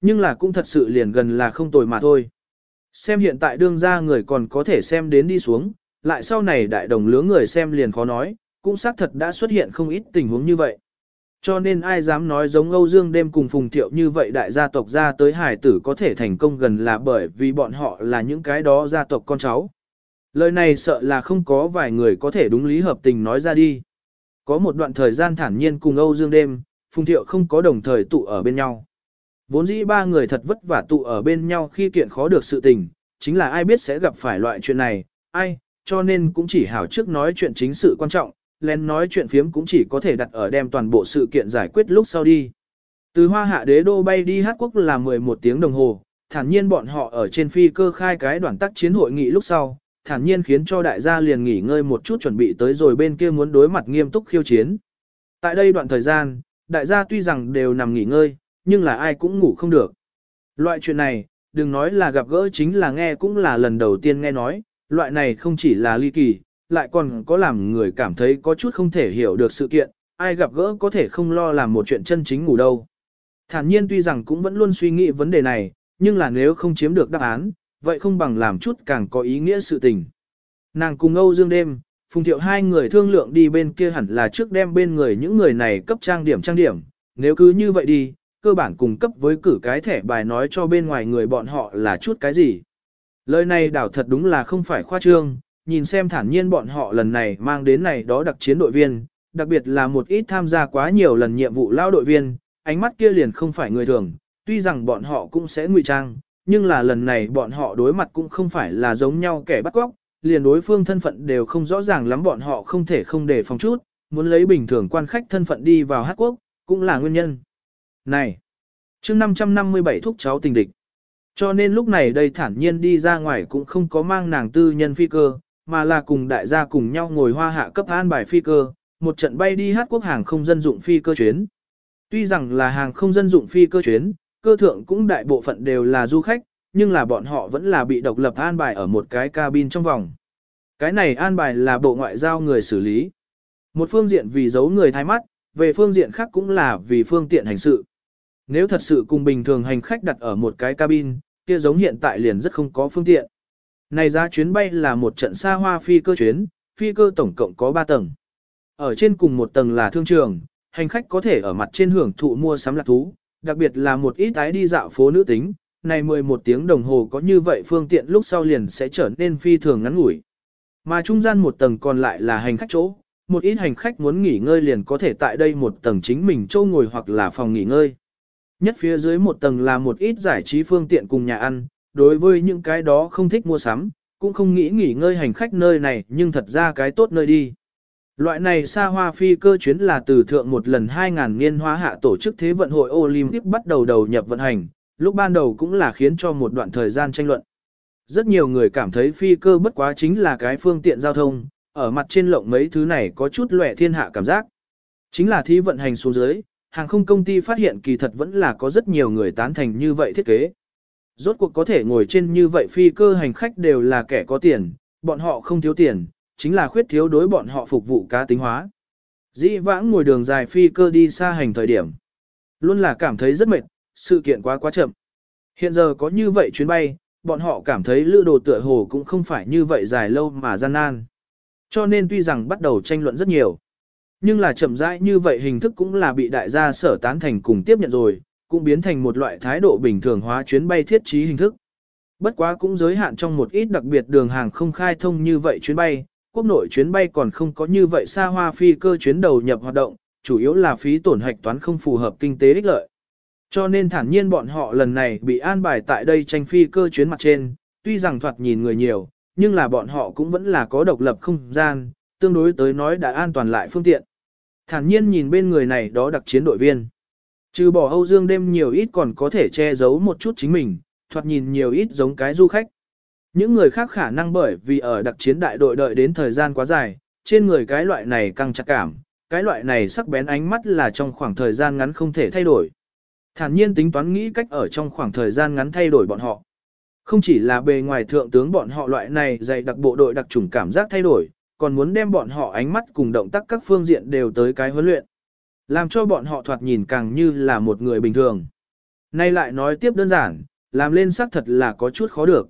Nhưng là cũng thật sự liền gần là không tồi mà thôi. Xem hiện tại đương ra người còn có thể xem đến đi xuống, lại sau này đại đồng lứa người xem liền khó nói, cũng xác thật đã xuất hiện không ít tình huống như vậy. Cho nên ai dám nói giống Âu Dương đêm cùng Phùng Thiệu như vậy đại gia tộc ra tới hải tử có thể thành công gần là bởi vì bọn họ là những cái đó gia tộc con cháu. Lời này sợ là không có vài người có thể đúng lý hợp tình nói ra đi. Có một đoạn thời gian thản nhiên cùng Âu Dương đêm, Phùng Thiệu không có đồng thời tụ ở bên nhau. Vốn dĩ ba người thật vất vả tụ ở bên nhau khi kiện khó được sự tình, chính là ai biết sẽ gặp phải loại chuyện này, ai, cho nên cũng chỉ hảo trước nói chuyện chính sự quan trọng, lén nói chuyện phiếm cũng chỉ có thể đặt ở đem toàn bộ sự kiện giải quyết lúc sau đi. Từ hoa hạ đế đô bay đi hát quốc là 11 tiếng đồng hồ, thản nhiên bọn họ ở trên phi cơ khai cái đoàn tác chiến hội nghị lúc sau, thản nhiên khiến cho đại gia liền nghỉ ngơi một chút chuẩn bị tới rồi bên kia muốn đối mặt nghiêm túc khiêu chiến. Tại đây đoạn thời gian, đại gia tuy rằng đều nằm nghỉ ngơi, nhưng là ai cũng ngủ không được. Loại chuyện này, đừng nói là gặp gỡ chính là nghe cũng là lần đầu tiên nghe nói, loại này không chỉ là ly kỳ, lại còn có làm người cảm thấy có chút không thể hiểu được sự kiện, ai gặp gỡ có thể không lo làm một chuyện chân chính ngủ đâu. Thản nhiên tuy rằng cũng vẫn luôn suy nghĩ vấn đề này, nhưng là nếu không chiếm được đáp án, vậy không bằng làm chút càng có ý nghĩa sự tình. Nàng cùng Âu Dương đêm, Phùng Thiệu hai người thương lượng đi bên kia hẳn là trước đem bên người những người này cấp trang điểm trang điểm, nếu cứ như vậy đi, cơ bản cung cấp với cử cái thẻ bài nói cho bên ngoài người bọn họ là chút cái gì. Lời này đảo thật đúng là không phải khoa trương, nhìn xem thản nhiên bọn họ lần này mang đến này đó đặc chiến đội viên, đặc biệt là một ít tham gia quá nhiều lần nhiệm vụ lao đội viên, ánh mắt kia liền không phải người thường, tuy rằng bọn họ cũng sẽ ngụy trang, nhưng là lần này bọn họ đối mặt cũng không phải là giống nhau kẻ bắt cóc, liền đối phương thân phận đều không rõ ràng lắm bọn họ không thể không để phòng chút, muốn lấy bình thường quan khách thân phận đi vào Hát Quốc, cũng là nguyên nhân. Này, chương 557 thúc cháu tình địch. Cho nên lúc này đây thản nhiên đi ra ngoài cũng không có mang nàng tư nhân phi cơ, mà là cùng đại gia cùng nhau ngồi hoa hạ cấp an bài phi cơ, một trận bay đi hát quốc hàng không dân dụng phi cơ chuyến. Tuy rằng là hàng không dân dụng phi cơ chuyến, cơ thượng cũng đại bộ phận đều là du khách, nhưng là bọn họ vẫn là bị độc lập an bài ở một cái cabin trong vòng. Cái này an bài là bộ ngoại giao người xử lý. Một phương diện vì giấu người thay mắt, về phương diện khác cũng là vì phương tiện hành sự. Nếu thật sự cùng bình thường hành khách đặt ở một cái cabin, kia giống hiện tại liền rất không có phương tiện. Này giá chuyến bay là một trận xa hoa phi cơ chuyến, phi cơ tổng cộng có 3 tầng. Ở trên cùng một tầng là thương trường, hành khách có thể ở mặt trên hưởng thụ mua sắm lạc thú, đặc biệt là một ít tái đi dạo phố nữ tính, này 11 tiếng đồng hồ có như vậy phương tiện lúc sau liền sẽ trở nên phi thường ngắn ngủi. Mà trung gian một tầng còn lại là hành khách chỗ, một ít hành khách muốn nghỉ ngơi liền có thể tại đây một tầng chính mình châu ngồi hoặc là phòng nghỉ ngơi. Nhất phía dưới một tầng là một ít giải trí phương tiện cùng nhà ăn, đối với những cái đó không thích mua sắm, cũng không nghĩ nghỉ ngơi hành khách nơi này nhưng thật ra cái tốt nơi đi. Loại này xa hoa phi cơ chuyến là từ thượng một lần 2.000 niên hóa hạ tổ chức Thế vận hội Olympic bắt đầu đầu nhập vận hành, lúc ban đầu cũng là khiến cho một đoạn thời gian tranh luận. Rất nhiều người cảm thấy phi cơ bất quá chính là cái phương tiện giao thông, ở mặt trên lộng mấy thứ này có chút lẻ thiên hạ cảm giác. Chính là thi vận hành xuống dưới, hàng không công ty phát hiện kỳ thật vẫn là có rất nhiều người tán thành như vậy thiết kế. Rốt cuộc có thể ngồi trên như vậy phi cơ hành khách đều là kẻ có tiền, bọn họ không thiếu tiền, chính là khuyết thiếu đối bọn họ phục vụ cá tính hóa. Dĩ vãng ngồi đường dài phi cơ đi xa hành thời điểm. Luôn là cảm thấy rất mệt, sự kiện quá quá chậm. Hiện giờ có như vậy chuyến bay, bọn họ cảm thấy lữ đồ tựa hồ cũng không phải như vậy dài lâu mà gian nan. Cho nên tuy rằng bắt đầu tranh luận rất nhiều. Nhưng là chậm rãi như vậy hình thức cũng là bị đại gia sở tán thành cùng tiếp nhận rồi, cũng biến thành một loại thái độ bình thường hóa chuyến bay thiết trí hình thức. Bất quá cũng giới hạn trong một ít đặc biệt đường hàng không khai thông như vậy chuyến bay, quốc nội chuyến bay còn không có như vậy xa hoa phi cơ chuyến đầu nhập hoạt động, chủ yếu là phí tổn hạch toán không phù hợp kinh tế ích lợi. Cho nên thản nhiên bọn họ lần này bị an bài tại đây tranh phi cơ chuyến mặt trên, tuy rằng thoạt nhìn người nhiều, nhưng là bọn họ cũng vẫn là có độc lập không gian, tương đối tới nói đã an toàn lại phương tiện. Thản nhiên nhìn bên người này đó đặc chiến đội viên. Trừ bỏ Âu Dương đêm nhiều ít còn có thể che giấu một chút chính mình, thoạt nhìn nhiều ít giống cái du khách. Những người khác khả năng bởi vì ở đặc chiến đại đội đợi đến thời gian quá dài, trên người cái loại này căng chặt cảm, cái loại này sắc bén ánh mắt là trong khoảng thời gian ngắn không thể thay đổi. Thản nhiên tính toán nghĩ cách ở trong khoảng thời gian ngắn thay đổi bọn họ. Không chỉ là bề ngoài thượng tướng bọn họ loại này dày đặc bộ đội đặc trùng cảm giác thay đổi, còn muốn đem bọn họ ánh mắt cùng động tác các phương diện đều tới cái huấn luyện. Làm cho bọn họ thoạt nhìn càng như là một người bình thường. Nay lại nói tiếp đơn giản, làm lên xác thật là có chút khó được.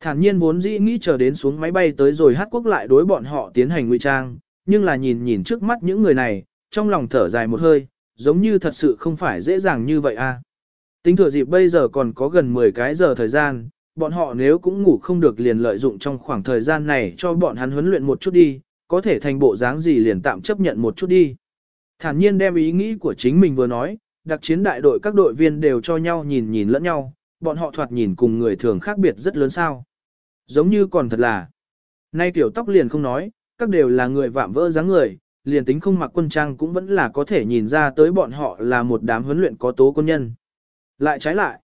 Thản nhiên vốn dĩ nghĩ chờ đến xuống máy bay tới rồi hát quốc lại đối bọn họ tiến hành ngụy trang, nhưng là nhìn nhìn trước mắt những người này, trong lòng thở dài một hơi, giống như thật sự không phải dễ dàng như vậy a. À. Tính thừa dịp bây giờ còn có gần 10 cái giờ thời gian, bọn họ nếu cũng ngủ không được liền lợi dụng trong khoảng thời gian này cho bọn hắn huấn luyện một chút đi, có thể thành bộ dáng gì liền tạm chấp nhận một chút đi. Thản nhiên đem ý nghĩ của chính mình vừa nói, đặc chiến đại đội các đội viên đều cho nhau nhìn nhìn lẫn nhau, bọn họ thoạt nhìn cùng người thường khác biệt rất lớn sao. Giống như còn thật là. Nay tiểu tóc liền không nói, các đều là người vạm vỡ dáng người, liền tính không mặc quân trang cũng vẫn là có thể nhìn ra tới bọn họ là một đám huấn luyện có tố quân nhân. Lại trái lại,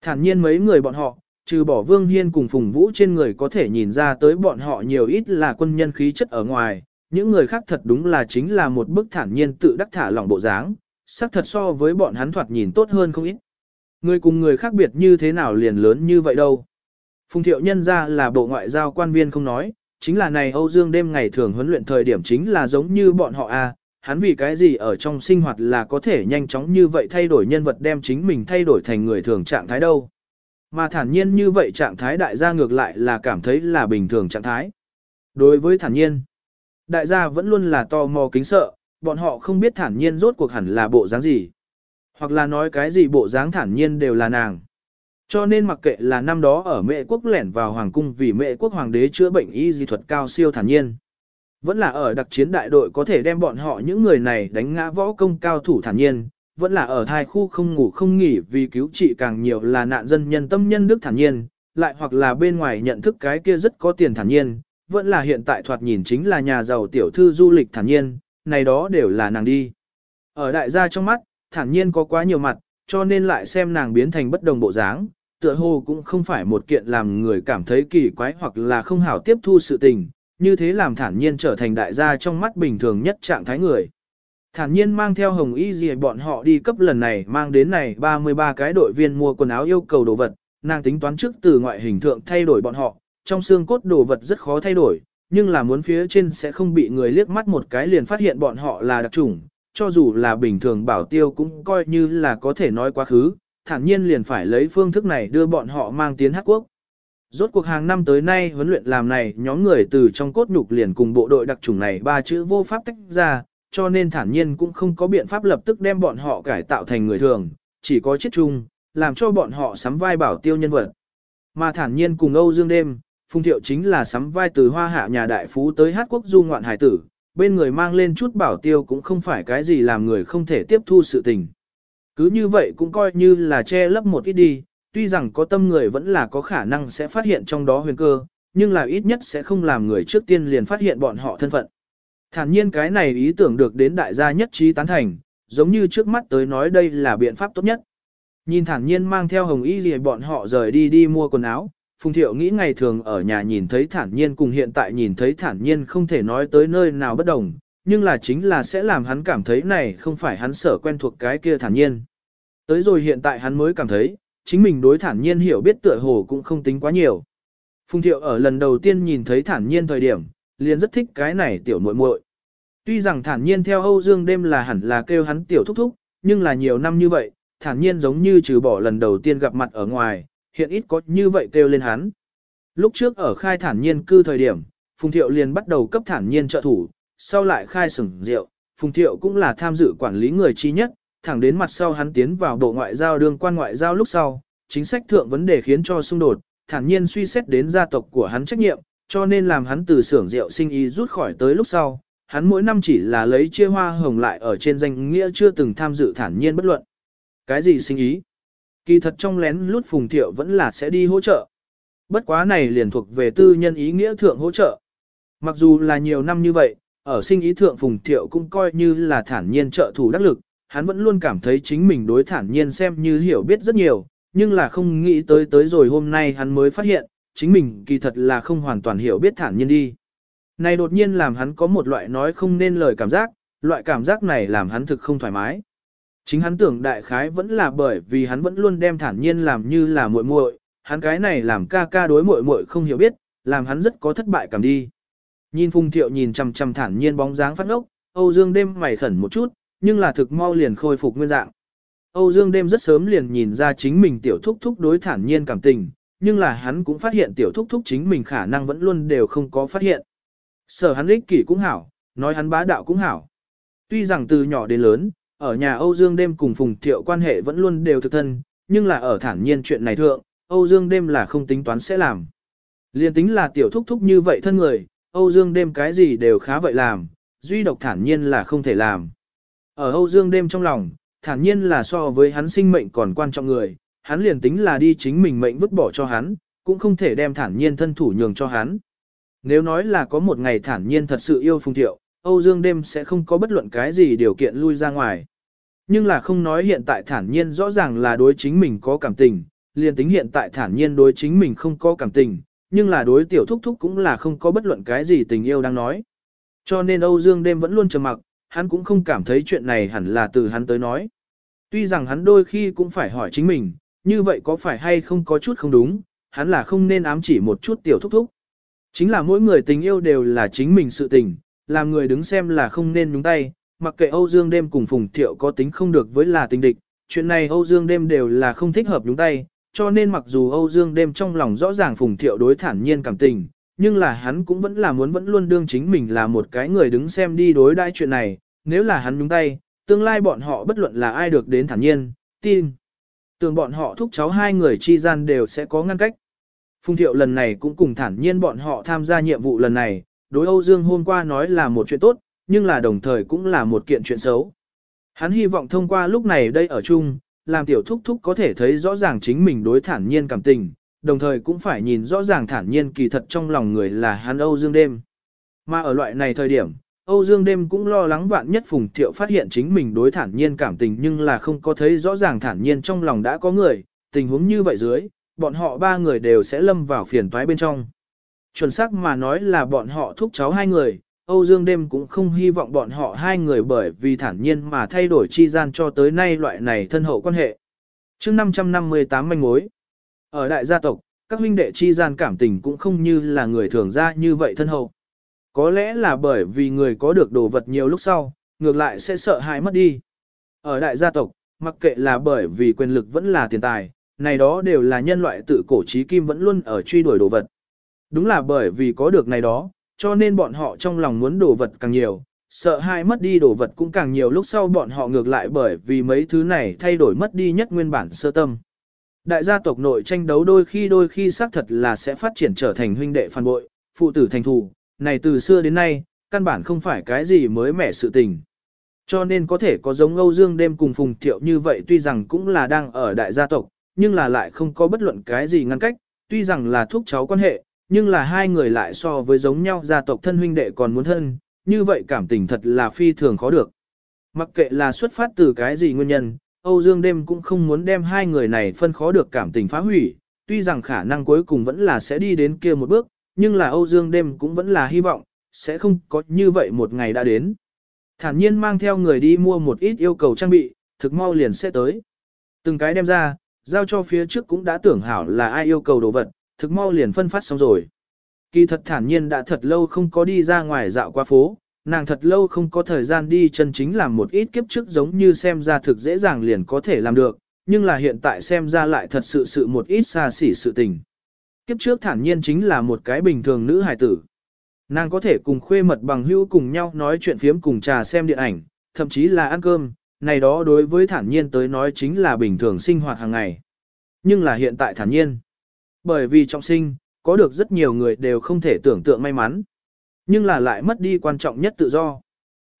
thản nhiên mấy người bọn họ, trừ bỏ Vương Hiên cùng Phùng Vũ trên người có thể nhìn ra tới bọn họ nhiều ít là quân nhân khí chất ở ngoài, những người khác thật đúng là chính là một bức thản nhiên tự đắc thả lỏng bộ dáng, sắc thật so với bọn hắn thoạt nhìn tốt hơn không ít. Người cùng người khác biệt như thế nào liền lớn như vậy đâu. Phùng thiệu nhân ra là bộ ngoại giao quan viên không nói, chính là này Âu Dương đêm ngày thường huấn luyện thời điểm chính là giống như bọn họ a, à, hắn vì cái gì ở trong sinh hoạt là có thể nhanh chóng như vậy thay đổi nhân vật đem chính mình thay đổi thành người thường trạng thái đâu. Mà thản nhiên như vậy trạng thái đại gia ngược lại là cảm thấy là bình thường trạng thái. Đối với thản nhiên, đại gia vẫn luôn là tò mò kính sợ, bọn họ không biết thản nhiên rốt cuộc hẳn là bộ dáng gì. Hoặc là nói cái gì bộ dáng thản nhiên đều là nàng. Cho nên mặc kệ là năm đó ở mệ quốc lẻn vào hoàng cung vì mệ quốc hoàng đế chữa bệnh y di thuật cao siêu thản nhiên. Vẫn là ở đặc chiến đại đội có thể đem bọn họ những người này đánh ngã võ công cao thủ thản nhiên, vẫn là ở thai khu không ngủ không nghỉ vì cứu trị càng nhiều là nạn dân nhân tâm nhân đức thản nhiên, lại hoặc là bên ngoài nhận thức cái kia rất có tiền thản nhiên, vẫn là hiện tại thoạt nhìn chính là nhà giàu tiểu thư du lịch thản nhiên, này đó đều là nàng đi. Ở đại gia trong mắt, thản nhiên có quá nhiều mặt, cho nên lại xem nàng biến thành bất đồng bộ dáng, tựa hồ cũng không phải một kiện làm người cảm thấy kỳ quái hoặc là không hảo tiếp thu sự tình, như thế làm thản nhiên trở thành đại gia trong mắt bình thường nhất trạng thái người. Thản nhiên mang theo hồng y gì bọn họ đi cấp lần này mang đến này 33 cái đội viên mua quần áo yêu cầu đồ vật, nàng tính toán trước từ ngoại hình thượng thay đổi bọn họ, trong xương cốt đồ vật rất khó thay đổi, nhưng là muốn phía trên sẽ không bị người liếc mắt một cái liền phát hiện bọn họ là đặc chủng, cho dù là bình thường bảo tiêu cũng coi như là có thể nói quá khứ, thản nhiên liền phải lấy phương thức này đưa bọn họ mang tiến Hát Quốc. Rốt cuộc hàng năm tới nay huấn luyện làm này nhóm người từ trong cốt nhục liền cùng bộ đội đặc chủng này ba chữ vô pháp tách ra, cho nên thản nhiên cũng không có biện pháp lập tức đem bọn họ cải tạo thành người thường, chỉ có chết chung, làm cho bọn họ sắm vai bảo tiêu nhân vật. Mà thản nhiên cùng Âu Dương đêm, Phùng Thiệu chính là sắm vai từ hoa hạ nhà đại phú tới hát quốc du ngoạn hải tử, bên người mang lên chút bảo tiêu cũng không phải cái gì làm người không thể tiếp thu sự tình. Cứ như vậy cũng coi như là che lấp một ít đi, tuy rằng có tâm người vẫn là có khả năng sẽ phát hiện trong đó huyền cơ, nhưng là ít nhất sẽ không làm người trước tiên liền phát hiện bọn họ thân phận. Thản nhiên cái này ý tưởng được đến đại gia nhất trí tán thành, giống như trước mắt tới nói đây là biện pháp tốt nhất. Nhìn thản nhiên mang theo hồng y gì bọn họ rời đi đi mua quần áo, Phùng Thiệu nghĩ ngày thường ở nhà nhìn thấy thản nhiên cùng hiện tại nhìn thấy thản nhiên không thể nói tới nơi nào bất đồng, nhưng là chính là sẽ làm hắn cảm thấy này không phải hắn sở quen thuộc cái kia thản nhiên. Tới rồi hiện tại hắn mới cảm thấy, chính mình đối thản nhiên hiểu biết tựa hồ cũng không tính quá nhiều. Phùng Thiệu ở lần đầu tiên nhìn thấy thản nhiên thời điểm, liền rất thích cái này tiểu muội muội. Tuy rằng thản nhiên theo Âu Dương đêm là hẳn là kêu hắn tiểu thúc thúc, nhưng là nhiều năm như vậy, thản nhiên giống như trừ bỏ lần đầu tiên gặp mặt ở ngoài, hiện ít có như vậy kêu lên hắn. Lúc trước ở khai thản nhiên cư thời điểm, Phùng Thiệu liền bắt đầu cấp thản nhiên trợ thủ, sau lại khai sửng rượu, Phùng Thiệu cũng là tham dự quản lý người chi nhất, thẳng đến mặt sau hắn tiến vào bộ ngoại giao đường quan ngoại giao lúc sau, chính sách thượng vấn đề khiến cho xung đột, thản nhiên suy xét đến gia tộc của hắn trách nhiệm, cho nên làm hắn từ xưởng rượu sinh ý rút khỏi tới lúc sau, hắn mỗi năm chỉ là lấy chia hoa hồng lại ở trên danh nghĩa chưa từng tham dự thản nhiên bất luận. Cái gì sinh ý? Kỳ thật trong lén lút phùng thiệu vẫn là sẽ đi hỗ trợ. Bất quá này liền thuộc về tư nhân ý nghĩa thượng hỗ trợ. Mặc dù là nhiều năm như vậy, ở sinh ý thượng phùng thiệu cũng coi như là thản nhiên trợ thủ đắc lực, hắn vẫn luôn cảm thấy chính mình đối thản nhiên xem như hiểu biết rất nhiều, nhưng là không nghĩ tới tới rồi hôm nay hắn mới phát hiện, chính mình kỳ thật là không hoàn toàn hiểu biết thản nhiên đi. Này đột nhiên làm hắn có một loại nói không nên lời cảm giác, loại cảm giác này làm hắn thực không thoải mái. Chính hắn tưởng đại khái vẫn là bởi vì hắn vẫn luôn đem thản nhiên làm như là muội muội, hắn cái này làm ca ca đối muội muội không hiểu biết, làm hắn rất có thất bại cảm đi. Nhìn Phùng Thiệu nhìn chằm chằm thản nhiên bóng dáng phát ngốc, Âu Dương đêm mày khẩn một chút, nhưng là thực mau liền khôi phục nguyên dạng. Âu Dương đêm rất sớm liền nhìn ra chính mình tiểu thúc thúc đối thản nhiên cảm tình, nhưng là hắn cũng phát hiện tiểu thúc thúc chính mình khả năng vẫn luôn đều không có phát hiện. Sở hắn ích kỷ cũng hảo, nói hắn bá đạo cũng hảo. Tuy rằng từ nhỏ đến lớn, ở nhà Âu Dương đêm cùng Phùng Thiệu quan hệ vẫn luôn đều thực thân, nhưng là ở thản nhiên chuyện này thượng, Âu Dương đêm là không tính toán sẽ làm. Liên tính là tiểu thúc thúc như vậy thân người, Âu Dương đêm cái gì đều khá vậy làm, duy độc thản nhiên là không thể làm. Ở Âu Dương đêm trong lòng, thản nhiên là so với hắn sinh mệnh còn quan trọng người, hắn liền tính là đi chính mình mệnh vứt bỏ cho hắn, cũng không thể đem thản nhiên thân thủ nhường cho hắn. Nếu nói là có một ngày thản nhiên thật sự yêu Phùng Thiệu, Âu Dương đêm sẽ không có bất luận cái gì điều kiện lui ra ngoài. Nhưng là không nói hiện tại thản nhiên rõ ràng là đối chính mình có cảm tình, liền tính hiện tại thản nhiên đối chính mình không có cảm tình, nhưng là đối tiểu thúc thúc cũng là không có bất luận cái gì tình yêu đang nói. Cho nên Âu Dương đêm vẫn luôn trầm mặc, hắn cũng không cảm thấy chuyện này hẳn là từ hắn tới nói. Tuy rằng hắn đôi khi cũng phải hỏi chính mình, như vậy có phải hay không có chút không đúng, hắn là không nên ám chỉ một chút tiểu thúc thúc. Chính là mỗi người tình yêu đều là chính mình sự tình, làm người đứng xem là không nên nhúng tay, mặc kệ Âu Dương đêm cùng Phùng Thiệu có tính không được với là tình địch, chuyện này Âu Dương đêm đều là không thích hợp nhúng tay, cho nên mặc dù Âu Dương đêm trong lòng rõ ràng Phùng Thiệu đối thản nhiên cảm tình, nhưng là hắn cũng vẫn là muốn vẫn luôn đương chính mình là một cái người đứng xem đi đối đãi chuyện này, nếu là hắn nhúng tay, tương lai bọn họ bất luận là ai được đến thản nhiên, tin. Tưởng bọn họ thúc cháu hai người chi gian đều sẽ có ngăn cách. Phùng Thiệu lần này cũng cùng thản nhiên bọn họ tham gia nhiệm vụ lần này, đối Âu Dương hôm qua nói là một chuyện tốt, nhưng là đồng thời cũng là một kiện chuyện xấu. Hắn hy vọng thông qua lúc này đây ở chung, làm tiểu thúc thúc có thể thấy rõ ràng chính mình đối thản nhiên cảm tình, đồng thời cũng phải nhìn rõ ràng thản nhiên kỳ thật trong lòng người là hắn Âu Dương đêm. Mà ở loại này thời điểm, Âu Dương đêm cũng lo lắng vạn nhất Phùng Thiệu phát hiện chính mình đối thản nhiên cảm tình nhưng là không có thấy rõ ràng thản nhiên trong lòng đã có người, tình huống như vậy dưới, bọn họ ba người đều sẽ lâm vào phiền toái bên trong. Chuẩn xác mà nói là bọn họ thúc cháu hai người, Âu Dương đêm cũng không hy vọng bọn họ hai người bởi vì thản nhiên mà thay đổi chi gian cho tới nay loại này thân hậu quan hệ. chương 558 manh mối. Ở đại gia tộc, các huynh đệ chi gian cảm tình cũng không như là người thường ra như vậy thân hậu. Có lẽ là bởi vì người có được đồ vật nhiều lúc sau, ngược lại sẽ sợ hãi mất đi. Ở đại gia tộc, mặc kệ là bởi vì quyền lực vẫn là tiền tài, này đó đều là nhân loại tự cổ trí kim vẫn luôn ở truy đuổi đồ vật. Đúng là bởi vì có được này đó, cho nên bọn họ trong lòng muốn đồ vật càng nhiều, sợ hai mất đi đồ vật cũng càng nhiều lúc sau bọn họ ngược lại bởi vì mấy thứ này thay đổi mất đi nhất nguyên bản sơ tâm. Đại gia tộc nội tranh đấu đôi khi đôi khi xác thật là sẽ phát triển trở thành huynh đệ phản bội, phụ tử thành thù, này từ xưa đến nay, căn bản không phải cái gì mới mẻ sự tình. Cho nên có thể có giống Âu Dương đêm cùng Phùng Thiệu như vậy tuy rằng cũng là đang ở đại gia tộc, nhưng là lại không có bất luận cái gì ngăn cách, tuy rằng là thúc cháu quan hệ, nhưng là hai người lại so với giống nhau gia tộc thân huynh đệ còn muốn thân, như vậy cảm tình thật là phi thường khó được. Mặc kệ là xuất phát từ cái gì nguyên nhân, Âu Dương đêm cũng không muốn đem hai người này phân khó được cảm tình phá hủy, tuy rằng khả năng cuối cùng vẫn là sẽ đi đến kia một bước, nhưng là Âu Dương đêm cũng vẫn là hy vọng, sẽ không có như vậy một ngày đã đến. Thản nhiên mang theo người đi mua một ít yêu cầu trang bị, thực mau liền sẽ tới. Từng cái đem ra, giao cho phía trước cũng đã tưởng hảo là ai yêu cầu đồ vật, thực mau liền phân phát xong rồi. Kỳ thật thản nhiên đã thật lâu không có đi ra ngoài dạo qua phố, nàng thật lâu không có thời gian đi chân chính làm một ít kiếp trước giống như xem ra thực dễ dàng liền có thể làm được, nhưng là hiện tại xem ra lại thật sự sự một ít xa xỉ sự tình. Kiếp trước thản nhiên chính là một cái bình thường nữ hài tử. Nàng có thể cùng khuê mật bằng hữu cùng nhau nói chuyện phiếm cùng trà xem điện ảnh, thậm chí là ăn cơm, này đó đối với thản nhiên tới nói chính là bình thường sinh hoạt hàng ngày. Nhưng là hiện tại thản nhiên. Bởi vì trọng sinh, có được rất nhiều người đều không thể tưởng tượng may mắn. Nhưng là lại mất đi quan trọng nhất tự do.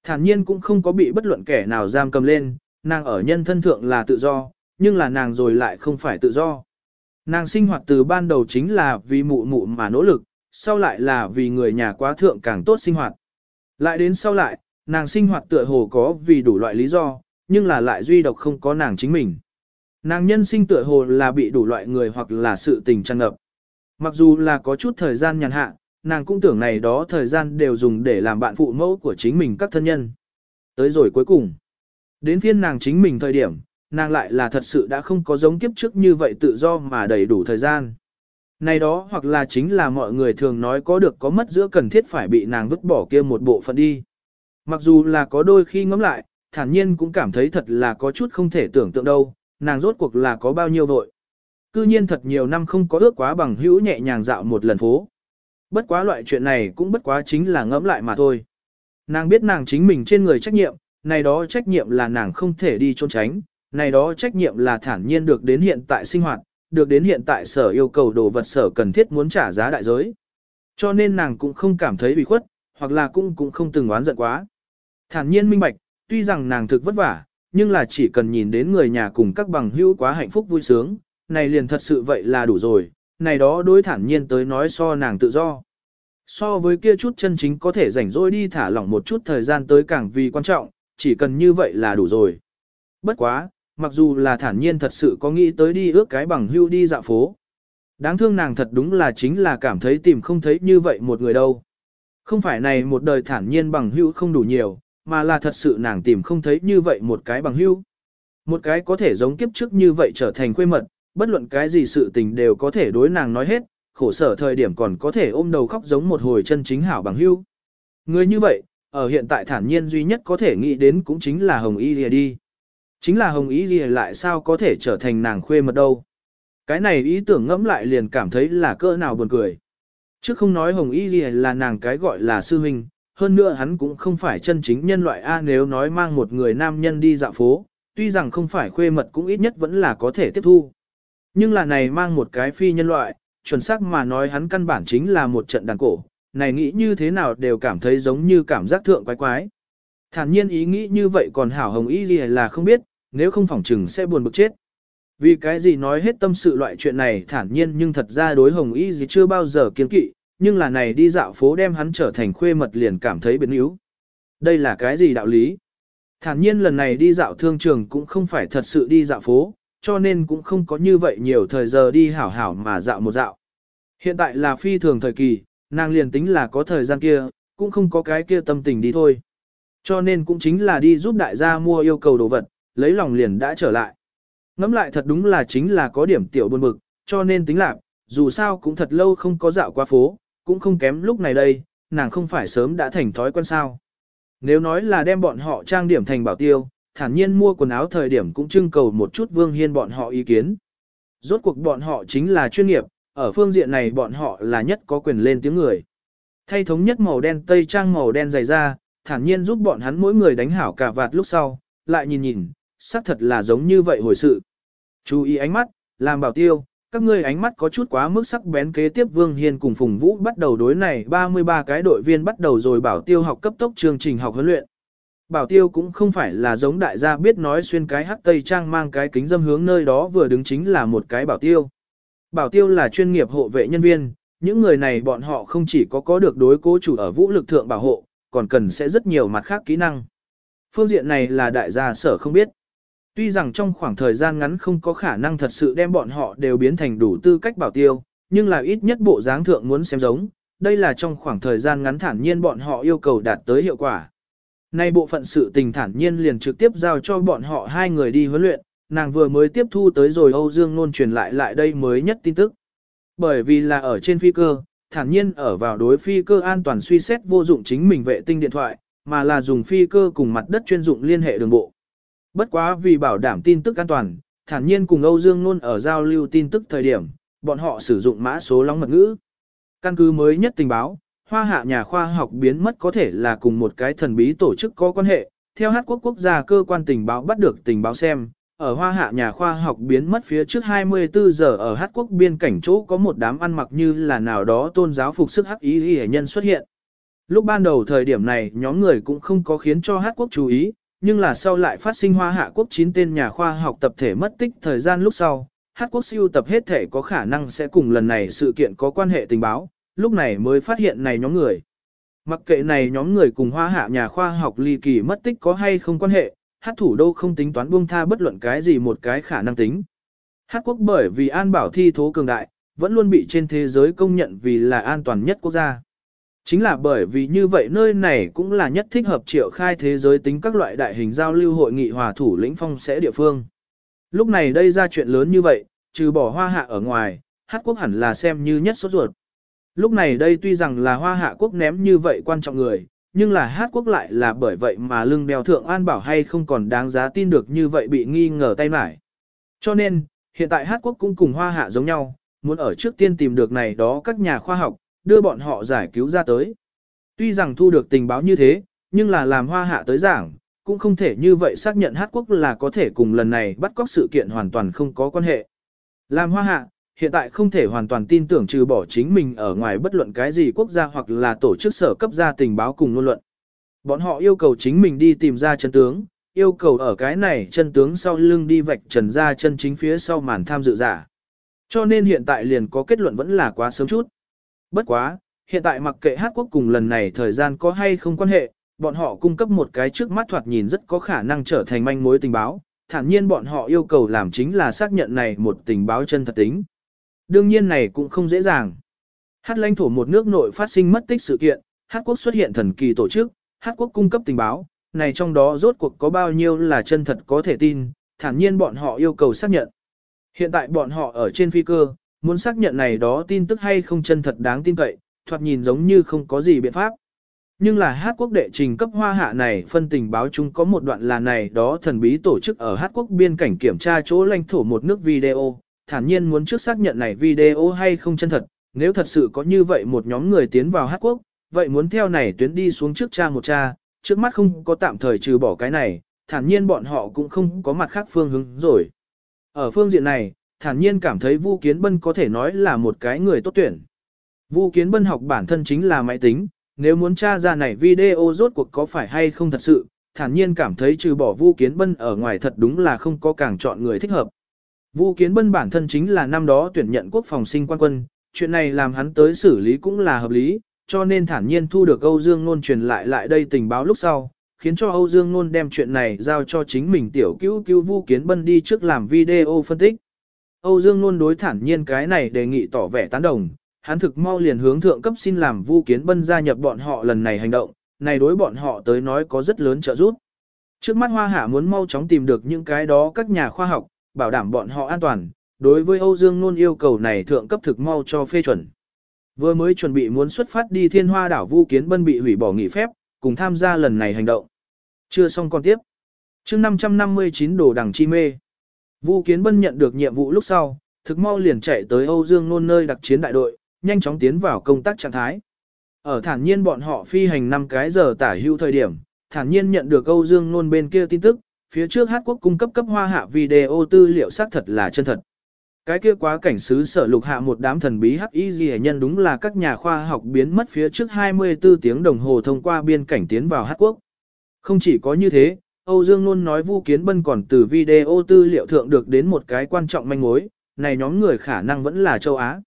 Thản nhiên cũng không có bị bất luận kẻ nào giam cầm lên, nàng ở nhân thân thượng là tự do, nhưng là nàng rồi lại không phải tự do. Nàng sinh hoạt từ ban đầu chính là vì mụ mụ mà nỗ lực, sau lại là vì người nhà quá thượng càng tốt sinh hoạt. Lại đến sau lại, nàng sinh hoạt tựa hồ có vì đủ loại lý do, nhưng là lại duy độc không có nàng chính mình. Nàng nhân sinh tựa hồ là bị đủ loại người hoặc là sự tình tràn ngập. Mặc dù là có chút thời gian nhàn hạ, nàng cũng tưởng này đó thời gian đều dùng để làm bạn phụ mẫu của chính mình các thân nhân. Tới rồi cuối cùng, đến phiên nàng chính mình thời điểm, nàng lại là thật sự đã không có giống kiếp trước như vậy tự do mà đầy đủ thời gian. Này đó hoặc là chính là mọi người thường nói có được có mất giữa cần thiết phải bị nàng vứt bỏ kia một bộ phận đi. Mặc dù là có đôi khi ngẫm lại, thản nhiên cũng cảm thấy thật là có chút không thể tưởng tượng đâu, nàng rốt cuộc là có bao nhiêu vội. Cư nhiên thật nhiều năm không có ước quá bằng hữu nhẹ nhàng dạo một lần phố. Bất quá loại chuyện này cũng bất quá chính là ngẫm lại mà thôi. Nàng biết nàng chính mình trên người trách nhiệm, này đó trách nhiệm là nàng không thể đi trốn tránh, này đó trách nhiệm là thản nhiên được đến hiện tại sinh hoạt, được đến hiện tại sở yêu cầu đồ vật sở cần thiết muốn trả giá đại giới. Cho nên nàng cũng không cảm thấy bị khuất, hoặc là cũng cũng không từng oán giận quá. Thản nhiên minh bạch, tuy rằng nàng thực vất vả, nhưng là chỉ cần nhìn đến người nhà cùng các bằng hữu quá hạnh phúc vui sướng, này liền thật sự vậy là đủ rồi, này đó đối thản nhiên tới nói so nàng tự do. So với kia chút chân chính có thể rảnh rỗi đi thả lỏng một chút thời gian tới càng vì quan trọng, chỉ cần như vậy là đủ rồi. Bất quá, mặc dù là thản nhiên thật sự có nghĩ tới đi ước cái bằng hưu đi dạo phố. Đáng thương nàng thật đúng là chính là cảm thấy tìm không thấy như vậy một người đâu. Không phải này một đời thản nhiên bằng hưu không đủ nhiều, mà là thật sự nàng tìm không thấy như vậy một cái bằng hưu. Một cái có thể giống kiếp trước như vậy trở thành quê mật, bất luận cái gì sự tình đều có thể đối nàng nói hết, khổ sở thời điểm còn có thể ôm đầu khóc giống một hồi chân chính hảo bằng hưu. Người như vậy, ở hiện tại thản nhiên duy nhất có thể nghĩ đến cũng chính là Hồng Y Lìa đi. Chính là Hồng ý Lìa lại sao có thể trở thành nàng khuê mật đâu. Cái này ý tưởng ngẫm lại liền cảm thấy là cỡ nào buồn cười. Chứ không nói Hồng ý Lìa là nàng cái gọi là sư huynh, hơn nữa hắn cũng không phải chân chính nhân loại A nếu nói mang một người nam nhân đi dạo phố, tuy rằng không phải khuê mật cũng ít nhất vẫn là có thể tiếp thu. Nhưng là này mang một cái phi nhân loại, chuẩn xác mà nói hắn căn bản chính là một trận đàn cổ, này nghĩ như thế nào đều cảm thấy giống như cảm giác thượng quái quái. Thản nhiên ý nghĩ như vậy còn hảo hồng ý gì là không biết, nếu không phỏng chừng sẽ buồn bực chết. Vì cái gì nói hết tâm sự loại chuyện này thản nhiên nhưng thật ra đối hồng y gì chưa bao giờ kiên kỵ, nhưng là này đi dạo phố đem hắn trở thành khuê mật liền cảm thấy biến yếu. Đây là cái gì đạo lý? Thản nhiên lần này đi dạo thương trường cũng không phải thật sự đi dạo phố, cho nên cũng không có như vậy nhiều thời giờ đi hảo hảo mà dạo một dạo. Hiện tại là phi thường thời kỳ, nàng liền tính là có thời gian kia, cũng không có cái kia tâm tình đi thôi. Cho nên cũng chính là đi giúp đại gia mua yêu cầu đồ vật, lấy lòng liền đã trở lại. Ngắm lại thật đúng là chính là có điểm tiểu buồn bực, cho nên tính lạc, dù sao cũng thật lâu không có dạo qua phố, cũng không kém lúc này đây, nàng không phải sớm đã thành thói quen sao. Nếu nói là đem bọn họ trang điểm thành bảo tiêu, thản nhiên mua quần áo thời điểm cũng trưng cầu một chút Vương Hiên bọn họ ý kiến. Rốt cuộc bọn họ chính là chuyên nghiệp, ở phương diện này bọn họ là nhất có quyền lên tiếng người. Thay thống nhất màu đen tây trang màu đen dày da thản nhiên giúp bọn hắn mỗi người đánh hảo cả vạt lúc sau, lại nhìn nhìn, xác thật là giống như vậy hồi sự. Chú ý ánh mắt, làm bảo tiêu, các ngươi ánh mắt có chút quá mức sắc bén kế tiếp Vương Hiên cùng Phùng Vũ bắt đầu đối này 33 cái đội viên bắt đầu rồi bảo tiêu học cấp tốc chương trình học huấn luyện. Bảo tiêu cũng không phải là giống đại gia biết nói xuyên cái hắc tây trang mang cái kính dâm hướng nơi đó vừa đứng chính là một cái bảo tiêu. Bảo tiêu là chuyên nghiệp hộ vệ nhân viên, những người này bọn họ không chỉ có có được đối cố chủ ở vũ lực thượng bảo hộ, còn cần sẽ rất nhiều mặt khác kỹ năng. Phương diện này là đại gia sở không biết. Tuy rằng trong khoảng thời gian ngắn không có khả năng thật sự đem bọn họ đều biến thành đủ tư cách bảo tiêu, nhưng là ít nhất bộ dáng thượng muốn xem giống, đây là trong khoảng thời gian ngắn thản nhiên bọn họ yêu cầu đạt tới hiệu quả. Nay bộ phận sự tình thản nhiên liền trực tiếp giao cho bọn họ hai người đi huấn luyện, nàng vừa mới tiếp thu tới rồi Âu Dương Nôn truyền lại lại đây mới nhất tin tức. Bởi vì là ở trên phi cơ, thản nhiên ở vào đối phi cơ an toàn suy xét vô dụng chính mình vệ tinh điện thoại, mà là dùng phi cơ cùng mặt đất chuyên dụng liên hệ đường bộ. Bất quá vì bảo đảm tin tức an toàn, thản nhiên cùng Âu Dương Nôn ở giao lưu tin tức thời điểm, bọn họ sử dụng mã số lóng mật ngữ. Căn cứ mới nhất tình báo, hoa hạ nhà khoa học biến mất có thể là cùng một cái thần bí tổ chức có quan hệ. Theo Hát quốc quốc gia cơ quan tình báo bắt được tình báo xem, ở hoa hạ nhà khoa học biến mất phía trước 24 giờ ở Hát quốc biên cảnh chỗ có một đám ăn mặc như là nào đó tôn giáo phục sức hắc ý y nhân xuất hiện. Lúc ban đầu thời điểm này nhóm người cũng không có khiến cho Hát quốc chú ý, nhưng là sau lại phát sinh hoa hạ quốc 9 tên nhà khoa học tập thể mất tích thời gian lúc sau, Hát quốc siêu tập hết thể có khả năng sẽ cùng lần này sự kiện có quan hệ tình báo, lúc này mới phát hiện này nhóm người. Mặc kệ này nhóm người cùng hoa hạ nhà khoa học ly kỳ mất tích có hay không quan hệ, hát thủ đô không tính toán buông tha bất luận cái gì một cái khả năng tính. Hát quốc bởi vì an bảo thi thố cường đại, vẫn luôn bị trên thế giới công nhận vì là an toàn nhất quốc gia. Chính là bởi vì như vậy nơi này cũng là nhất thích hợp triệu khai thế giới tính các loại đại hình giao lưu hội nghị hòa thủ lĩnh phong sẽ địa phương. Lúc này đây ra chuyện lớn như vậy, trừ bỏ hoa hạ ở ngoài, hát quốc hẳn là xem như nhất sốt ruột. Lúc này đây tuy rằng là hoa hạ quốc ném như vậy quan trọng người, nhưng là hát quốc lại là bởi vậy mà lưng đeo thượng an bảo hay không còn đáng giá tin được như vậy bị nghi ngờ tay mải. Cho nên, hiện tại hát quốc cũng cùng hoa hạ giống nhau, muốn ở trước tiên tìm được này đó các nhà khoa học, đưa bọn họ giải cứu ra tới. Tuy rằng thu được tình báo như thế, nhưng là làm hoa hạ tới giảng, cũng không thể như vậy xác nhận hát quốc là có thể cùng lần này bắt cóc sự kiện hoàn toàn không có quan hệ. Làm hoa hạ, hiện tại không thể hoàn toàn tin tưởng trừ bỏ chính mình ở ngoài bất luận cái gì quốc gia hoặc là tổ chức sở cấp ra tình báo cùng ngôn luận. Bọn họ yêu cầu chính mình đi tìm ra chân tướng, yêu cầu ở cái này chân tướng sau lưng đi vạch trần ra chân chính phía sau màn tham dự giả. Cho nên hiện tại liền có kết luận vẫn là quá sớm chút. Bất quá, hiện tại mặc kệ hát quốc cùng lần này thời gian có hay không quan hệ, bọn họ cung cấp một cái trước mắt thoạt nhìn rất có khả năng trở thành manh mối tình báo, thản nhiên bọn họ yêu cầu làm chính là xác nhận này một tình báo chân thật tính. Đương nhiên này cũng không dễ dàng. Hát lãnh thổ một nước nội phát sinh mất tích sự kiện, Hát quốc xuất hiện thần kỳ tổ chức, Hát quốc cung cấp tình báo, này trong đó rốt cuộc có bao nhiêu là chân thật có thể tin, thản nhiên bọn họ yêu cầu xác nhận. Hiện tại bọn họ ở trên phi cơ, muốn xác nhận này đó tin tức hay không chân thật đáng tin cậy, thoạt nhìn giống như không có gì biện pháp. Nhưng là Hát quốc đệ trình cấp hoa hạ này phân tình báo chung có một đoạn là này đó thần bí tổ chức ở Hát quốc biên cảnh kiểm tra chỗ lãnh thổ một nước video, thản nhiên muốn trước xác nhận này video hay không chân thật, nếu thật sự có như vậy một nhóm người tiến vào Hát quốc, vậy muốn theo này tuyến đi xuống trước cha một cha, trước mắt không có tạm thời trừ bỏ cái này, thản nhiên bọn họ cũng không có mặt khác phương hướng rồi. Ở phương diện này, thản nhiên cảm thấy Vu Kiến Bân có thể nói là một cái người tốt tuyển. Vu Kiến Bân học bản thân chính là máy tính, nếu muốn tra ra này video rốt cuộc có phải hay không thật sự, thản nhiên cảm thấy trừ bỏ Vu Kiến Bân ở ngoài thật đúng là không có càng chọn người thích hợp. Vu Kiến Bân bản thân chính là năm đó tuyển nhận quốc phòng sinh quan quân, chuyện này làm hắn tới xử lý cũng là hợp lý, cho nên thản nhiên thu được Âu Dương Nôn truyền lại lại đây tình báo lúc sau, khiến cho Âu Dương Nôn đem chuyện này giao cho chính mình tiểu cứu cứu Vu Kiến Bân đi trước làm video phân tích. Âu Dương Nôn đối thản nhiên cái này đề nghị tỏ vẻ tán đồng, hắn thực mau liền hướng thượng cấp xin làm Vu Kiến Bân gia nhập bọn họ lần này hành động, này đối bọn họ tới nói có rất lớn trợ giúp. Trước mắt Hoa Hạ muốn mau chóng tìm được những cái đó các nhà khoa học, bảo đảm bọn họ an toàn, đối với Âu Dương Nôn yêu cầu này thượng cấp thực mau cho phê chuẩn. Vừa mới chuẩn bị muốn xuất phát đi thiên hoa đảo Vu Kiến Bân bị hủy bỏ nghỉ phép, cùng tham gia lần này hành động. Chưa xong còn tiếp. chương 559 đồ đằng chi mê. Vu Kiến Bân nhận được nhiệm vụ lúc sau, thực mau liền chạy tới Âu Dương Nôn nơi đặc chiến đại đội, nhanh chóng tiến vào công tác trạng thái. Ở thản nhiên bọn họ phi hành 5 cái giờ tả hưu thời điểm, thản nhiên nhận được Âu Dương Nôn bên kia tin tức, phía trước Hát Quốc cung cấp cấp hoa hạ video tư liệu xác thật là chân thật. Cái kia quá cảnh sứ sở lục hạ một đám thần bí hắc y gì nhân đúng là các nhà khoa học biến mất phía trước 24 tiếng đồng hồ thông qua biên cảnh tiến vào Hát Quốc. Không chỉ có như thế, Âu Dương luôn nói Vu Kiến Bân còn từ video tư liệu thượng được đến một cái quan trọng manh mối, này nhóm người khả năng vẫn là châu Á.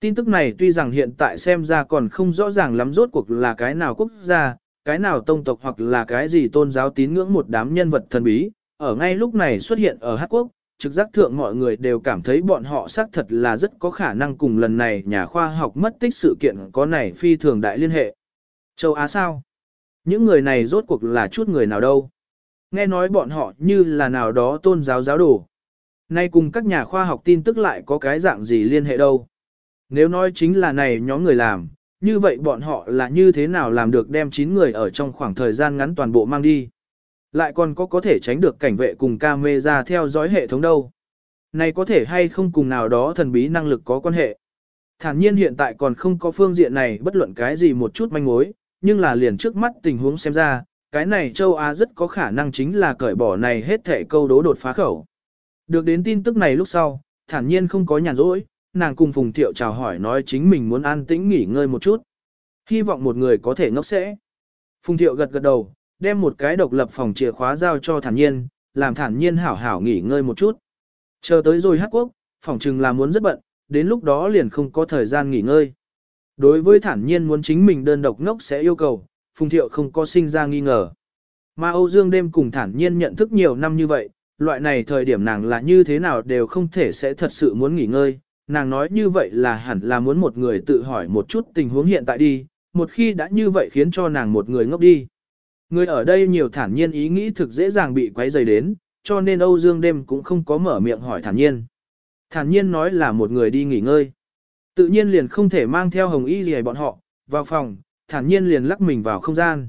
Tin tức này tuy rằng hiện tại xem ra còn không rõ ràng lắm rốt cuộc là cái nào quốc gia, cái nào tông tộc hoặc là cái gì tôn giáo tín ngưỡng một đám nhân vật thần bí, ở ngay lúc này xuất hiện ở Hát Quốc, trực giác thượng mọi người đều cảm thấy bọn họ xác thật là rất có khả năng cùng lần này nhà khoa học mất tích sự kiện có này phi thường đại liên hệ. Châu Á sao? Những người này rốt cuộc là chút người nào đâu? Nghe nói bọn họ như là nào đó tôn giáo giáo đồ. Nay cùng các nhà khoa học tin tức lại có cái dạng gì liên hệ đâu? Nếu nói chính là này nhóm người làm, như vậy bọn họ là như thế nào làm được đem 9 người ở trong khoảng thời gian ngắn toàn bộ mang đi? Lại còn có có thể tránh được cảnh vệ cùng camera theo dõi hệ thống đâu. Này có thể hay không cùng nào đó thần bí năng lực có quan hệ. Thản nhiên hiện tại còn không có phương diện này bất luận cái gì một chút manh mối, nhưng là liền trước mắt tình huống xem ra, cái này châu Á rất có khả năng chính là cởi bỏ này hết thể câu đố đột phá khẩu. Được đến tin tức này lúc sau, thản nhiên không có nhàn rỗi, nàng cùng Phùng Thiệu chào hỏi nói chính mình muốn an tĩnh nghỉ ngơi một chút. Hy vọng một người có thể ngốc sẽ. Phùng Thiệu gật gật đầu, đem một cái độc lập phòng chìa khóa giao cho thản nhiên, làm thản nhiên hảo hảo nghỉ ngơi một chút. Chờ tới rồi hát quốc, phòng trừng là muốn rất bận, đến lúc đó liền không có thời gian nghỉ ngơi. Đối với thản nhiên muốn chính mình đơn độc ngốc sẽ yêu cầu, Phùng Thiệu không có sinh ra nghi ngờ. Mà Âu Dương đêm cùng thản nhiên nhận thức nhiều năm như vậy, loại này thời điểm nàng là như thế nào đều không thể sẽ thật sự muốn nghỉ ngơi. Nàng nói như vậy là hẳn là muốn một người tự hỏi một chút tình huống hiện tại đi, một khi đã như vậy khiến cho nàng một người ngốc đi. Người ở đây nhiều thản nhiên ý nghĩ thực dễ dàng bị quấy rầy đến, cho nên Âu Dương đêm cũng không có mở miệng hỏi thản nhiên. Thản nhiên nói là một người đi nghỉ ngơi. Tự nhiên liền không thể mang theo hồng y gì bọn họ, vào phòng, thản nhiên liền lắc mình vào không gian.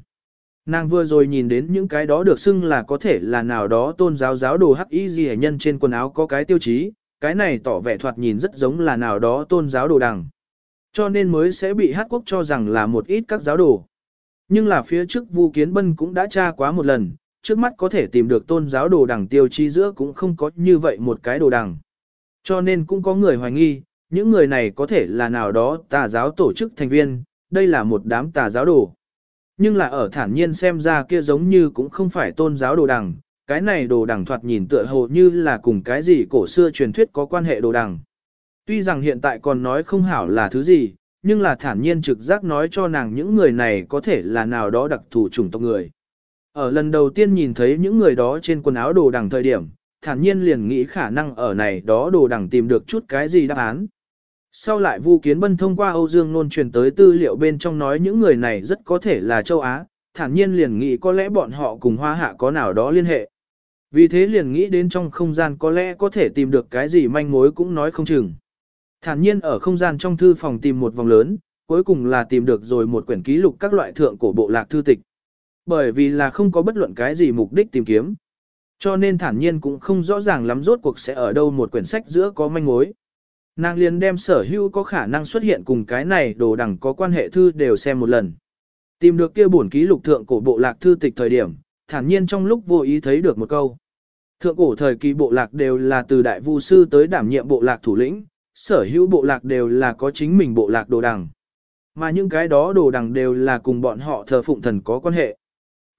Nàng vừa rồi nhìn đến những cái đó được xưng là có thể là nào đó tôn giáo giáo đồ hắc y gì nhân trên quần áo có cái tiêu chí, cái này tỏ vẻ thoạt nhìn rất giống là nào đó tôn giáo đồ đằng. Cho nên mới sẽ bị hát quốc cho rằng là một ít các giáo đồ. Nhưng là phía trước Vu Kiến Bân cũng đã tra quá một lần, trước mắt có thể tìm được tôn giáo đồ đằng tiêu chí giữa cũng không có như vậy một cái đồ đằng. Cho nên cũng có người hoài nghi, những người này có thể là nào đó tà giáo tổ chức thành viên, đây là một đám tà giáo đồ. Nhưng là ở thản nhiên xem ra kia giống như cũng không phải tôn giáo đồ đằng, cái này đồ đằng thoạt nhìn tựa hồ như là cùng cái gì cổ xưa truyền thuyết có quan hệ đồ đằng. Tuy rằng hiện tại còn nói không hảo là thứ gì, nhưng là thản nhiên trực giác nói cho nàng những người này có thể là nào đó đặc thù chủng tộc người. Ở lần đầu tiên nhìn thấy những người đó trên quần áo đồ đằng thời điểm, thản nhiên liền nghĩ khả năng ở này đó đồ đằng tìm được chút cái gì đáp án. Sau lại Vu Kiến Bân thông qua Âu Dương Nôn truyền tới tư liệu bên trong nói những người này rất có thể là châu Á, thản nhiên liền nghĩ có lẽ bọn họ cùng hoa hạ có nào đó liên hệ. Vì thế liền nghĩ đến trong không gian có lẽ có thể tìm được cái gì manh mối cũng nói không chừng. Thản nhiên ở không gian trong thư phòng tìm một vòng lớn, cuối cùng là tìm được rồi một quyển ký lục các loại thượng cổ bộ lạc thư tịch. Bởi vì là không có bất luận cái gì mục đích tìm kiếm. Cho nên thản nhiên cũng không rõ ràng lắm rốt cuộc sẽ ở đâu một quyển sách giữa có manh mối. Nàng liền đem sở hữu có khả năng xuất hiện cùng cái này đồ đẳng có quan hệ thư đều xem một lần. Tìm được kia bổn ký lục thượng cổ bộ lạc thư tịch thời điểm, thản nhiên trong lúc vô ý thấy được một câu. Thượng cổ thời kỳ bộ lạc đều là từ đại vu sư tới đảm nhiệm bộ lạc thủ lĩnh, sở hữu bộ lạc đều là có chính mình bộ lạc đồ đằng. Mà những cái đó đồ đằng đều là cùng bọn họ thờ phụng thần có quan hệ.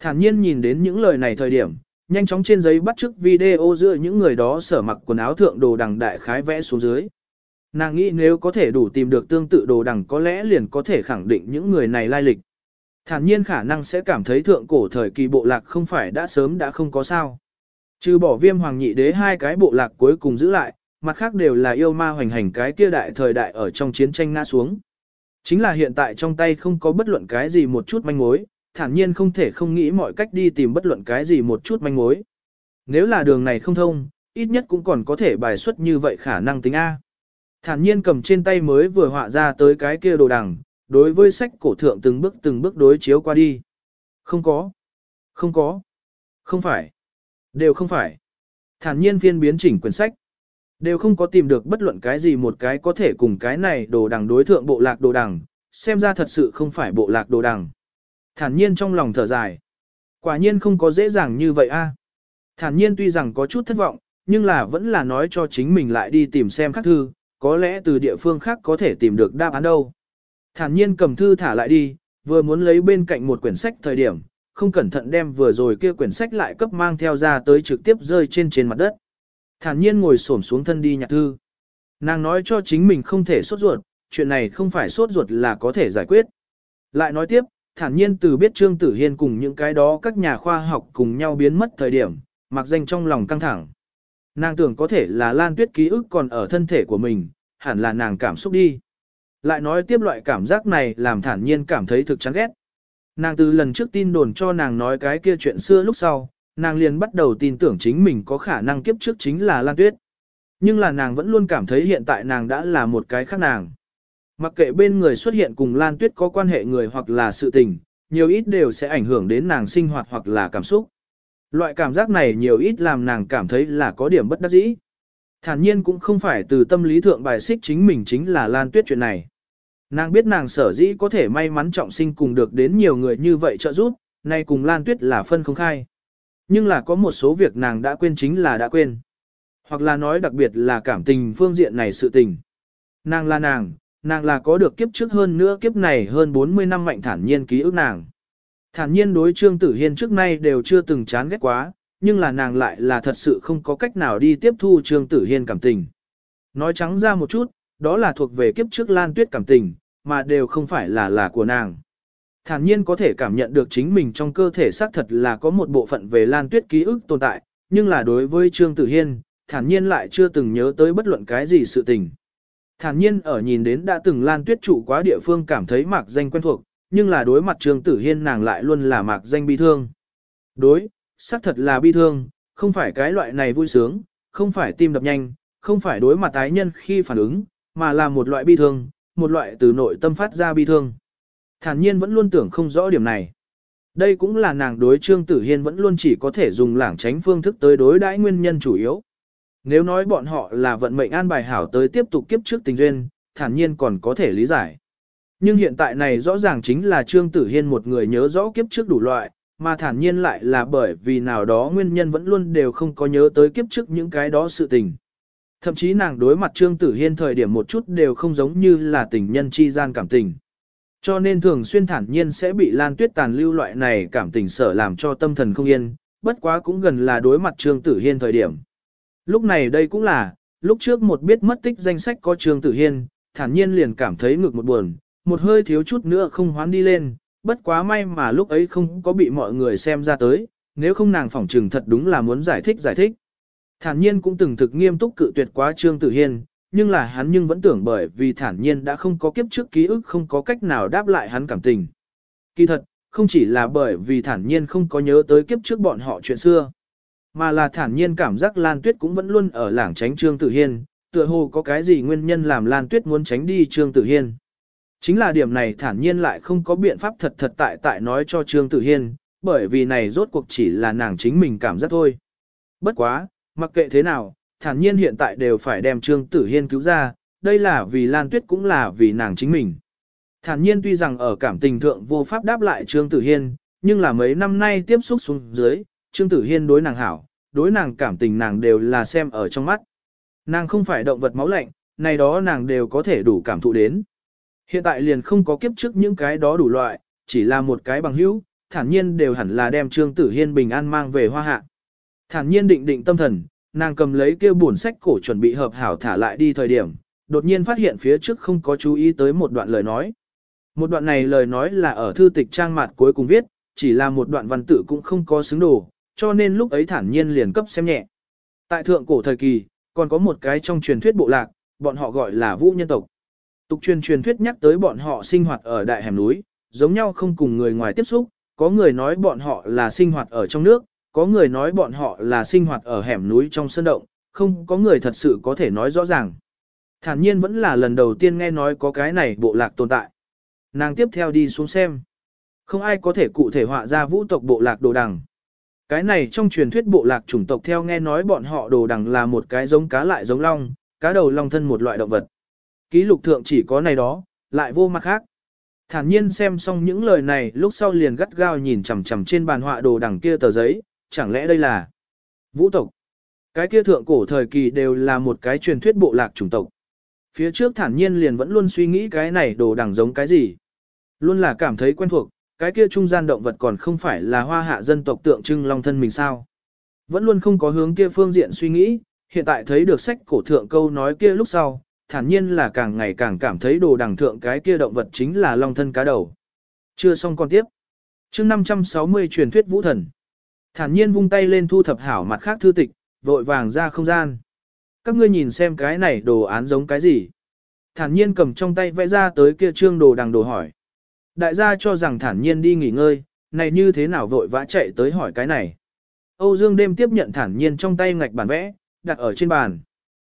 Thản nhiên nhìn đến những lời này thời điểm, nhanh chóng trên giấy bắt chước video giữa những người đó sở mặc quần áo thượng đồ đằng đại khái vẽ xuống dưới. Nàng nghĩ nếu có thể đủ tìm được tương tự đồ đằng có lẽ liền có thể khẳng định những người này lai lịch. Thản nhiên khả năng sẽ cảm thấy thượng cổ thời kỳ bộ lạc không phải đã sớm đã không có sao. Trừ bỏ viêm hoàng nhị đế hai cái bộ lạc cuối cùng giữ lại, mặt khác đều là yêu ma hoành hành cái kia đại thời đại ở trong chiến tranh ngã xuống. Chính là hiện tại trong tay không có bất luận cái gì một chút manh mối, thản nhiên không thể không nghĩ mọi cách đi tìm bất luận cái gì một chút manh mối. Nếu là đường này không thông, ít nhất cũng còn có thể bài xuất như vậy khả năng tính A. Thản nhiên cầm trên tay mới vừa họa ra tới cái kia đồ đằng, đối với sách cổ thượng từng bước từng bước đối chiếu qua đi. Không có. Không có. Không phải. Đều không phải. Thản nhiên phiên biến chỉnh quyển sách. Đều không có tìm được bất luận cái gì một cái có thể cùng cái này đồ đằng đối thượng bộ lạc đồ đằng, xem ra thật sự không phải bộ lạc đồ đằng. Thản nhiên trong lòng thở dài. Quả nhiên không có dễ dàng như vậy a. Thản nhiên tuy rằng có chút thất vọng, nhưng là vẫn là nói cho chính mình lại đi tìm xem khác thư, có lẽ từ địa phương khác có thể tìm được đáp án đâu. Thản nhiên cầm thư thả lại đi, vừa muốn lấy bên cạnh một quyển sách thời điểm, không cẩn thận đem vừa rồi kia quyển sách lại cấp mang theo ra tới trực tiếp rơi trên trên mặt đất. Thản nhiên ngồi xổm xuống thân đi nhặt thư. Nàng nói cho chính mình không thể sốt ruột, chuyện này không phải sốt ruột là có thể giải quyết. Lại nói tiếp, thản nhiên từ biết Trương Tử Hiên cùng những cái đó các nhà khoa học cùng nhau biến mất thời điểm, mặc danh trong lòng căng thẳng. Nàng tưởng có thể là Lan Tuyết ký ức còn ở thân thể của mình, hẳn là nàng cảm xúc đi. Lại nói tiếp loại cảm giác này làm thản nhiên cảm thấy thực chán ghét. Nàng từ lần trước tin đồn cho nàng nói cái kia chuyện xưa lúc sau, nàng liền bắt đầu tin tưởng chính mình có khả năng kiếp trước chính là Lan Tuyết. Nhưng là nàng vẫn luôn cảm thấy hiện tại nàng đã là một cái khác nàng. Mặc kệ bên người xuất hiện cùng Lan Tuyết có quan hệ người hoặc là sự tình, nhiều ít đều sẽ ảnh hưởng đến nàng sinh hoạt hoặc là cảm xúc. Loại cảm giác này nhiều ít làm nàng cảm thấy là có điểm bất đắc dĩ. Thản nhiên cũng không phải từ tâm lý thượng bài xích chính mình chính là Lan Tuyết chuyện này. Nàng biết nàng sở dĩ có thể may mắn trọng sinh cùng được đến nhiều người như vậy trợ giúp, nay cùng Lan Tuyết là phân không khai. Nhưng là có một số việc nàng đã quên chính là đã quên. Hoặc là nói đặc biệt là cảm tình phương diện này sự tình. Nàng là nàng, nàng là có được kiếp trước hơn nữa kiếp này hơn 40 năm mạnh thản nhiên ký ức nàng. Thản nhiên đối Trương Tử Hiên trước nay đều chưa từng chán ghét quá, nhưng là nàng lại là thật sự không có cách nào đi tiếp thu Trương Tử Hiên cảm tình. Nói trắng ra một chút, đó là thuộc về kiếp trước Lan Tuyết cảm tình, mà đều không phải là là của nàng. Thản nhiên có thể cảm nhận được chính mình trong cơ thể xác thật là có một bộ phận về Lan Tuyết ký ức tồn tại, nhưng là đối với Trương Tử Hiên, thản nhiên lại chưa từng nhớ tới bất luận cái gì sự tình. Thản nhiên ở nhìn đến đã từng Lan Tuyết trụ quá địa phương cảm thấy mạc danh quen thuộc, nhưng là đối mặt Trương Tử Hiên nàng lại luôn là mạc danh bi thương. Đối, xác thật là bi thương, không phải cái loại này vui sướng, không phải tim đập nhanh, không phải đối mặt tái nhân khi phản ứng, mà là một loại bi thương, một loại từ nội tâm phát ra bi thương. Thản nhiên vẫn luôn tưởng không rõ điểm này. Đây cũng là nàng đối Trương Tử Hiên vẫn luôn chỉ có thể dùng lảng tránh phương thức tới đối đãi nguyên nhân chủ yếu. Nếu nói bọn họ là vận mệnh an bài hảo tới tiếp tục kiếp trước tình duyên, thản nhiên còn có thể lý giải. Nhưng hiện tại này rõ ràng chính là Trương Tử Hiên một người nhớ rõ kiếp trước đủ loại, mà thản nhiên lại là bởi vì nào đó nguyên nhân vẫn luôn đều không có nhớ tới kiếp trước những cái đó sự tình. Thậm chí nàng đối mặt Trương Tử Hiên thời điểm một chút đều không giống như là tình nhân chi gian cảm tình. Cho nên thường xuyên thản nhiên sẽ bị Lan Tuyết tàn lưu loại này cảm tình sở làm cho tâm thần không yên, bất quá cũng gần là đối mặt Trương Tử Hiên thời điểm. Lúc này đây cũng là, lúc trước một biết mất tích danh sách có Trương Tử Hiên, thản nhiên liền cảm thấy ngực một buồn, một hơi thiếu chút nữa không hoán đi lên, bất quá may mà lúc ấy không có bị mọi người xem ra tới, nếu không nàng phỏng trừng thật đúng là muốn giải thích giải thích. Thản nhiên cũng từng thực nghiêm túc cự tuyệt quá Trương Tử Hiên, nhưng là hắn nhưng vẫn tưởng bởi vì thản nhiên đã không có kiếp trước ký ức không có cách nào đáp lại hắn cảm tình. Kỳ thật, không chỉ là bởi vì thản nhiên không có nhớ tới kiếp trước bọn họ chuyện xưa, mà là thản nhiên cảm giác Lan Tuyết cũng vẫn luôn ở lảng tránh Trương Tử Hiên, tựa hồ có cái gì nguyên nhân làm Lan Tuyết muốn tránh đi Trương Tử Hiên. Chính là điểm này thản nhiên lại không có biện pháp thật thật tại tại nói cho Trương Tử Hiên, bởi vì này rốt cuộc chỉ là nàng chính mình cảm giác thôi. Bất quá, mặc kệ thế nào, thản nhiên hiện tại đều phải đem Trương Tử Hiên cứu ra, đây là vì Lan Tuyết cũng là vì nàng chính mình. Thản nhiên tuy rằng ở cảm tình thượng vô pháp đáp lại Trương Tử Hiên, nhưng là mấy năm nay tiếp xúc xuống dưới, Trương Tử Hiên đối nàng hảo, đối nàng cảm tình nàng đều là xem ở trong mắt. Nàng không phải động vật máu lạnh, này đó nàng đều có thể đủ cảm thụ đến. Hiện tại liền không có kiếp trước những cái đó đủ loại, chỉ là một cái bằng hữu, thản nhiên đều hẳn là đem Trương Tử Hiên bình an mang về hoa hạ. Thản nhiên định định tâm thần, nàng cầm lấy kia buồn sách cổ chuẩn bị hợp hảo thả lại đi thời điểm, đột nhiên phát hiện phía trước không có chú ý tới một đoạn lời nói. Một đoạn này lời nói là ở thư tịch trang mặt cuối cùng viết, chỉ là một đoạn văn tự cũng không có xứng đồ, cho nên lúc ấy thản nhiên liền cấp xem nhẹ. Tại thượng cổ thời kỳ, còn có một cái trong truyền thuyết bộ lạc, bọn họ gọi là vũ nhân tộc. Tục truyền truyền thuyết nhắc tới bọn họ sinh hoạt ở đại hẻm núi, giống nhau không cùng người ngoài tiếp xúc, có người nói bọn họ là sinh hoạt ở trong nước, có người nói bọn họ là sinh hoạt ở hẻm núi trong sơn động, không có người thật sự có thể nói rõ ràng. Thản nhiên vẫn là lần đầu tiên nghe nói có cái này bộ lạc tồn tại. Nàng tiếp theo đi xuống xem. Không ai có thể cụ thể họa ra vũ tộc bộ lạc đồ đằng. Cái này trong truyền thuyết bộ lạc chủng tộc theo nghe nói bọn họ đồ đằng là một cái giống cá lại giống long, cá đầu long thân một loại động vật. Ký lục thượng chỉ có này đó, lại vô mặt khác. Thản nhiên xem xong những lời này lúc sau liền gắt gao nhìn chằm chằm trên bàn họa đồ đằng kia tờ giấy, chẳng lẽ đây là vũ tộc? Cái kia thượng cổ thời kỳ đều là một cái truyền thuyết bộ lạc chủng tộc. Phía trước thản nhiên liền vẫn luôn suy nghĩ cái này đồ đẳng giống cái gì. Luôn là cảm thấy quen thuộc, cái kia trung gian động vật còn không phải là hoa hạ dân tộc tượng trưng long thân mình sao. Vẫn luôn không có hướng kia phương diện suy nghĩ, hiện tại thấy được sách cổ thượng câu nói kia lúc sau, thản nhiên là càng ngày càng cảm thấy đồ đẳng thượng cái kia động vật chính là long thân cá đầu. Chưa xong còn tiếp. chương 560 truyền thuyết vũ thần. Thản nhiên vung tay lên thu thập hảo mặt khác thư tịch, vội vàng ra không gian. Các ngươi nhìn xem cái này đồ án giống cái gì. Thản nhiên cầm trong tay vẽ ra tới kia trương đồ đằng đồ hỏi. Đại gia cho rằng thản nhiên đi nghỉ ngơi, này như thế nào vội vã chạy tới hỏi cái này. Âu Dương đêm tiếp nhận thản nhiên trong tay ngạch bản vẽ, đặt ở trên bàn.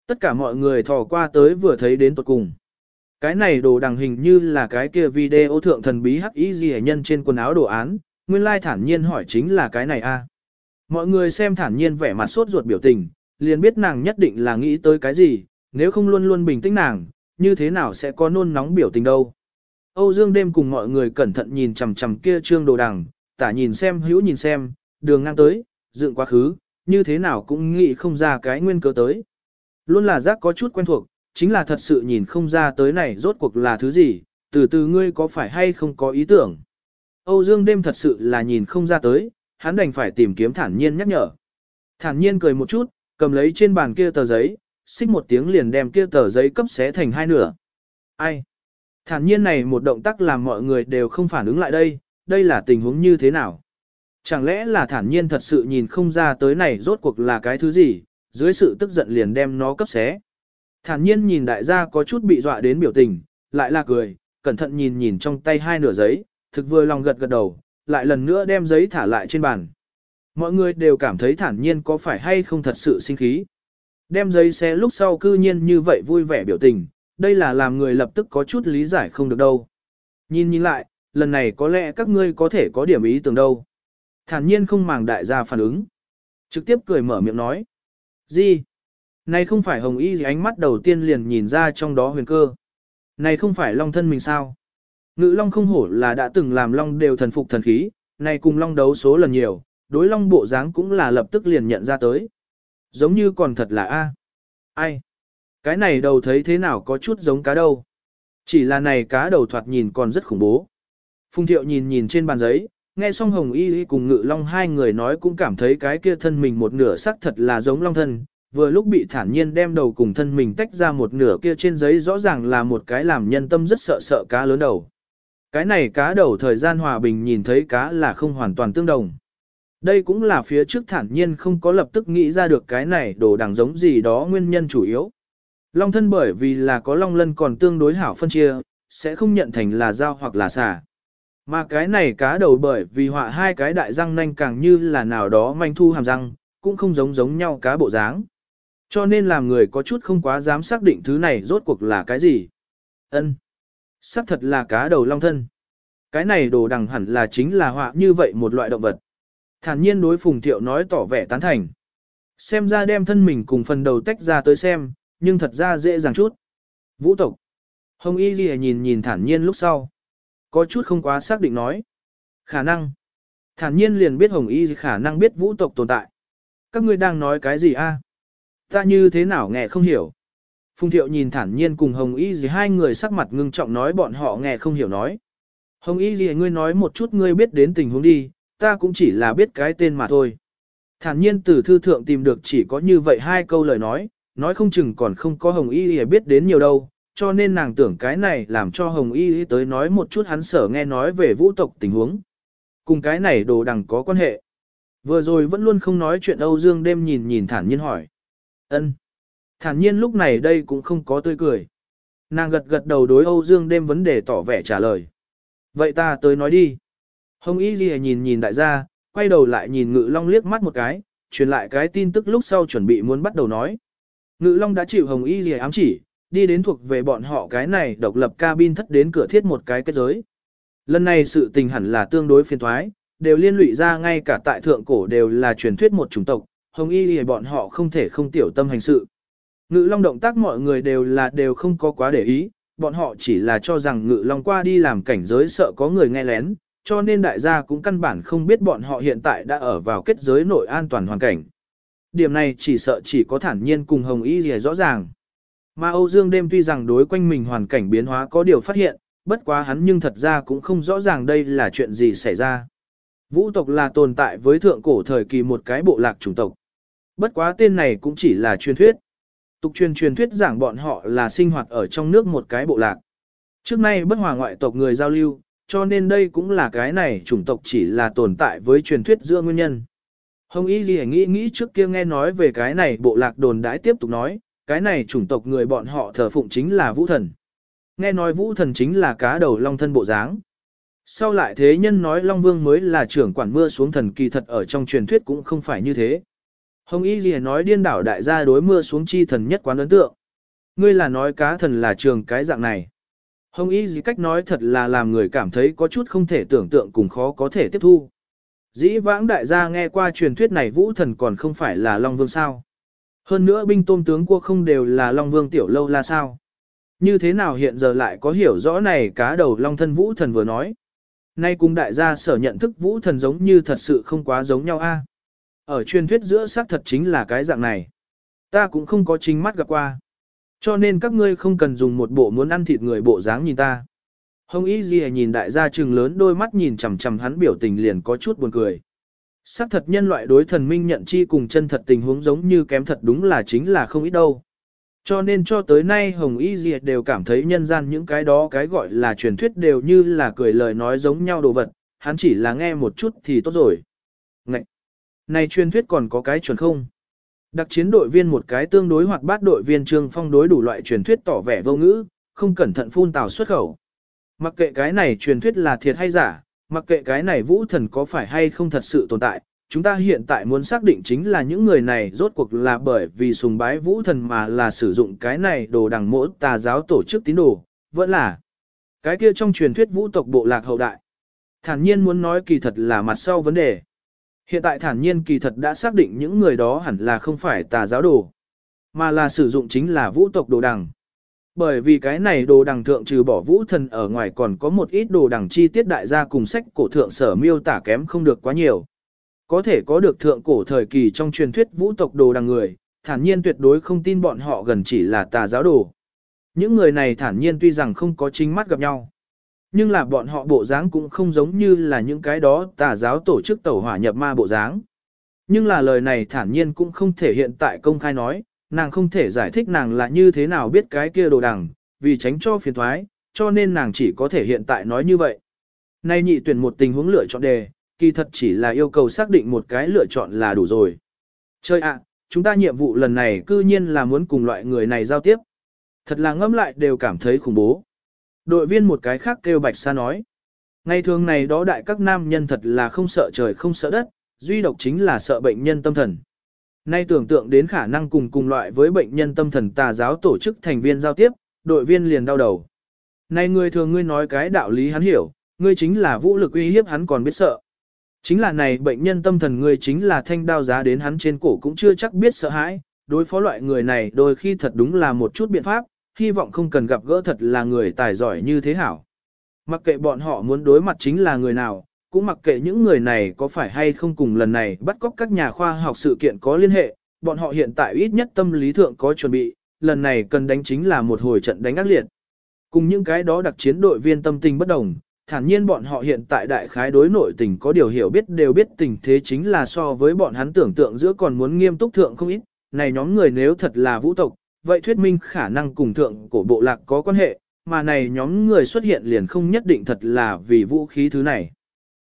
Tất cả mọi người thò qua tới vừa thấy đến tuột cùng. Cái này đồ đằng hình như là cái kia video thượng thần bí hắc ý gì nhân trên quần áo đồ án, nguyên lai thản nhiên hỏi chính là cái này a. Mọi người xem thản nhiên vẻ mặt sốt ruột biểu tình, liền biết nàng nhất định là nghĩ tới cái gì, nếu không luôn luôn bình tĩnh nàng, như thế nào sẽ có nôn nóng biểu tình đâu. Âu Dương đêm cùng mọi người cẩn thận nhìn chằm chằm kia trương đồ đằng, tả nhìn xem hữu nhìn xem, đường ngang tới, dựng quá khứ, như thế nào cũng nghĩ không ra cái nguyên cớ tới. Luôn là giác có chút quen thuộc, chính là thật sự nhìn không ra tới này rốt cuộc là thứ gì, từ từ ngươi có phải hay không có ý tưởng. Âu Dương đêm thật sự là nhìn không ra tới, hắn đành phải tìm kiếm thản nhiên nhắc nhở. Thản nhiên cười một chút, cầm lấy trên bàn kia tờ giấy, xích một tiếng liền đem kia tờ giấy cấp xé thành hai nửa. Ai? Thản nhiên này một động tác làm mọi người đều không phản ứng lại đây, đây là tình huống như thế nào? Chẳng lẽ là thản nhiên thật sự nhìn không ra tới này rốt cuộc là cái thứ gì, dưới sự tức giận liền đem nó cấp xé. Thản nhiên nhìn đại gia có chút bị dọa đến biểu tình, lại là cười, cẩn thận nhìn nhìn trong tay hai nửa giấy, thực vừa lòng gật gật đầu, lại lần nữa đem giấy thả lại trên bàn. Mọi người đều cảm thấy thản nhiên có phải hay không thật sự sinh khí. Đem giấy xé lúc sau cư nhiên như vậy vui vẻ biểu tình, đây là làm người lập tức có chút lý giải không được đâu. Nhìn nhìn lại, lần này có lẽ các ngươi có thể có điểm ý tưởng đâu. Thản nhiên không màng đại gia phản ứng. Trực tiếp cười mở miệng nói. Gì? Này không phải hồng y gì ánh mắt đầu tiên liền nhìn ra trong đó huyền cơ. Này không phải long thân mình sao? Ngự long không hổ là đã từng làm long đều thần phục thần khí, này cùng long đấu số lần nhiều, đối long bộ dáng cũng là lập tức liền nhận ra tới. Giống như còn thật là A. Ai? Cái này đầu thấy thế nào có chút giống cá đâu. Chỉ là này cá đầu thoạt nhìn còn rất khủng bố. Phùng thiệu nhìn nhìn trên bàn giấy, nghe xong hồng y cùng ngự long hai người nói cũng cảm thấy cái kia thân mình một nửa sắc thật là giống long thân. Vừa lúc bị thản nhiên đem đầu cùng thân mình tách ra một nửa kia trên giấy rõ ràng là một cái làm nhân tâm rất sợ sợ cá lớn đầu. Cái này cá đầu thời gian hòa bình nhìn thấy cá là không hoàn toàn tương đồng. Đây cũng là phía trước thản nhiên không có lập tức nghĩ ra được cái này đồ đằng giống gì đó nguyên nhân chủ yếu. Long thân bởi vì là có long lân còn tương đối hảo phân chia, sẽ không nhận thành là dao hoặc là xà. Mà cái này cá đầu bởi vì họa hai cái đại răng nanh càng như là nào đó manh thu hàm răng, cũng không giống giống nhau cá bộ dáng. Cho nên làm người có chút không quá dám xác định thứ này rốt cuộc là cái gì. Ân, xác thật là cá đầu long thân. Cái này đồ đằng hẳn là chính là họa như vậy một loại động vật. Thản nhiên đối Phùng Thiệu nói tỏ vẻ tán thành. Xem ra đem thân mình cùng phần đầu tách ra tới xem, nhưng thật ra dễ dàng chút. Vũ tộc. Hồng Y Ghi nhìn nhìn thản nhiên lúc sau. Có chút không quá xác định nói. Khả năng. Thản nhiên liền biết Hồng Y khả năng biết vũ tộc tồn tại. Các ngươi đang nói cái gì a? Ta như thế nào nghe không hiểu. Phùng Thiệu nhìn thản nhiên cùng Hồng Y gì hai người sắc mặt ngưng trọng nói bọn họ nghe không hiểu nói. Hồng Y gì ngươi nói một chút ngươi biết đến tình huống đi, ta cũng chỉ là biết cái tên mà thôi. Thản nhiên từ thư thượng tìm được chỉ có như vậy hai câu lời nói, nói không chừng còn không có Hồng Y gì biết đến nhiều đâu, cho nên nàng tưởng cái này làm cho Hồng Y Y tới nói một chút hắn sở nghe nói về vũ tộc tình huống. Cùng cái này đồ đằng có quan hệ. Vừa rồi vẫn luôn không nói chuyện Âu Dương đêm nhìn nhìn thản nhiên hỏi. ân Thản nhiên lúc này đây cũng không có tươi cười. Nàng gật gật đầu đối Âu Dương đêm vấn đề tỏ vẻ trả lời. Vậy ta tới nói đi. Hồng Y Ghi nhìn nhìn đại gia, quay đầu lại nhìn Ngự Long liếc mắt một cái, truyền lại cái tin tức lúc sau chuẩn bị muốn bắt đầu nói. Ngự Long đã chịu Hồng Y Ghi ám chỉ, đi đến thuộc về bọn họ cái này độc lập cabin thất đến cửa thiết một cái kết giới. Lần này sự tình hẳn là tương đối phiền thoái, đều liên lụy ra ngay cả tại thượng cổ đều là truyền thuyết một chủng tộc, Hồng Y Ghi bọn họ không thể không tiểu tâm hành sự. Ngự Long động tác mọi người đều là đều không có quá để ý, bọn họ chỉ là cho rằng Ngự Long qua đi làm cảnh giới sợ có người nghe lén, cho nên đại gia cũng căn bản không biết bọn họ hiện tại đã ở vào kết giới nội an toàn hoàn cảnh. Điểm này chỉ sợ chỉ có thản nhiên cùng Hồng Y gì rõ ràng. Mà Âu Dương đêm tuy rằng đối quanh mình hoàn cảnh biến hóa có điều phát hiện, bất quá hắn nhưng thật ra cũng không rõ ràng đây là chuyện gì xảy ra. Vũ tộc là tồn tại với thượng cổ thời kỳ một cái bộ lạc chủng tộc. Bất quá tên này cũng chỉ là truyền thuyết. Tục truyền truyền thuyết giảng bọn họ là sinh hoạt ở trong nước một cái bộ lạc. Trước nay bất hòa ngoại tộc người giao lưu, cho nên đây cũng là cái này chủng tộc chỉ là tồn tại với truyền thuyết giữa nguyên nhân. Hồng Y Ghi nghĩ nghĩ trước kia nghe nói về cái này bộ lạc đồn đãi tiếp tục nói, cái này chủng tộc người bọn họ thờ phụng chính là vũ thần. Nghe nói vũ thần chính là cá đầu long thân bộ dáng. Sau lại thế nhân nói Long Vương mới là trưởng quản mưa xuống thần kỳ thật ở trong truyền thuyết cũng không phải như thế. Hồng Y Ghi nói điên đảo đại gia đối mưa xuống chi thần nhất quán ấn tượng. Ngươi là nói cá thần là trường cái dạng này. Hồng Y gì cách nói thật là làm người cảm thấy có chút không thể tưởng tượng cùng khó có thể tiếp thu. Dĩ vãng đại gia nghe qua truyền thuyết này vũ thần còn không phải là Long Vương sao. Hơn nữa binh tôm tướng cua không đều là Long Vương tiểu lâu là sao. Như thế nào hiện giờ lại có hiểu rõ này cá đầu Long thân vũ thần vừa nói. Nay cùng đại gia sở nhận thức vũ thần giống như thật sự không quá giống nhau a. Ở truyền thuyết giữa xác thật chính là cái dạng này. Ta cũng không có chính mắt gặp qua. Cho nên các ngươi không cần dùng một bộ muốn ăn thịt người bộ dáng nhìn ta. Hồng Y Ghi nhìn đại gia trừng lớn đôi mắt nhìn chằm chằm hắn biểu tình liền có chút buồn cười. xác thật nhân loại đối thần minh nhận chi cùng chân thật tình huống giống như kém thật đúng là chính là không ít đâu. Cho nên cho tới nay Hồng Y Diệt đều cảm thấy nhân gian những cái đó cái gọi là truyền thuyết đều như là cười lời nói giống nhau đồ vật, hắn chỉ là nghe một chút thì tốt rồi. Ngậy! Này truyền thuyết còn có cái chuẩn không? Đặc chiến đội viên một cái tương đối hoặc bát đội viên Trương Phong đối đủ loại truyền thuyết tỏ vẻ vô ngữ, không cẩn thận phun tào xuất khẩu. Mặc kệ cái này truyền thuyết là thiệt hay giả, mặc kệ cái này vũ thần có phải hay không thật sự tồn tại, chúng ta hiện tại muốn xác định chính là những người này rốt cuộc là bởi vì sùng bái vũ thần mà là sử dụng cái này đồ đằng mỗ tà giáo tổ chức tín đồ, vẫn là cái kia trong truyền thuyết vũ tộc bộ lạc hậu đại. Thản nhiên muốn nói kỳ thật là mặt sau vấn đề. Hiện tại thản nhiên kỳ thật đã xác định những người đó hẳn là không phải tà giáo đồ, mà là sử dụng chính là vũ tộc đồ đằng. Bởi vì cái này đồ đằng thượng trừ bỏ vũ thần ở ngoài còn có một ít đồ đằng chi tiết đại gia cùng sách cổ thượng sở miêu tả kém không được quá nhiều. Có thể có được thượng cổ thời kỳ trong truyền thuyết vũ tộc đồ đằng người, thản nhiên tuyệt đối không tin bọn họ gần chỉ là tà giáo đồ. Những người này thản nhiên tuy rằng không có chính mắt gặp nhau, nhưng là bọn họ bộ dáng cũng không giống như là những cái đó tà giáo tổ chức tẩu hỏa nhập ma bộ dáng. Nhưng là lời này thản nhiên cũng không thể hiện tại công khai nói, nàng không thể giải thích nàng là như thế nào biết cái kia đồ đằng, vì tránh cho phiền thoái, cho nên nàng chỉ có thể hiện tại nói như vậy. Nay nhị tuyển một tình huống lựa chọn đề, kỳ thật chỉ là yêu cầu xác định một cái lựa chọn là đủ rồi. Chơi ạ, chúng ta nhiệm vụ lần này cư nhiên là muốn cùng loại người này giao tiếp. Thật là ngẫm lại đều cảm thấy khủng bố. Đội viên một cái khác kêu Bạch Sa nói. Ngày thường này đó đại các nam nhân thật là không sợ trời không sợ đất, duy độc chính là sợ bệnh nhân tâm thần. Nay tưởng tượng đến khả năng cùng cùng loại với bệnh nhân tâm thần tà giáo tổ chức thành viên giao tiếp, đội viên liền đau đầu. Nay người thường ngươi nói cái đạo lý hắn hiểu, ngươi chính là vũ lực uy hiếp hắn còn biết sợ. Chính là này bệnh nhân tâm thần ngươi chính là thanh đao giá đến hắn trên cổ cũng chưa chắc biết sợ hãi, đối phó loại người này đôi khi thật đúng là một chút biện pháp, hy vọng không cần gặp gỡ thật là người tài giỏi như thế hảo. Mặc kệ bọn họ muốn đối mặt chính là người nào, cũng mặc kệ những người này có phải hay không cùng lần này bắt cóc các nhà khoa học sự kiện có liên hệ, bọn họ hiện tại ít nhất tâm lý thượng có chuẩn bị, lần này cần đánh chính là một hồi trận đánh ác liệt. Cùng những cái đó đặc chiến đội viên tâm tình bất đồng, thản nhiên bọn họ hiện tại đại khái đối nội tình có điều hiểu biết đều biết tình thế chính là so với bọn hắn tưởng tượng giữa còn muốn nghiêm túc thượng không ít, này nhóm người nếu thật là vũ tộc, vậy thuyết minh khả năng cùng thượng cổ bộ lạc có quan hệ, mà này nhóm người xuất hiện liền không nhất định thật là vì vũ khí thứ này.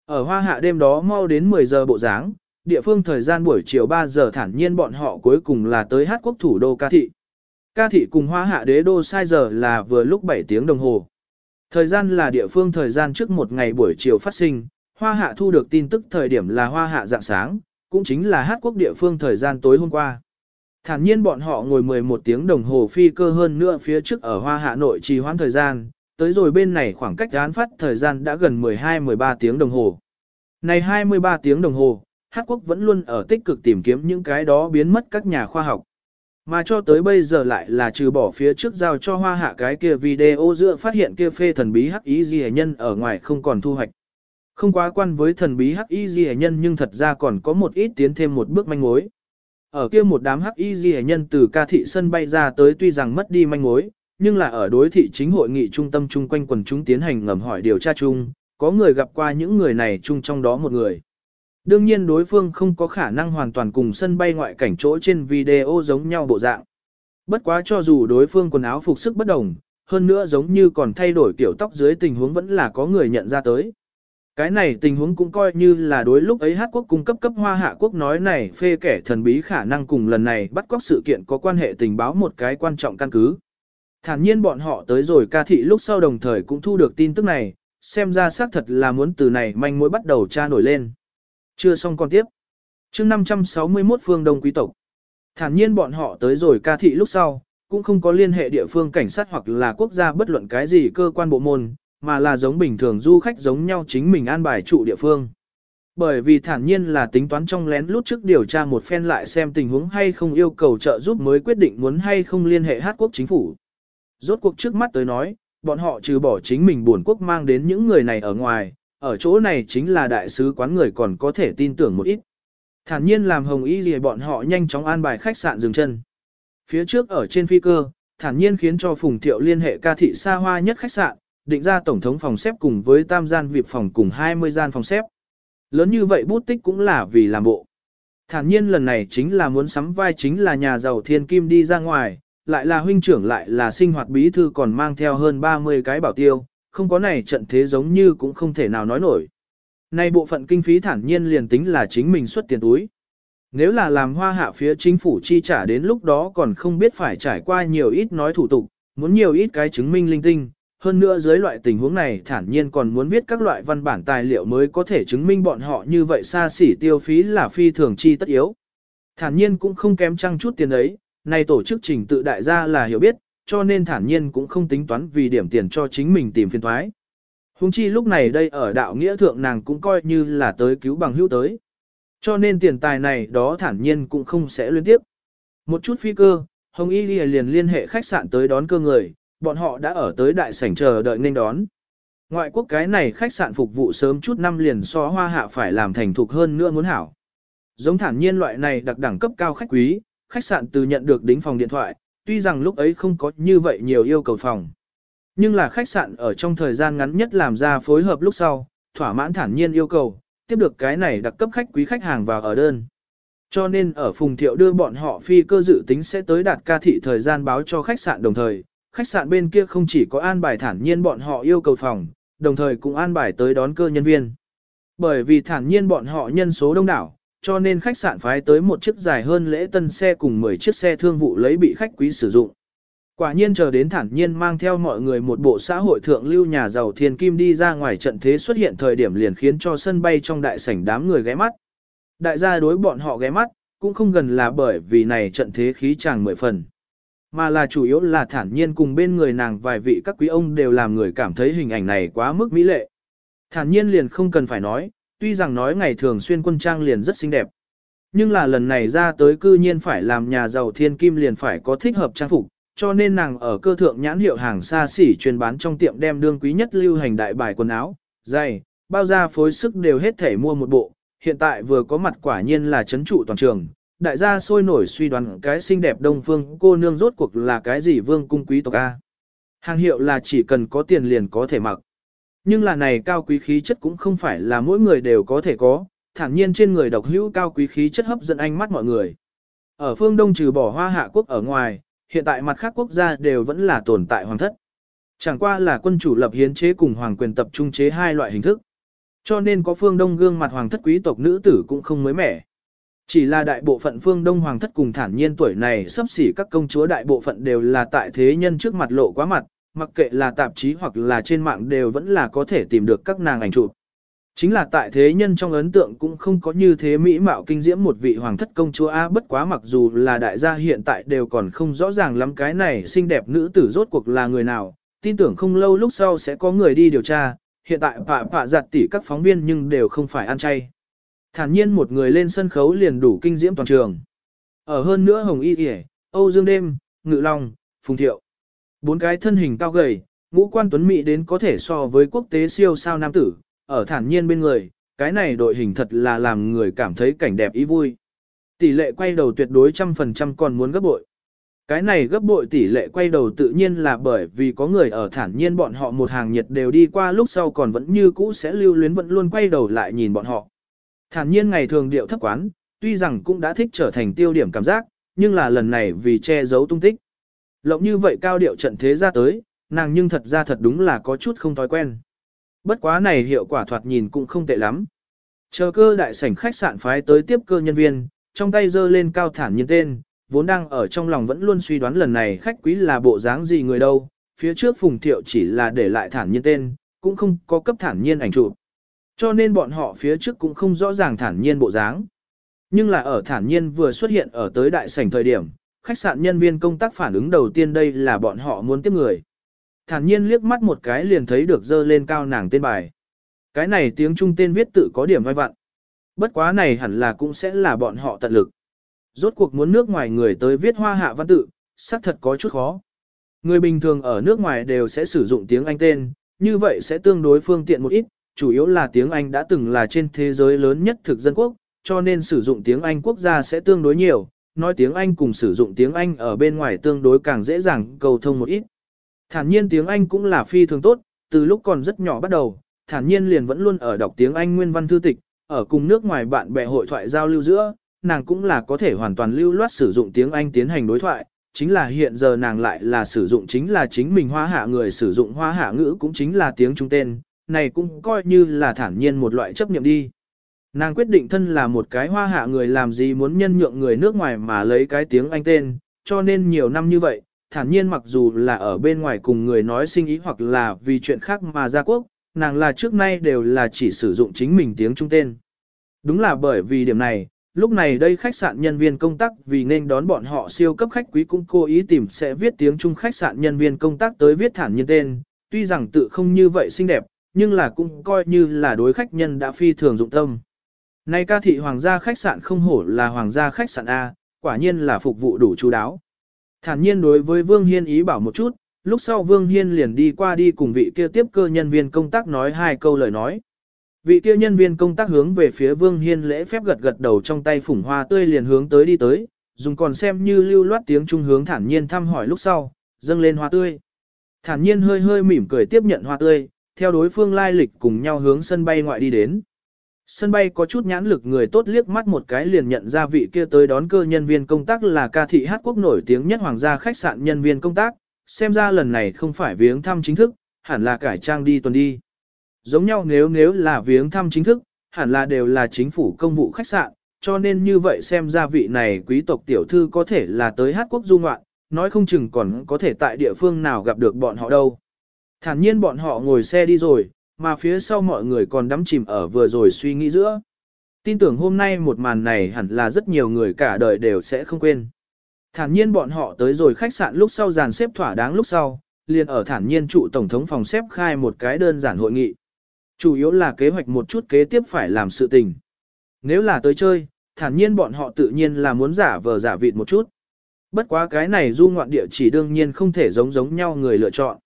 Ở hoa hạ đêm đó mau đến 10 giờ bộ dáng, địa phương thời gian buổi chiều 3 giờ thản nhiên bọn họ cuối cùng là tới hát quốc thủ đô ca thị. Ca thị cùng hoa hạ đế đô sai giờ là vừa lúc 7 tiếng đồng hồ. Thời gian là địa phương thời gian trước một ngày buổi chiều phát sinh, hoa hạ thu được tin tức thời điểm là hoa hạ dạng sáng, cũng chính là hát quốc địa phương thời gian tối hôm qua. Thản nhiên bọn họ ngồi 11 tiếng đồng hồ phi cơ hơn nữa phía trước ở Hoa Hạ Nội trì hoãn thời gian, tới rồi bên này khoảng cách án phát thời gian đã gần 12-13 tiếng đồng hồ. Này 23 tiếng đồng hồ, Hát Quốc vẫn luôn ở tích cực tìm kiếm những cái đó biến mất các nhà khoa học. Mà cho tới bây giờ lại là trừ bỏ phía trước giao cho hoa hạ cái kia video dựa phát hiện kia phê thần bí hắc ý gì nhân ở ngoài không còn thu hoạch. Không quá quan với thần bí hắc y gì nhân nhưng thật ra còn có một ít tiến thêm một bước manh mối. Ở kia một đám hắc y ghi nhân từ ca thị sân bay ra tới tuy rằng mất đi manh mối, nhưng là ở đối thị chính hội nghị trung tâm chung quanh quần chúng tiến hành ngầm hỏi điều tra chung, có người gặp qua những người này chung trong đó một người. Đương nhiên đối phương không có khả năng hoàn toàn cùng sân bay ngoại cảnh chỗ trên video giống nhau bộ dạng. Bất quá cho dù đối phương quần áo phục sức bất đồng, hơn nữa giống như còn thay đổi kiểu tóc dưới tình huống vẫn là có người nhận ra tới. Cái này tình huống cũng coi như là đối lúc ấy Hát quốc cung cấp cấp hoa hạ quốc nói này phê kẻ thần bí khả năng cùng lần này bắt cóc sự kiện có quan hệ tình báo một cái quan trọng căn cứ. Thản nhiên bọn họ tới rồi ca thị lúc sau đồng thời cũng thu được tin tức này, xem ra xác thật là muốn từ này manh mối bắt đầu tra nổi lên. Chưa xong còn tiếp. chương 561 phương Đông Quý Tộc. Thản nhiên bọn họ tới rồi ca thị lúc sau, cũng không có liên hệ địa phương cảnh sát hoặc là quốc gia bất luận cái gì cơ quan bộ môn, mà là giống bình thường du khách giống nhau chính mình an bài trụ địa phương. Bởi vì thản nhiên là tính toán trong lén lút trước điều tra một phen lại xem tình huống hay không yêu cầu trợ giúp mới quyết định muốn hay không liên hệ hát quốc chính phủ. Rốt cuộc trước mắt tới nói, bọn họ trừ bỏ chính mình buồn quốc mang đến những người này ở ngoài, ở chỗ này chính là đại sứ quán người còn có thể tin tưởng một ít. Thản nhiên làm hồng y gì bọn họ nhanh chóng an bài khách sạn dừng chân. Phía trước ở trên phi cơ, thản nhiên khiến cho Phùng Thiệu liên hệ ca thị xa hoa nhất khách sạn, định ra tổng thống phòng xếp cùng với tam gian vịp phòng cùng 20 gian phòng xếp. Lớn như vậy bút tích cũng là vì làm bộ. Thản nhiên lần này chính là muốn sắm vai chính là nhà giàu thiên kim đi ra ngoài, lại là huynh trưởng lại là sinh hoạt bí thư còn mang theo hơn 30 cái bảo tiêu, không có này trận thế giống như cũng không thể nào nói nổi. nay bộ phận kinh phí thản nhiên liền tính là chính mình xuất tiền túi. Nếu là làm hoa hạ phía chính phủ chi trả đến lúc đó còn không biết phải trải qua nhiều ít nói thủ tục, muốn nhiều ít cái chứng minh linh tinh, hơn nữa dưới loại tình huống này thản nhiên còn muốn viết các loại văn bản tài liệu mới có thể chứng minh bọn họ như vậy xa xỉ tiêu phí là phi thường chi tất yếu. Thản nhiên cũng không kém trăng chút tiền ấy, này tổ chức trình tự đại gia là hiểu biết, cho nên thản nhiên cũng không tính toán vì điểm tiền cho chính mình tìm phiền toái. Hùng chi lúc này đây ở đạo nghĩa thượng nàng cũng coi như là tới cứu bằng hữu tới. Cho nên tiền tài này đó thản nhiên cũng không sẽ liên tiếp. Một chút phi cơ, Hồng Y liền liên hệ khách sạn tới đón cơ người, bọn họ đã ở tới đại sảnh chờ đợi nên đón. Ngoại quốc cái này khách sạn phục vụ sớm chút năm liền so hoa hạ phải làm thành thục hơn nữa muốn hảo. Giống thản nhiên loại này đặc đẳng cấp cao khách quý, khách sạn từ nhận được đính phòng điện thoại, tuy rằng lúc ấy không có như vậy nhiều yêu cầu phòng. Nhưng là khách sạn ở trong thời gian ngắn nhất làm ra phối hợp lúc sau, thỏa mãn thản nhiên yêu cầu, tiếp được cái này đặc cấp khách quý khách hàng vào ở đơn. Cho nên ở Phùng Thiệu đưa bọn họ phi cơ dự tính sẽ tới đạt ca thị thời gian báo cho khách sạn đồng thời, khách sạn bên kia không chỉ có an bài thản nhiên bọn họ yêu cầu phòng, đồng thời cũng an bài tới đón cơ nhân viên. Bởi vì thản nhiên bọn họ nhân số đông đảo, cho nên khách sạn phái tới một chiếc dài hơn lễ tân xe cùng 10 chiếc xe thương vụ lấy bị khách quý sử dụng. Quả nhiên chờ đến thản nhiên mang theo mọi người một bộ xã hội thượng lưu nhà giàu thiên kim đi ra ngoài trận thế xuất hiện thời điểm liền khiến cho sân bay trong đại sảnh đám người ghé mắt. Đại gia đối bọn họ ghé mắt, cũng không gần là bởi vì này trận thế khí chàng mười phần. Mà là chủ yếu là thản nhiên cùng bên người nàng vài vị các quý ông đều làm người cảm thấy hình ảnh này quá mức mỹ lệ. Thản nhiên liền không cần phải nói, tuy rằng nói ngày thường xuyên quân trang liền rất xinh đẹp. Nhưng là lần này ra tới cư nhiên phải làm nhà giàu thiên kim liền phải có thích hợp trang phục, cho nên nàng ở cơ thượng nhãn hiệu hàng xa xỉ chuyên bán trong tiệm đem đương quý nhất lưu hành đại bài quần áo, giày, bao da phối sức đều hết thể mua một bộ, hiện tại vừa có mặt quả nhiên là chấn trụ toàn trường. Đại gia sôi nổi suy đoán cái xinh đẹp đông phương cô nương rốt cuộc là cái gì vương cung quý tộc A. Hàng hiệu là chỉ cần có tiền liền có thể mặc. Nhưng là này cao quý khí chất cũng không phải là mỗi người đều có thể có, thản nhiên trên người độc hữu cao quý khí chất hấp dẫn ánh mắt mọi người. Ở phương Đông trừ bỏ hoa hạ quốc ở ngoài, hiện tại mặt khác quốc gia đều vẫn là tồn tại hoàng thất. Chẳng qua là quân chủ lập hiến chế cùng hoàng quyền tập trung chế hai loại hình thức. Cho nên có phương Đông gương mặt hoàng thất quý tộc nữ tử cũng không mới mẻ. Chỉ là đại bộ phận phương Đông hoàng thất cùng thản nhiên tuổi này sắp xỉ các công chúa đại bộ phận đều là tại thế nhân trước mặt lộ quá mặt, mặc kệ là tạp chí hoặc là trên mạng đều vẫn là có thể tìm được các nàng ảnh chụp. Chính là tại thế nhân trong ấn tượng cũng không có như thế mỹ mạo kinh diễm một vị hoàng thất công chúa A bất quá mặc dù là đại gia hiện tại đều còn không rõ ràng lắm cái này xinh đẹp nữ tử rốt cuộc là người nào, tin tưởng không lâu lúc sau sẽ có người đi điều tra, hiện tại phạ phạ giặt tỉ các phóng viên nhưng đều không phải ăn chay. Thản nhiên một người lên sân khấu liền đủ kinh diễm toàn trường. Ở hơn nữa Hồng Y Kể, Âu Dương Đêm, Ngự Long, Phùng Thiệu. Bốn cái thân hình cao gầy, ngũ quan tuấn mỹ đến có thể so với quốc tế siêu sao nam tử, ở thản nhiên bên người, cái này đội hình thật là làm người cảm thấy cảnh đẹp ý vui. Tỷ lệ quay đầu tuyệt đối trăm phần trăm còn muốn gấp bội. Cái này gấp bội tỷ lệ quay đầu tự nhiên là bởi vì có người ở thản nhiên bọn họ một hàng nhiệt đều đi qua lúc sau còn vẫn như cũ sẽ lưu luyến vẫn luôn quay đầu lại nhìn bọn họ. Thản nhiên ngày thường điệu thấp quán, tuy rằng cũng đã thích trở thành tiêu điểm cảm giác, nhưng là lần này vì che giấu tung tích. Lộng như vậy cao điệu trận thế ra tới, nàng nhưng thật ra thật đúng là có chút không thói quen. Bất quá này hiệu quả thoạt nhìn cũng không tệ lắm. Chờ cơ đại sảnh khách sạn phái tới tiếp cơ nhân viên, trong tay giơ lên cao thản nhiên tên, vốn đang ở trong lòng vẫn luôn suy đoán lần này khách quý là bộ dáng gì người đâu, phía trước phùng thiệu chỉ là để lại thản nhiên tên, cũng không có cấp thản nhiên ảnh chụp. Cho nên bọn họ phía trước cũng không rõ ràng thản nhiên bộ dáng. Nhưng là ở thản nhiên vừa xuất hiện ở tới đại sảnh thời điểm, khách sạn nhân viên công tác phản ứng đầu tiên đây là bọn họ muốn tiếp người. Thản nhiên liếc mắt một cái liền thấy được dơ lên cao nàng tên bài. Cái này tiếng Trung tên viết tự có điểm vai vặn. Bất quá này hẳn là cũng sẽ là bọn họ tận lực. Rốt cuộc muốn nước ngoài người tới viết hoa hạ văn tự, xác thật có chút khó. Người bình thường ở nước ngoài đều sẽ sử dụng tiếng Anh tên, như vậy sẽ tương đối phương tiện một ít, chủ yếu là tiếng Anh đã từng là trên thế giới lớn nhất thực dân quốc, cho nên sử dụng tiếng Anh quốc gia sẽ tương đối nhiều, nói tiếng Anh cùng sử dụng tiếng Anh ở bên ngoài tương đối càng dễ dàng cầu thông một ít. Thản nhiên tiếng Anh cũng là phi thường tốt, từ lúc còn rất nhỏ bắt đầu, thản nhiên liền vẫn luôn ở đọc tiếng Anh nguyên văn thư tịch, ở cùng nước ngoài bạn bè hội thoại giao lưu giữa, nàng cũng là có thể hoàn toàn lưu loát sử dụng tiếng Anh tiến hành đối thoại, chính là hiện giờ nàng lại là sử dụng chính là chính mình hoa hạ người sử dụng hoa hạ ngữ cũng chính là tiếng trung tên, này cũng coi như là thản nhiên một loại chấp nhiệm đi. Nàng quyết định thân là một cái hoa hạ người làm gì muốn nhân nhượng người nước ngoài mà lấy cái tiếng Anh tên, cho nên nhiều năm như vậy, thản nhiên mặc dù là ở bên ngoài cùng người nói sinh ý hoặc là vì chuyện khác mà ra quốc, nàng là trước nay đều là chỉ sử dụng chính mình tiếng Trung tên. Đúng là bởi vì điểm này, lúc này đây khách sạn nhân viên công tác vì nên đón bọn họ siêu cấp khách quý cũng cố ý tìm sẽ viết tiếng Trung khách sạn nhân viên công tác tới viết thản nhiên tên, tuy rằng tự không như vậy xinh đẹp, nhưng là cũng coi như là đối khách nhân đã phi thường dụng tâm. Này ca thị hoàng gia khách sạn không hổ là hoàng gia khách sạn A, quả nhiên là phục vụ đủ chú đáo. Thản nhiên đối với Vương Hiên ý bảo một chút, lúc sau Vương Hiên liền đi qua đi cùng vị kia tiếp cơ nhân viên công tác nói hai câu lời nói. Vị kia nhân viên công tác hướng về phía Vương Hiên lễ phép gật gật đầu trong tay phủng hoa tươi liền hướng tới đi tới, dùng còn xem như lưu loát tiếng trung hướng thản nhiên thăm hỏi lúc sau, dâng lên hoa tươi. Thản nhiên hơi hơi mỉm cười tiếp nhận hoa tươi, theo đối phương lai lịch cùng nhau hướng sân bay ngoại đi đến. Sân bay có chút nhãn lực người tốt liếc mắt một cái liền nhận ra vị kia tới đón cơ nhân viên công tác là ca thị hát quốc nổi tiếng nhất hoàng gia khách sạn nhân viên công tác, xem ra lần này không phải viếng thăm chính thức, hẳn là cải trang đi tuần đi. Giống nhau nếu nếu là viếng thăm chính thức, hẳn là đều là chính phủ công vụ khách sạn, cho nên như vậy xem ra vị này quý tộc tiểu thư có thể là tới hát quốc du ngoạn, nói không chừng còn có thể tại địa phương nào gặp được bọn họ đâu. Thản nhiên bọn họ ngồi xe đi rồi, mà phía sau mọi người còn đắm chìm ở vừa rồi suy nghĩ giữa. Tin tưởng hôm nay một màn này hẳn là rất nhiều người cả đời đều sẽ không quên. Thản nhiên bọn họ tới rồi khách sạn lúc sau dàn xếp thỏa đáng lúc sau, liền ở thản nhiên trụ tổng thống phòng xếp khai một cái đơn giản hội nghị. Chủ yếu là kế hoạch một chút kế tiếp phải làm sự tình. Nếu là tới chơi, thản nhiên bọn họ tự nhiên là muốn giả vờ giả vịt một chút. Bất quá cái này du ngoạn địa chỉ đương nhiên không thể giống giống nhau người lựa chọn.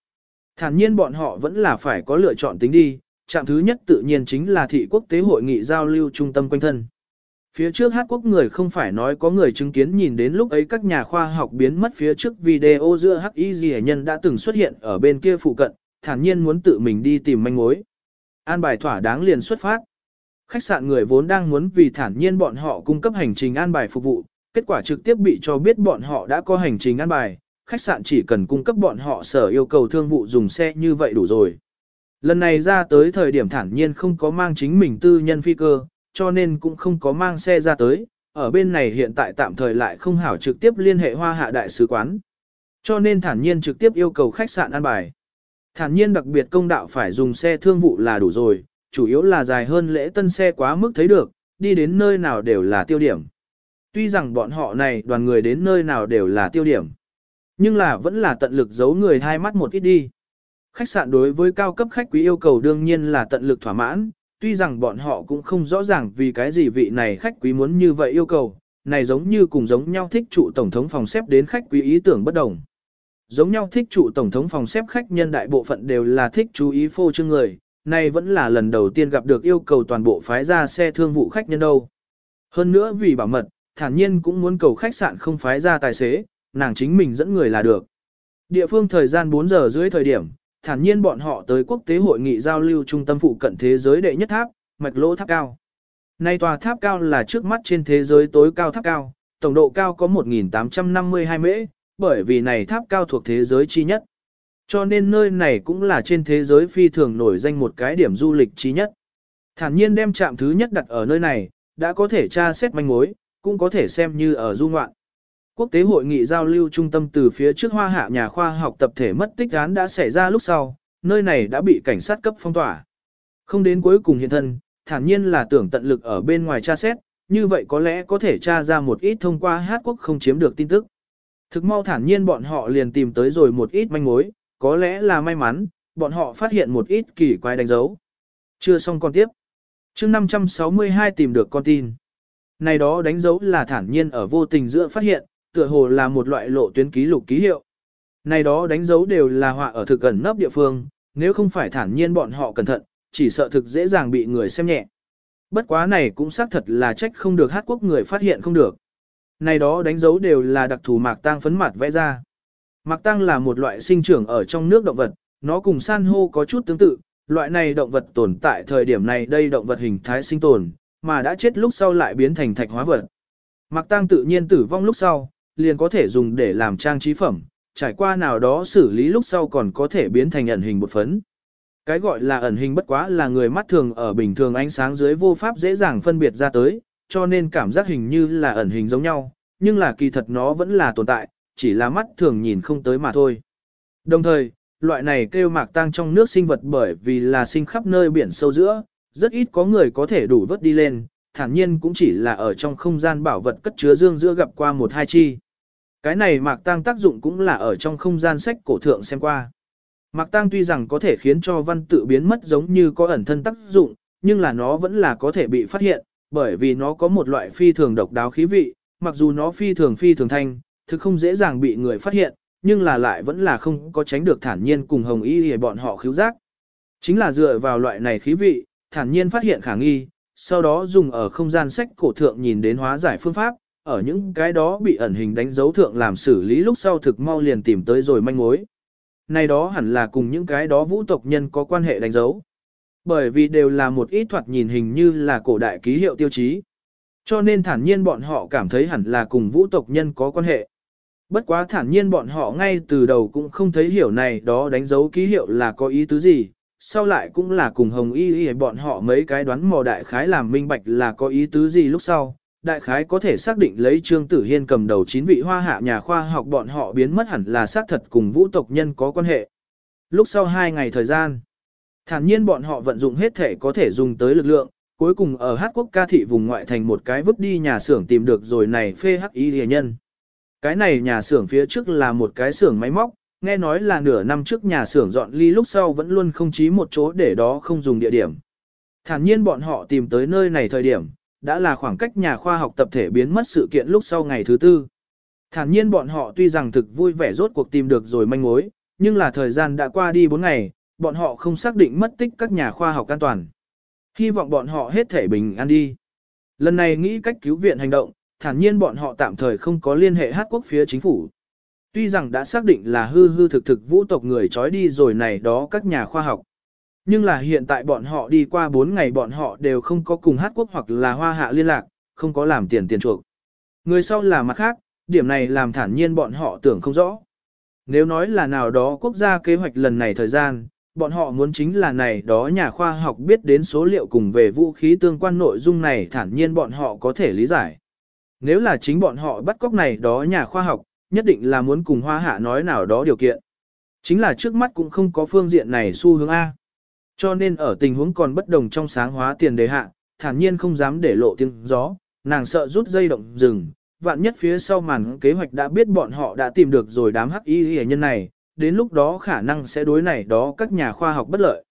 Thản nhiên bọn họ vẫn là phải có lựa chọn tính đi, trạng thứ nhất tự nhiên chính là thị quốc tế hội nghị giao lưu trung tâm quanh thân. Phía trước hát quốc người không phải nói có người chứng kiến nhìn đến lúc ấy các nhà khoa học biến mất phía trước video giữa hắc y gì nhân đã từng xuất hiện ở bên kia phụ cận, thản nhiên muốn tự mình đi tìm manh mối. An bài thỏa đáng liền xuất phát. Khách sạn người vốn đang muốn vì thản nhiên bọn họ cung cấp hành trình an bài phục vụ, kết quả trực tiếp bị cho biết bọn họ đã có hành trình an bài, khách sạn chỉ cần cung cấp bọn họ sở yêu cầu thương vụ dùng xe như vậy đủ rồi. Lần này ra tới thời điểm thản nhiên không có mang chính mình tư nhân phi cơ, cho nên cũng không có mang xe ra tới, ở bên này hiện tại tạm thời lại không hảo trực tiếp liên hệ hoa hạ đại sứ quán. Cho nên thản nhiên trực tiếp yêu cầu khách sạn an bài. Thản nhiên đặc biệt công đạo phải dùng xe thương vụ là đủ rồi, chủ yếu là dài hơn lễ tân xe quá mức thấy được, đi đến nơi nào đều là tiêu điểm. Tuy rằng bọn họ này đoàn người đến nơi nào đều là tiêu điểm, nhưng là vẫn là tận lực giấu người hai mắt một ít đi. Khách sạn đối với cao cấp khách quý yêu cầu đương nhiên là tận lực thỏa mãn, tuy rằng bọn họ cũng không rõ ràng vì cái gì vị này khách quý muốn như vậy yêu cầu, này giống như cùng giống nhau thích trụ tổng thống phòng xếp đến khách quý ý tưởng bất đồng. Giống nhau thích trụ tổng thống phòng xếp khách nhân đại bộ phận đều là thích chú ý phô trương người, này vẫn là lần đầu tiên gặp được yêu cầu toàn bộ phái ra xe thương vụ khách nhân đâu. Hơn nữa vì bảo mật, thản nhiên cũng muốn cầu khách sạn không phái ra tài xế, nàng chính mình dẫn người là được. Địa phương thời gian 4 giờ dưới thời điểm, thản nhiên bọn họ tới quốc tế hội nghị giao lưu trung tâm phụ cận thế giới đệ nhất tháp, mạch lỗ tháp cao. Nay tòa tháp cao là trước mắt trên thế giới tối cao tháp cao, tổng độ cao có 1.852 mễ, bởi vì này tháp cao thuộc thế giới chi nhất. Cho nên nơi này cũng là trên thế giới phi thường nổi danh một cái điểm du lịch chi nhất. Thản nhiên đem trạm thứ nhất đặt ở nơi này, đã có thể tra xét manh mối, cũng có thể xem như ở du ngoạn. Quốc tế hội nghị giao lưu trung tâm từ phía trước hoa hạ nhà khoa học tập thể mất tích án đã xảy ra lúc sau, nơi này đã bị cảnh sát cấp phong tỏa. Không đến cuối cùng hiện thân, thản nhiên là tưởng tận lực ở bên ngoài tra xét, như vậy có lẽ có thể tra ra một ít thông qua hát quốc không chiếm được tin tức. Thực mau thản nhiên bọn họ liền tìm tới rồi một ít manh mối, có lẽ là may mắn, bọn họ phát hiện một ít kỳ quái đánh dấu. Chưa xong con tiếp. chương 562 tìm được con tin. Này đó đánh dấu là thản nhiên ở vô tình giữa phát hiện, tựa hồ là một loại lộ tuyến ký lục ký hiệu. Này đó đánh dấu đều là họa ở thực gần nấp địa phương, nếu không phải thản nhiên bọn họ cẩn thận, chỉ sợ thực dễ dàng bị người xem nhẹ. Bất quá này cũng xác thật là trách không được hát quốc người phát hiện không được. Này đó đánh dấu đều là đặc thù mạc tang phấn mặt vẽ ra. Mạc tang là một loại sinh trưởng ở trong nước động vật, nó cùng san hô có chút tương tự, loại này động vật tồn tại thời điểm này đây động vật hình thái sinh tồn, mà đã chết lúc sau lại biến thành thạch hóa vật. Mạc tang tự nhiên tử vong lúc sau, liền có thể dùng để làm trang trí phẩm, trải qua nào đó xử lý lúc sau còn có thể biến thành ẩn hình bột phấn. Cái gọi là ẩn hình bất quá là người mắt thường ở bình thường ánh sáng dưới vô pháp dễ dàng phân biệt ra tới, cho nên cảm giác hình như là ẩn hình giống nhau, nhưng là kỳ thật nó vẫn là tồn tại, chỉ là mắt thường nhìn không tới mà thôi. Đồng thời, loại này kêu mạc tang trong nước sinh vật bởi vì là sinh khắp nơi biển sâu giữa, rất ít có người có thể đủ vớt đi lên, thản nhiên cũng chỉ là ở trong không gian bảo vật cất chứa dương giữa gặp qua một hai chi. Cái này mạc tăng tác dụng cũng là ở trong không gian sách cổ thượng xem qua. Mạc Tăng tuy rằng có thể khiến cho văn tự biến mất giống như có ẩn thân tác dụng, nhưng là nó vẫn là có thể bị phát hiện, bởi vì nó có một loại phi thường độc đáo khí vị, mặc dù nó phi thường phi thường thanh, thực không dễ dàng bị người phát hiện, nhưng là lại vẫn là không có tránh được thản nhiên cùng hồng y để bọn họ khiếu giác. Chính là dựa vào loại này khí vị, thản nhiên phát hiện khả nghi, sau đó dùng ở không gian sách cổ thượng nhìn đến hóa giải phương pháp, ở những cái đó bị ẩn hình đánh dấu thượng làm xử lý lúc sau thực mau liền tìm tới rồi manh mối. Này đó hẳn là cùng những cái đó vũ tộc nhân có quan hệ đánh dấu. Bởi vì đều là một ít thoạt nhìn hình như là cổ đại ký hiệu tiêu chí. Cho nên thản nhiên bọn họ cảm thấy hẳn là cùng vũ tộc nhân có quan hệ. Bất quá thản nhiên bọn họ ngay từ đầu cũng không thấy hiểu này đó đánh dấu ký hiệu là có ý tứ gì, sau lại cũng là cùng hồng y y bọn họ mấy cái đoán mò đại khái làm minh bạch là có ý tứ gì lúc sau. Đại khái có thể xác định lấy Trương Tử Hiên cầm đầu chín vị hoa hạ nhà khoa học bọn họ biến mất hẳn là xác thật cùng vũ tộc nhân có quan hệ. Lúc sau hai ngày thời gian, thản nhiên bọn họ vận dụng hết thể có thể dùng tới lực lượng, cuối cùng ở Hát quốc ca thị vùng ngoại thành một cái vứt đi nhà xưởng tìm được rồi này phê hắc y rìa nhân. Cái này nhà xưởng phía trước là một cái xưởng máy móc, nghe nói là nửa năm trước nhà xưởng dọn ly lúc sau vẫn luôn không chí một chỗ để đó không dùng địa điểm. Thản nhiên bọn họ tìm tới nơi này thời điểm, đã là khoảng cách nhà khoa học tập thể biến mất sự kiện lúc sau ngày thứ tư. Thản nhiên bọn họ tuy rằng thực vui vẻ rốt cuộc tìm được rồi manh mối, nhưng là thời gian đã qua đi 4 ngày, bọn họ không xác định mất tích các nhà khoa học an toàn. Hy vọng bọn họ hết thể bình an đi. Lần này nghĩ cách cứu viện hành động, thản nhiên bọn họ tạm thời không có liên hệ hát quốc phía chính phủ. Tuy rằng đã xác định là hư hư thực thực vũ tộc người trói đi rồi này đó các nhà khoa học. Nhưng là hiện tại bọn họ đi qua 4 ngày bọn họ đều không có cùng hát quốc hoặc là hoa hạ liên lạc, không có làm tiền tiền chuộc. Người sau là mặt khác, điểm này làm thản nhiên bọn họ tưởng không rõ. Nếu nói là nào đó quốc gia kế hoạch lần này thời gian, bọn họ muốn chính là này đó nhà khoa học biết đến số liệu cùng về vũ khí tương quan nội dung này thản nhiên bọn họ có thể lý giải. Nếu là chính bọn họ bắt cóc này đó nhà khoa học, nhất định là muốn cùng hoa hạ nói nào đó điều kiện. Chính là trước mắt cũng không có phương diện này xu hướng A. Cho nên ở tình huống còn bất đồng trong sáng hóa tiền đề hạ, thản nhiên không dám để lộ tiếng gió, nàng sợ rút dây động rừng. Vạn nhất phía sau màn kế hoạch đã biết bọn họ đã tìm được rồi đám hắc y hệ nhân này, đến lúc đó khả năng sẽ đối này đó các nhà khoa học bất lợi.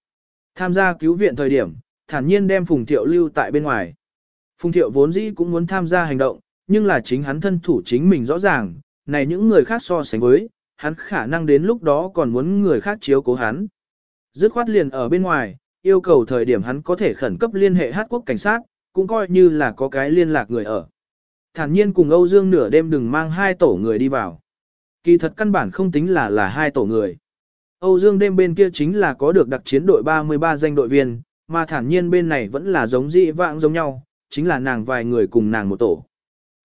Tham gia cứu viện thời điểm, thản nhiên đem Phùng Thiệu lưu tại bên ngoài. Phùng Thiệu vốn dĩ cũng muốn tham gia hành động, nhưng là chính hắn thân thủ chính mình rõ ràng, này những người khác so sánh với, hắn khả năng đến lúc đó còn muốn người khác chiếu cố hắn. Dứt khoát liền ở bên ngoài, yêu cầu thời điểm hắn có thể khẩn cấp liên hệ hát quốc cảnh sát, cũng coi như là có cái liên lạc người ở. Thản nhiên cùng Âu Dương nửa đêm đừng mang hai tổ người đi vào. Kỳ thật căn bản không tính là là hai tổ người. Âu Dương đêm bên kia chính là có được đặc chiến đội 33 danh đội viên, mà thản nhiên bên này vẫn là giống dị vãng giống nhau, chính là nàng vài người cùng nàng một tổ.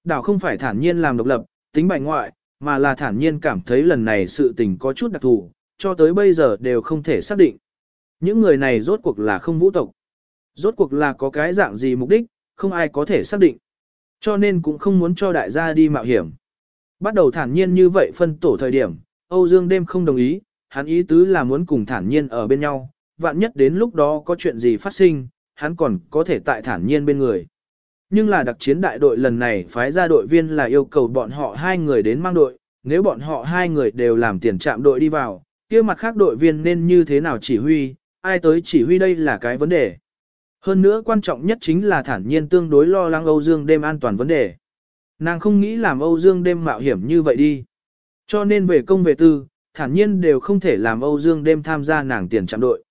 Đảo không phải thản nhiên làm độc lập, tính bài ngoại, mà là thản nhiên cảm thấy lần này sự tình có chút đặc thù, cho tới bây giờ đều không thể xác định. Những người này rốt cuộc là không vũ tộc. Rốt cuộc là có cái dạng gì mục đích, không ai có thể xác định. Cho nên cũng không muốn cho đại gia đi mạo hiểm. Bắt đầu thản nhiên như vậy phân tổ thời điểm, Âu Dương đêm không đồng ý, hắn ý tứ là muốn cùng thản nhiên ở bên nhau, vạn nhất đến lúc đó có chuyện gì phát sinh, hắn còn có thể tại thản nhiên bên người. Nhưng là đặc chiến đại đội lần này phái ra đội viên là yêu cầu bọn họ hai người đến mang đội, nếu bọn họ hai người đều làm tiền trạm đội đi vào, kia mặt khác đội viên nên như thế nào chỉ huy, ai tới chỉ huy đây là cái vấn đề. Hơn nữa quan trọng nhất chính là thản nhiên tương đối lo lắng Âu Dương đêm an toàn vấn đề. Nàng không nghĩ làm Âu Dương đêm mạo hiểm như vậy đi. Cho nên về công về tư, thản nhiên đều không thể làm Âu Dương đêm tham gia nàng tiền trạm đội.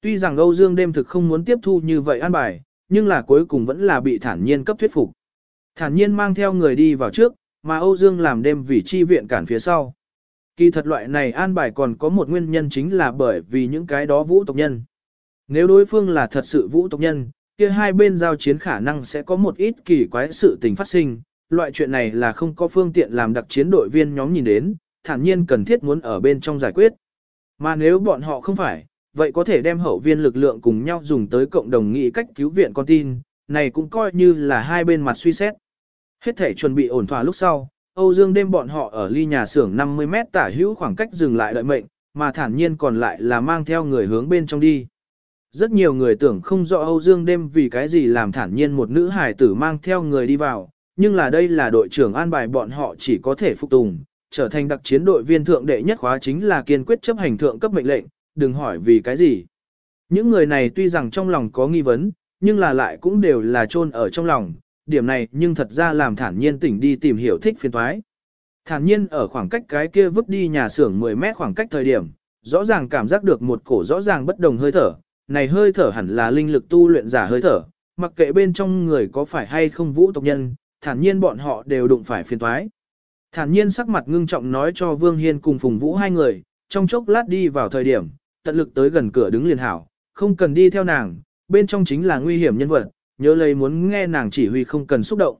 Tuy rằng Âu Dương đêm thực không muốn tiếp thu như vậy an bài, nhưng là cuối cùng vẫn là bị thản nhiên cấp thuyết phục. Thản nhiên mang theo người đi vào trước, mà Âu Dương làm đêm vì chi viện cản phía sau. Kỳ thật loại này an bài còn có một nguyên nhân chính là bởi vì những cái đó vũ tộc nhân. Nếu đối phương là thật sự vũ tộc nhân, kia hai bên giao chiến khả năng sẽ có một ít kỳ quái sự tình phát sinh. Loại chuyện này là không có phương tiện làm đặc chiến đội viên nhóm nhìn đến, thản nhiên cần thiết muốn ở bên trong giải quyết. Mà nếu bọn họ không phải, vậy có thể đem hậu viên lực lượng cùng nhau dùng tới cộng đồng nghị cách cứu viện con tin, này cũng coi như là hai bên mặt suy xét. Hết thể chuẩn bị ổn thỏa lúc sau, Âu Dương đêm bọn họ ở ly nhà xưởng 50 mét tả hữu khoảng cách dừng lại đợi mệnh, mà thản nhiên còn lại là mang theo người hướng bên trong đi. Rất nhiều người tưởng không rõ Âu Dương đêm vì cái gì làm thản nhiên một nữ hài tử mang theo người đi vào, nhưng là đây là đội trưởng an bài bọn họ chỉ có thể phục tùng, trở thành đặc chiến đội viên thượng đệ nhất khóa chính là kiên quyết chấp hành thượng cấp mệnh lệnh, đừng hỏi vì cái gì. Những người này tuy rằng trong lòng có nghi vấn, nhưng là lại cũng đều là chôn ở trong lòng, điểm này nhưng thật ra làm thản nhiên tỉnh đi tìm hiểu thích phiên thoái. Thản nhiên ở khoảng cách cái kia vứt đi nhà xưởng 10 mét khoảng cách thời điểm, rõ ràng cảm giác được một cổ rõ ràng bất đồng hơi thở, này hơi thở hẳn là linh lực tu luyện giả hơi thở, mặc kệ bên trong người có phải hay không vũ tộc nhân, thản nhiên bọn họ đều đụng phải phiền toái. Thản nhiên sắc mặt ngưng trọng nói cho Vương Hiên cùng Phùng Vũ hai người, trong chốc lát đi vào thời điểm, tận lực tới gần cửa đứng liền hảo, không cần đi theo nàng, bên trong chính là nguy hiểm nhân vật, nhớ lấy muốn nghe nàng chỉ huy không cần xúc động.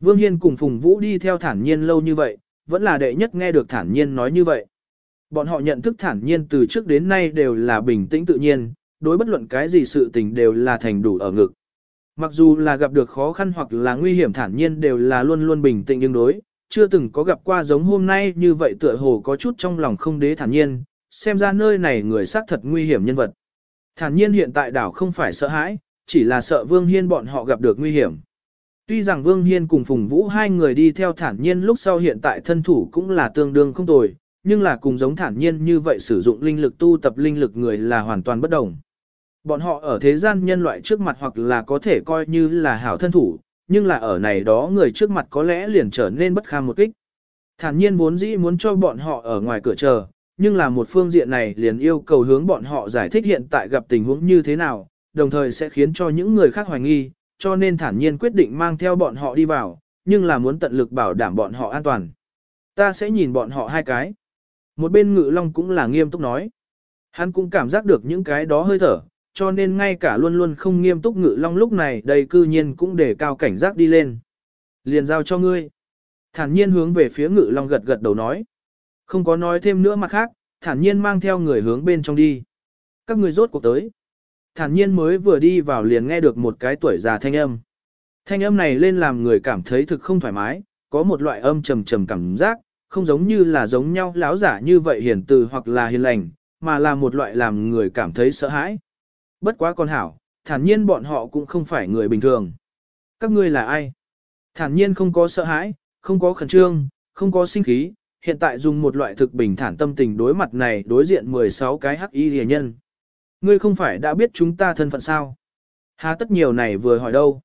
Vương Hiên cùng Phùng Vũ đi theo thản nhiên lâu như vậy, vẫn là đệ nhất nghe được thản nhiên nói như vậy. Bọn họ nhận thức thản nhiên từ trước đến nay đều là bình tĩnh tự nhiên, đối bất luận cái gì sự tình đều là thành đủ ở ngực. Mặc dù là gặp được khó khăn hoặc là nguy hiểm thản nhiên đều là luôn luôn bình tĩnh nhưng đối, chưa từng có gặp qua giống hôm nay như vậy tựa hồ có chút trong lòng không đế thản nhiên, xem ra nơi này người xác thật nguy hiểm nhân vật. Thản nhiên hiện tại đảo không phải sợ hãi, chỉ là sợ Vương Hiên bọn họ gặp được nguy hiểm. Tuy rằng Vương Hiên cùng Phùng Vũ hai người đi theo thản nhiên lúc sau hiện tại thân thủ cũng là tương đương không tồi, nhưng là cùng giống thản nhiên như vậy sử dụng linh lực tu tập linh lực người là hoàn toàn bất đồng. Bọn họ ở thế gian nhân loại trước mặt hoặc là có thể coi như là hảo thân thủ, nhưng là ở này đó người trước mặt có lẽ liền trở nên bất kham một kích. Thản nhiên vốn dĩ muốn cho bọn họ ở ngoài cửa chờ, nhưng là một phương diện này liền yêu cầu hướng bọn họ giải thích hiện tại gặp tình huống như thế nào, đồng thời sẽ khiến cho những người khác hoài nghi, cho nên thản nhiên quyết định mang theo bọn họ đi vào, nhưng là muốn tận lực bảo đảm bọn họ an toàn. Ta sẽ nhìn bọn họ hai cái. Một bên ngự long cũng là nghiêm túc nói. Hắn cũng cảm giác được những cái đó hơi thở, cho nên ngay cả luôn luôn không nghiêm túc ngự long lúc này đây cư nhiên cũng để cao cảnh giác đi lên. Liền giao cho ngươi. Thản nhiên hướng về phía ngự long gật gật đầu nói. Không có nói thêm nữa mặt khác, thản nhiên mang theo người hướng bên trong đi. Các người rốt cuộc tới. Thản nhiên mới vừa đi vào liền nghe được một cái tuổi già thanh âm. Thanh âm này lên làm người cảm thấy thực không thoải mái, có một loại âm trầm trầm cảm giác, không giống như là giống nhau láo giả như vậy hiền từ hoặc là hiền lành, mà là một loại làm người cảm thấy sợ hãi. Bất quá con hảo, thản nhiên bọn họ cũng không phải người bình thường. Các ngươi là ai? Thản nhiên không có sợ hãi, không có khẩn trương, không có sinh khí, hiện tại dùng một loại thực bình thản tâm tình đối mặt này đối diện 16 cái hắc y rìa nhân. Ngươi không phải đã biết chúng ta thân phận sao? Hà tất nhiều này vừa hỏi đâu?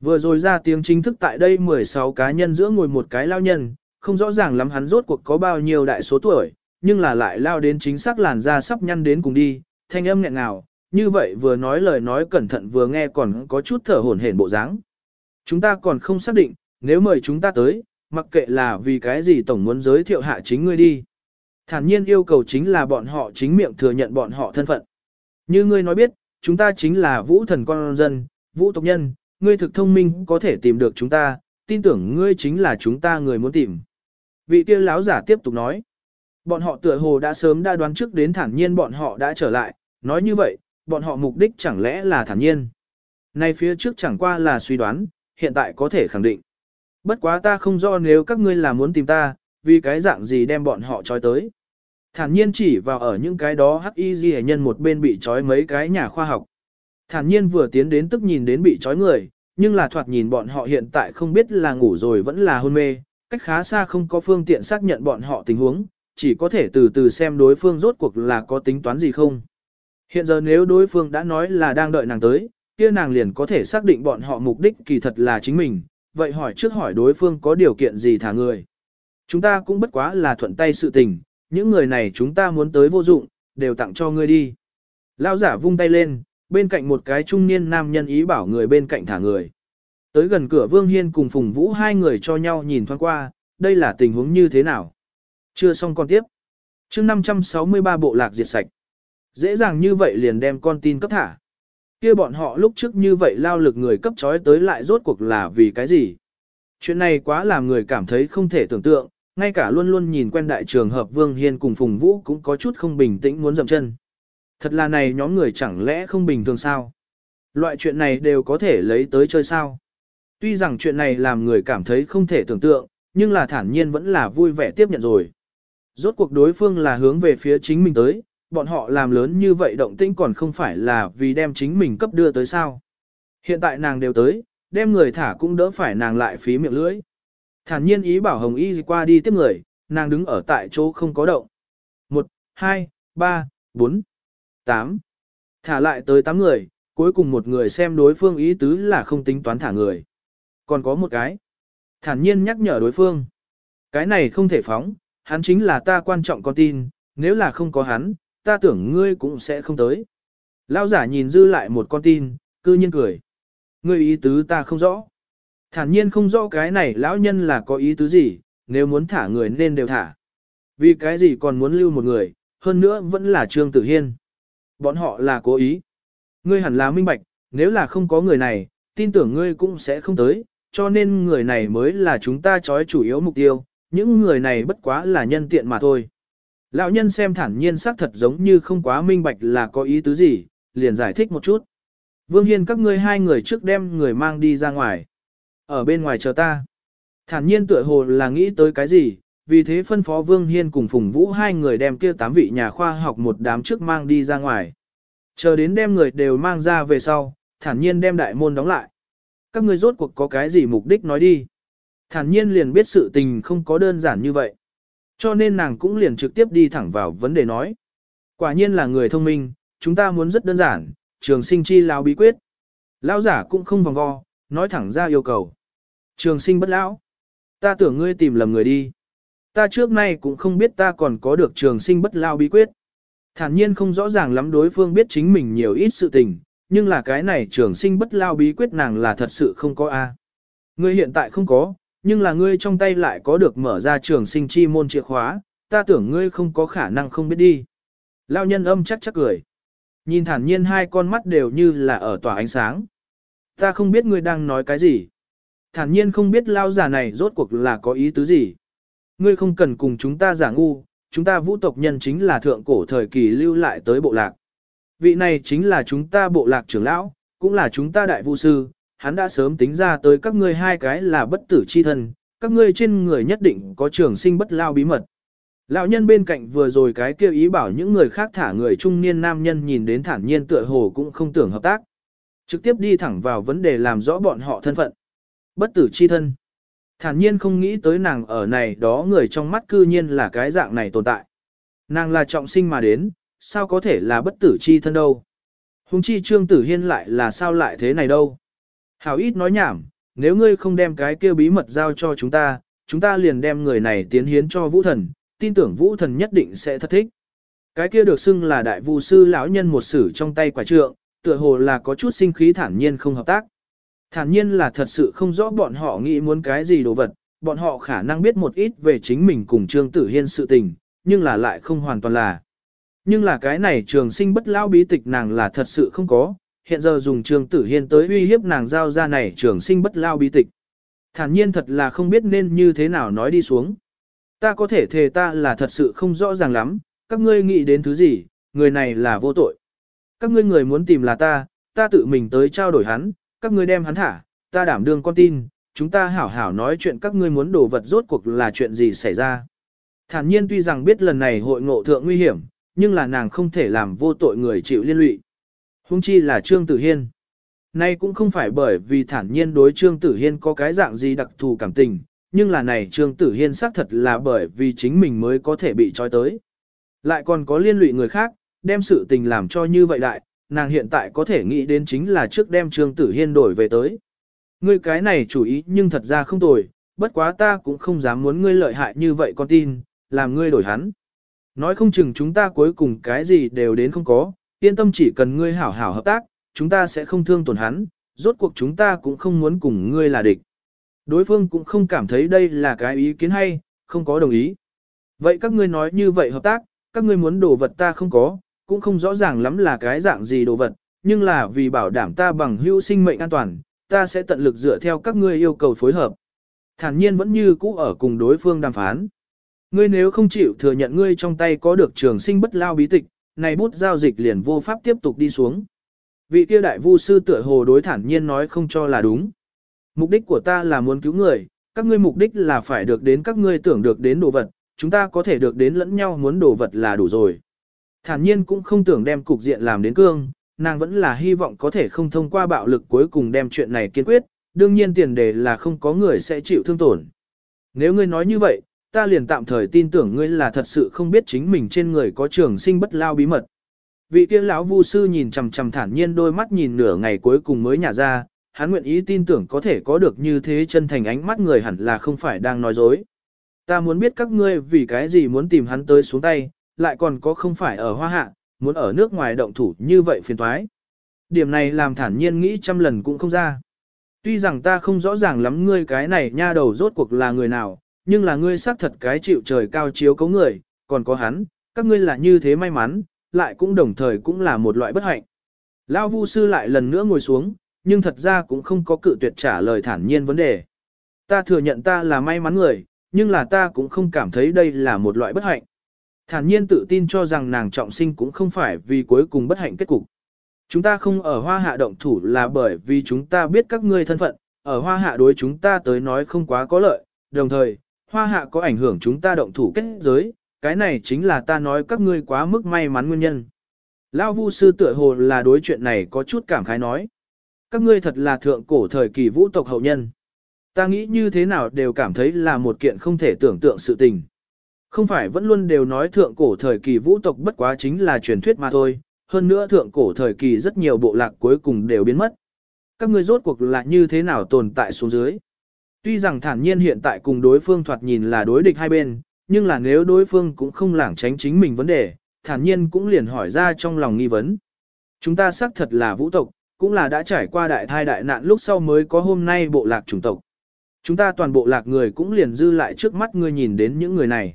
Vừa rồi ra tiếng chính thức tại đây 16 cá nhân giữa ngồi một cái lao nhân, không rõ ràng lắm hắn rốt cuộc có bao nhiêu đại số tuổi, nhưng là lại lao đến chính xác làn da sắp nhăn đến cùng đi, thanh âm nghẹn ngào, như vậy vừa nói lời nói cẩn thận vừa nghe còn có chút thở hổn hển bộ dáng. Chúng ta còn không xác định, nếu mời chúng ta tới, mặc kệ là vì cái gì tổng muốn giới thiệu hạ chính ngươi đi. Thản nhiên yêu cầu chính là bọn họ chính miệng thừa nhận bọn họ thân phận. Như ngươi nói biết, chúng ta chính là vũ thần con dân, vũ tộc nhân, ngươi thực thông minh có thể tìm được chúng ta, tin tưởng ngươi chính là chúng ta người muốn tìm. Vị kia láo giả tiếp tục nói. Bọn họ tựa hồ đã sớm đã đoán trước đến thản nhiên bọn họ đã trở lại, nói như vậy, bọn họ mục đích chẳng lẽ là thản nhiên. Nay phía trước chẳng qua là suy đoán, hiện tại có thể khẳng định. Bất quá ta không rõ nếu các ngươi là muốn tìm ta, vì cái dạng gì đem bọn họ trói tới. Thản nhiên chỉ vào ở những cái đó hắc y ghi nhân một bên bị trói mấy cái nhà khoa học. Thản nhiên vừa tiến đến tức nhìn đến bị trói người, nhưng là thoạt nhìn bọn họ hiện tại không biết là ngủ rồi vẫn là hôn mê, cách khá xa không có phương tiện xác nhận bọn họ tình huống, chỉ có thể từ từ xem đối phương rốt cuộc là có tính toán gì không. Hiện giờ nếu đối phương đã nói là đang đợi nàng tới, kia nàng liền có thể xác định bọn họ mục đích kỳ thật là chính mình, vậy hỏi trước hỏi đối phương có điều kiện gì thả người. Chúng ta cũng bất quá là thuận tay sự tình, những người này chúng ta muốn tới vô dụng, đều tặng cho ngươi đi. Lao giả vung tay lên, bên cạnh một cái trung niên nam nhân ý bảo người bên cạnh thả người. Tới gần cửa Vương Hiên cùng Phùng Vũ hai người cho nhau nhìn thoáng qua, đây là tình huống như thế nào? Chưa xong con tiếp. chương 563 bộ lạc diệt sạch. Dễ dàng như vậy liền đem con tin cấp thả kia bọn họ lúc trước như vậy lao lực người cấp trói tới lại rốt cuộc là vì cái gì? Chuyện này quá làm người cảm thấy không thể tưởng tượng, ngay cả luôn luôn nhìn quen đại trường hợp Vương Hiên cùng Phùng Vũ cũng có chút không bình tĩnh muốn dậm chân. Thật là này nhóm người chẳng lẽ không bình thường sao? Loại chuyện này đều có thể lấy tới chơi sao? Tuy rằng chuyện này làm người cảm thấy không thể tưởng tượng, nhưng là thản nhiên vẫn là vui vẻ tiếp nhận rồi. Rốt cuộc đối phương là hướng về phía chính mình tới, bọn họ làm lớn như vậy động tĩnh còn không phải là vì đem chính mình cấp đưa tới sao. Hiện tại nàng đều tới, đem người thả cũng đỡ phải nàng lại phí miệng lưỡi. Thản nhiên ý bảo Hồng Y qua đi tiếp người, nàng đứng ở tại chỗ không có động. Một, hai, ba, bốn. 8. Thả lại tới 8 người, cuối cùng một người xem đối phương ý tứ là không tính toán thả người. Còn có một cái. Thản nhiên nhắc nhở đối phương. Cái này không thể phóng, hắn chính là ta quan trọng con tin, nếu là không có hắn, ta tưởng ngươi cũng sẽ không tới. Lão giả nhìn dư lại một con tin, cư nhiên cười. Ngươi ý tứ ta không rõ. Thản nhiên không rõ cái này lão nhân là có ý tứ gì, nếu muốn thả người nên đều thả. Vì cái gì còn muốn lưu một người, hơn nữa vẫn là Trương Tử Hiên. Bọn họ là cố ý. Ngươi hẳn là minh bạch, nếu là không có người này, tin tưởng ngươi cũng sẽ không tới, cho nên người này mới là chúng ta chói chủ yếu mục tiêu, những người này bất quá là nhân tiện mà thôi. Lão nhân xem thản nhiên xác thật giống như không quá minh bạch là có ý tứ gì, liền giải thích một chút. Vương Hiên các ngươi hai người trước đem người mang đi ra ngoài. Ở bên ngoài chờ ta. Thản nhiên tựa hồ là nghĩ tới cái gì, vì thế phân phó Vương Hiên cùng Phùng Vũ hai người đem kia tám vị nhà khoa học một đám trước mang đi ra ngoài. Chờ đến đem người đều mang ra về sau, thản nhiên đem đại môn đóng lại. Các ngươi rốt cuộc có cái gì mục đích nói đi. Thản nhiên liền biết sự tình không có đơn giản như vậy. Cho nên nàng cũng liền trực tiếp đi thẳng vào vấn đề nói. Quả nhiên là người thông minh, chúng ta muốn rất đơn giản, trường sinh chi lão bí quyết. Lão giả cũng không vòng vo, nói thẳng ra yêu cầu. Trường sinh bất lão. Ta tưởng ngươi tìm lầm người đi. Ta trước nay cũng không biết ta còn có được trường sinh bất lao bí quyết. Thản nhiên không rõ ràng lắm đối phương biết chính mình nhiều ít sự tình, nhưng là cái này trường sinh bất lao bí quyết nàng là thật sự không có a. Ngươi hiện tại không có, nhưng là ngươi trong tay lại có được mở ra trường sinh chi môn chìa khóa, ta tưởng ngươi không có khả năng không biết đi. Lao nhân âm chắc chắc cười. Nhìn thản nhiên hai con mắt đều như là ở tỏa ánh sáng. Ta không biết ngươi đang nói cái gì. Thản nhiên không biết lao giả này rốt cuộc là có ý tứ gì. Ngươi không cần cùng chúng ta giả ngu, chúng ta vũ tộc nhân chính là thượng cổ thời kỳ lưu lại tới bộ lạc. Vị này chính là chúng ta bộ lạc trưởng lão, cũng là chúng ta đại vũ sư, hắn đã sớm tính ra tới các ngươi hai cái là bất tử chi thân, các ngươi trên người nhất định có trường sinh bất lao bí mật. Lão nhân bên cạnh vừa rồi cái kêu ý bảo những người khác thả người trung niên nam nhân nhìn đến thản nhiên tựa hồ cũng không tưởng hợp tác. Trực tiếp đi thẳng vào vấn đề làm rõ bọn họ thân phận. Bất tử chi thân. Thản nhiên không nghĩ tới nàng ở này đó người trong mắt cư nhiên là cái dạng này tồn tại. Nàng là trọng sinh mà đến, sao có thể là bất tử chi thân đâu. Hùng chi trương tử hiên lại là sao lại thế này đâu. Hảo ít nói nhảm, nếu ngươi không đem cái kia bí mật giao cho chúng ta, chúng ta liền đem người này tiến hiến cho vũ thần, tin tưởng vũ thần nhất định sẽ thật thích. Cái kia được xưng là đại vu sư lão nhân một sử trong tay quả trượng, tựa hồ là có chút sinh khí thản nhiên không hợp tác. Thản nhiên là thật sự không rõ bọn họ nghĩ muốn cái gì đồ vật, bọn họ khả năng biết một ít về chính mình cùng Trương Tử Hiên sự tình, nhưng là lại không hoàn toàn là. Nhưng là cái này trường sinh bất lão bí tịch nàng là thật sự không có, hiện giờ dùng Trương Tử Hiên tới uy hiếp nàng giao ra này trường sinh bất lao bí tịch. Thản nhiên thật là không biết nên như thế nào nói đi xuống. Ta có thể thề ta là thật sự không rõ ràng lắm, các ngươi nghĩ đến thứ gì, người này là vô tội. Các ngươi người muốn tìm là ta, ta tự mình tới trao đổi hắn, các ngươi đem hắn thả, ta đảm đương con tin, chúng ta hảo hảo nói chuyện các ngươi muốn đồ vật rốt cuộc là chuyện gì xảy ra. Thản nhiên tuy rằng biết lần này hội ngộ thượng nguy hiểm, nhưng là nàng không thể làm vô tội người chịu liên lụy. Hung chi là Trương Tử Hiên. Nay cũng không phải bởi vì thản nhiên đối Trương Tử Hiên có cái dạng gì đặc thù cảm tình, nhưng là này Trương Tử Hiên xác thật là bởi vì chính mình mới có thể bị trói tới. Lại còn có liên lụy người khác, đem sự tình làm cho như vậy đại, nàng hiện tại có thể nghĩ đến chính là trước đem Trương Tử Hiên đổi về tới. Ngươi cái này chủ ý nhưng thật ra không tồi, bất quá ta cũng không dám muốn ngươi lợi hại như vậy con tin, làm ngươi đổi hắn. Nói không chừng chúng ta cuối cùng cái gì đều đến không có, yên tâm chỉ cần ngươi hảo hảo hợp tác, chúng ta sẽ không thương tổn hắn, rốt cuộc chúng ta cũng không muốn cùng ngươi là địch. Đối phương cũng không cảm thấy đây là cái ý kiến hay, không có đồng ý. Vậy các ngươi nói như vậy hợp tác, các ngươi muốn đồ vật ta không có, cũng không rõ ràng lắm là cái dạng gì đồ vật, nhưng là vì bảo đảm ta bằng hữu sinh mệnh an toàn, ta sẽ tận lực dựa theo các ngươi yêu cầu phối hợp. Thản nhiên vẫn như cũ ở cùng đối phương đàm phán. Ngươi nếu không chịu thừa nhận ngươi trong tay có được trường sinh bất lao bí tịch, này bút giao dịch liền vô pháp tiếp tục đi xuống. Vị kia đại vu sư tựa hồ đối thản nhiên nói không cho là đúng. Mục đích của ta là muốn cứu người, các ngươi mục đích là phải được đến các ngươi tưởng được đến đồ vật, chúng ta có thể được đến lẫn nhau muốn đồ vật là đủ rồi. Thản nhiên cũng không tưởng đem cục diện làm đến cương, nàng vẫn là hy vọng có thể không thông qua bạo lực cuối cùng đem chuyện này kiên quyết, đương nhiên tiền đề là không có người sẽ chịu thương tổn. Nếu ngươi nói như vậy, ta liền tạm thời tin tưởng ngươi là thật sự không biết chính mình trên người có trường sinh bất lao bí mật. vị kia lão vu sư nhìn chằm chằm thản nhiên đôi mắt nhìn nửa ngày cuối cùng mới nhả ra, hắn nguyện ý tin tưởng có thể có được như thế chân thành ánh mắt người hẳn là không phải đang nói dối. Ta muốn biết các ngươi vì cái gì muốn tìm hắn tới xuống tay, lại còn có không phải ở hoa hạ, muốn ở nước ngoài động thủ như vậy phiền toái. Điểm này làm thản nhiên nghĩ trăm lần cũng không ra. Tuy rằng ta không rõ ràng lắm ngươi cái này nha đầu rốt cuộc là người nào, nhưng là ngươi xác thật cái chịu trời cao chiếu cấu người, còn có hắn, các ngươi là như thế may mắn, lại cũng đồng thời cũng là một loại bất hạnh. Lão Vu sư lại lần nữa ngồi xuống, nhưng thật ra cũng không có cự tuyệt trả lời thản nhiên vấn đề. Ta thừa nhận ta là may mắn người, nhưng là ta cũng không cảm thấy đây là một loại bất hạnh. Thản nhiên tự tin cho rằng nàng trọng sinh cũng không phải vì cuối cùng bất hạnh kết cục. Chúng ta không ở hoa hạ động thủ là bởi vì chúng ta biết các ngươi thân phận, ở hoa hạ đối chúng ta tới nói không quá có lợi, đồng thời, hoa hạ có ảnh hưởng chúng ta động thủ kết giới, cái này chính là ta nói các ngươi quá mức may mắn nguyên nhân. Lão Vu sư tựa hồ là đối chuyện này có chút cảm khái nói. Các ngươi thật là thượng cổ thời kỳ vũ tộc hậu nhân. Ta nghĩ như thế nào đều cảm thấy là một kiện không thể tưởng tượng sự tình. Không phải vẫn luôn đều nói thượng cổ thời kỳ vũ tộc bất quá chính là truyền thuyết mà thôi, hơn nữa thượng cổ thời kỳ rất nhiều bộ lạc cuối cùng đều biến mất. Các ngươi rốt cuộc là như thế nào tồn tại xuống dưới. Tuy rằng thản nhiên hiện tại cùng đối phương thoạt nhìn là đối địch hai bên, nhưng là nếu đối phương cũng không lảng tránh chính mình vấn đề, thản nhiên cũng liền hỏi ra trong lòng nghi vấn. Chúng ta xác thật là vũ tộc, cũng là đã trải qua đại thai đại nạn lúc sau mới có hôm nay bộ lạc chủng tộc. Chúng ta toàn bộ lạc người cũng liền dư lại trước mắt ngươi nhìn đến những người này.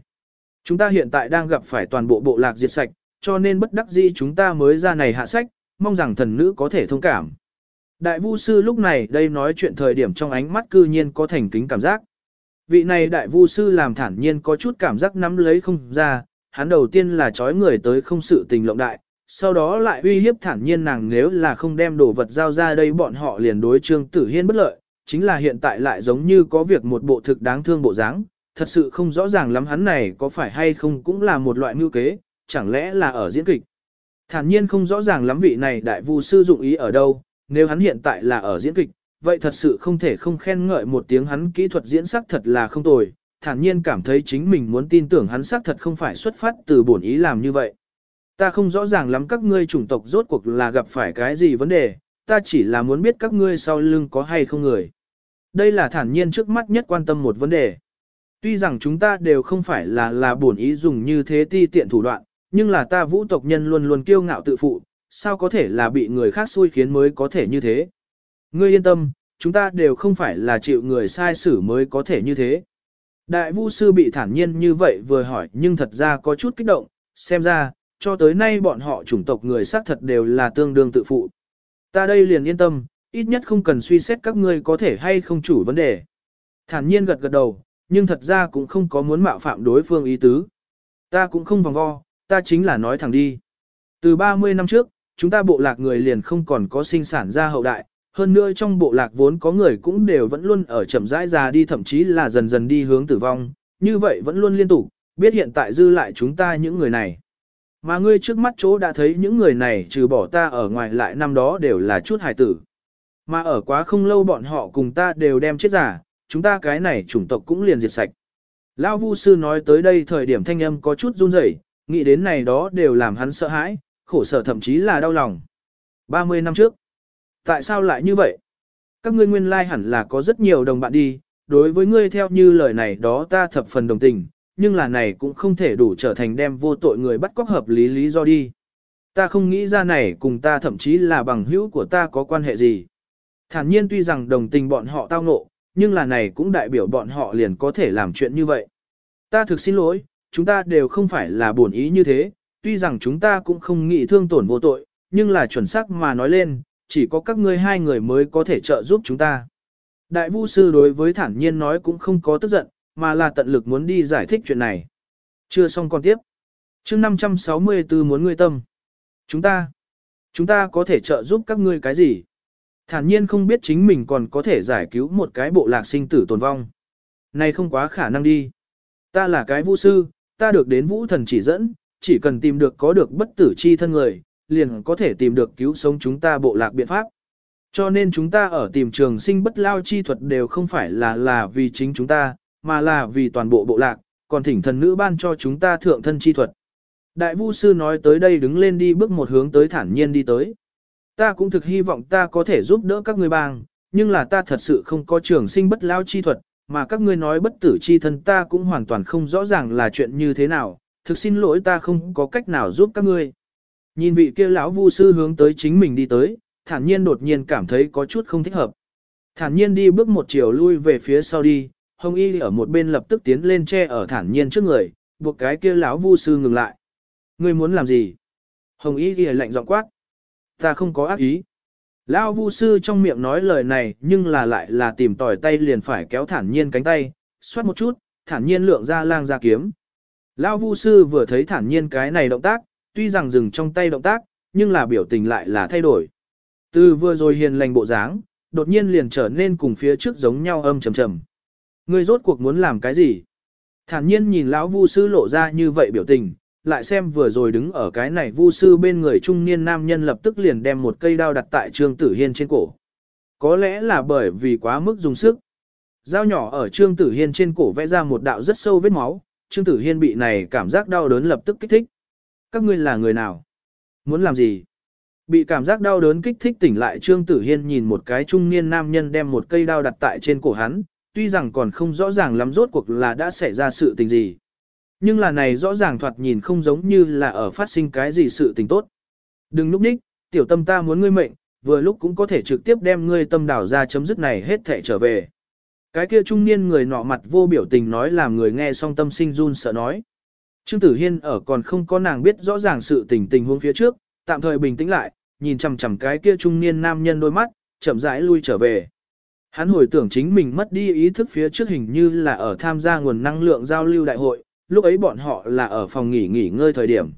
Chúng ta hiện tại đang gặp phải toàn bộ bộ lạc diệt sạch, cho nên bất đắc dĩ chúng ta mới ra này hạ sách, mong rằng thần nữ có thể thông cảm. Đại vu sư lúc này đây nói chuyện thời điểm trong ánh mắt cư nhiên có thành kính cảm giác. Vị này đại vu sư làm thản nhiên có chút cảm giác nắm lấy không ra, hắn đầu tiên là trói người tới không sự tình lộng đại, sau đó lại uy hiếp thản nhiên nàng nếu là không đem đồ vật giao ra đây bọn họ liền đối trương tử hiên bất lợi, chính là hiện tại lại giống như có việc một bộ thực đáng thương bộ dáng, thật sự không rõ ràng lắm hắn này có phải hay không cũng là một loại mưu kế, chẳng lẽ là ở diễn kịch. Thản nhiên không rõ ràng lắm vị này đại vu sư dụng ý ở đâu, nếu hắn hiện tại là ở diễn kịch, vậy thật sự không thể không khen ngợi một tiếng hắn kỹ thuật diễn sắc thật là không tồi, thản nhiên cảm thấy chính mình muốn tin tưởng hắn sắc thật không phải xuất phát từ bổn ý làm như vậy. Ta không rõ ràng lắm các ngươi chủng tộc rốt cuộc là gặp phải cái gì vấn đề, ta chỉ là muốn biết các ngươi sau lưng có hay không người. Đây là thản nhiên trước mắt nhất quan tâm một vấn đề. Tuy rằng chúng ta đều không phải là là bổn ý dùng như thế ti tiện thủ đoạn, nhưng là ta vũ tộc nhân luôn luôn kiêu ngạo tự phụ, sao có thể là bị người khác xui khiến mới có thể như thế. Ngươi yên tâm, chúng ta đều không phải là chịu người sai xử mới có thể như thế. Đại vu sư bị thản nhiên như vậy vừa hỏi nhưng thật ra có chút kích động, xem ra, cho tới nay bọn họ chủng tộc người xác thật đều là tương đương tự phụ. Ta đây liền yên tâm, ít nhất không cần suy xét các ngươi có thể hay không chủ vấn đề. Thản nhiên gật gật đầu, nhưng thật ra cũng không có muốn mạo phạm đối phương ý tứ. Ta cũng không vòng vo, ta chính là nói thẳng đi. Từ 30 năm trước, chúng ta bộ lạc người liền không còn có sinh sản ra hậu đại, hơn nữa trong bộ lạc vốn có người cũng đều vẫn luôn ở chậm rãi già đi thậm chí là dần dần đi hướng tử vong, như vậy vẫn luôn liên tục, biết hiện tại dư lại chúng ta những người này. Mà ngươi trước mắt chỗ đã thấy những người này trừ bỏ ta ở ngoài lại năm đó đều là chút hài tử. Mà ở quá không lâu bọn họ cùng ta đều đem chết giả, chúng ta cái này chủng tộc cũng liền diệt sạch. Lão Vu sư nói tới đây thời điểm thanh âm có chút run rẩy, nghĩ đến này đó đều làm hắn sợ hãi, khổ sở thậm chí là đau lòng. 30 năm trước, tại sao lại như vậy? Các ngươi nguyên lai hẳn là có rất nhiều đồng bạn đi, đối với ngươi theo như lời này đó ta thập phần đồng tình, nhưng là này cũng không thể đủ trở thành đem vô tội người bắt cóc hợp lý lý do đi. Ta không nghĩ ra này cùng ta thậm chí là bằng hữu của ta có quan hệ gì. Thản nhiên tuy rằng đồng tình bọn họ tao ngộ, nhưng là này cũng đại biểu bọn họ liền có thể làm chuyện như vậy. Ta thực xin lỗi, chúng ta đều không phải là buồn ý như thế, tuy rằng chúng ta cũng không nghĩ thương tổn vô tội, nhưng là chuẩn xác mà nói lên, chỉ có các ngươi hai người mới có thể trợ giúp chúng ta. Đại vu sư đối với thản nhiên nói cũng không có tức giận, mà là tận lực muốn đi giải thích chuyện này. Chưa xong còn tiếp. chương 564 muốn ngươi tâm. Chúng ta, chúng ta có thể trợ giúp các ngươi cái gì? Thản nhiên không biết chính mình còn có thể giải cứu một cái bộ lạc sinh tử tồn vong. Này không quá khả năng đi. Ta là cái vũ sư, ta được đến vũ thần chỉ dẫn, chỉ cần tìm được có được bất tử chi thân người, liền có thể tìm được cứu sống chúng ta bộ lạc biện pháp. Cho nên chúng ta ở tìm trường sinh bất lao chi thuật đều không phải là là vì chính chúng ta, mà là vì toàn bộ bộ lạc, còn thỉnh thần nữ ban cho chúng ta thượng thân chi thuật. Đại vu sư nói tới đây đứng lên đi bước một hướng tới thản nhiên đi tới. Ta cũng thực hy vọng ta có thể giúp đỡ các ngươi bang, nhưng là ta thật sự không có trường sinh bất lao chi thuật, mà các ngươi nói bất tử chi thân ta cũng hoàn toàn không rõ ràng là chuyện như thế nào, thực xin lỗi ta không có cách nào giúp các ngươi. Nhìn vị kia lão vu sư hướng tới chính mình đi tới, thản nhiên đột nhiên cảm thấy có chút không thích hợp. Thản nhiên đi bước một chiều lui về phía sau đi, hồng y ở một bên lập tức tiến lên che ở thản nhiên trước người, buộc cái kia lão vu sư ngừng lại. Ngươi muốn làm gì? Hồng y ghi lạnh giọng quát. Ta không có ác ý. Lão vu sư trong miệng nói lời này nhưng là lại là tìm tỏi tay liền phải kéo thản nhiên cánh tay, xoát một chút, thản nhiên lượng ra lang ra kiếm. Lão vu sư vừa thấy thản nhiên cái này động tác, tuy rằng dừng trong tay động tác, nhưng là biểu tình lại là thay đổi. Từ vừa rồi hiền lành bộ dáng, đột nhiên liền trở nên cùng phía trước giống nhau âm trầm trầm. Ngươi rốt cuộc muốn làm cái gì? Thản nhiên nhìn lão vu sư lộ ra như vậy biểu tình, lại xem vừa rồi đứng ở cái này vu sư bên người trung niên nam nhân lập tức liền đem một cây đao đặt tại Trương Tử Hiên trên cổ. Có lẽ là bởi vì quá mức dùng sức. Dao nhỏ ở Trương Tử Hiên trên cổ vẽ ra một đạo rất sâu vết máu, Trương Tử Hiên bị này cảm giác đau đớn lập tức kích thích. Các ngươi là người nào? Muốn làm gì? Bị cảm giác đau đớn kích thích tỉnh lại Trương Tử Hiên nhìn một cái trung niên nam nhân đem một cây đao đặt tại trên cổ hắn, tuy rằng còn không rõ ràng lắm rốt cuộc là đã xảy ra sự tình gì. Nhưng là này rõ ràng thoạt nhìn không giống như là ở phát sinh cái gì sự tình tốt. Đừng núp ních, tiểu tâm ta muốn ngươi mệnh, vừa lúc cũng có thể trực tiếp đem ngươi tâm đảo ra chấm dứt này hết thể trở về. Cái kia trung niên người nọ mặt vô biểu tình nói làm người nghe xong tâm sinh run sợ nói. Trương Tử Hiên ở còn không có nàng biết rõ ràng sự tình tình huống phía trước, tạm thời bình tĩnh lại, nhìn chằm chằm cái kia trung niên nam nhân đôi mắt, chậm rãi lui trở về. Hắn hồi tưởng chính mình mất đi ý thức phía trước hình như là ở tham gia nguồn năng lượng giao lưu đại hội, lúc ấy bọn họ là ở phòng nghỉ nghỉ ngơi thời điểm.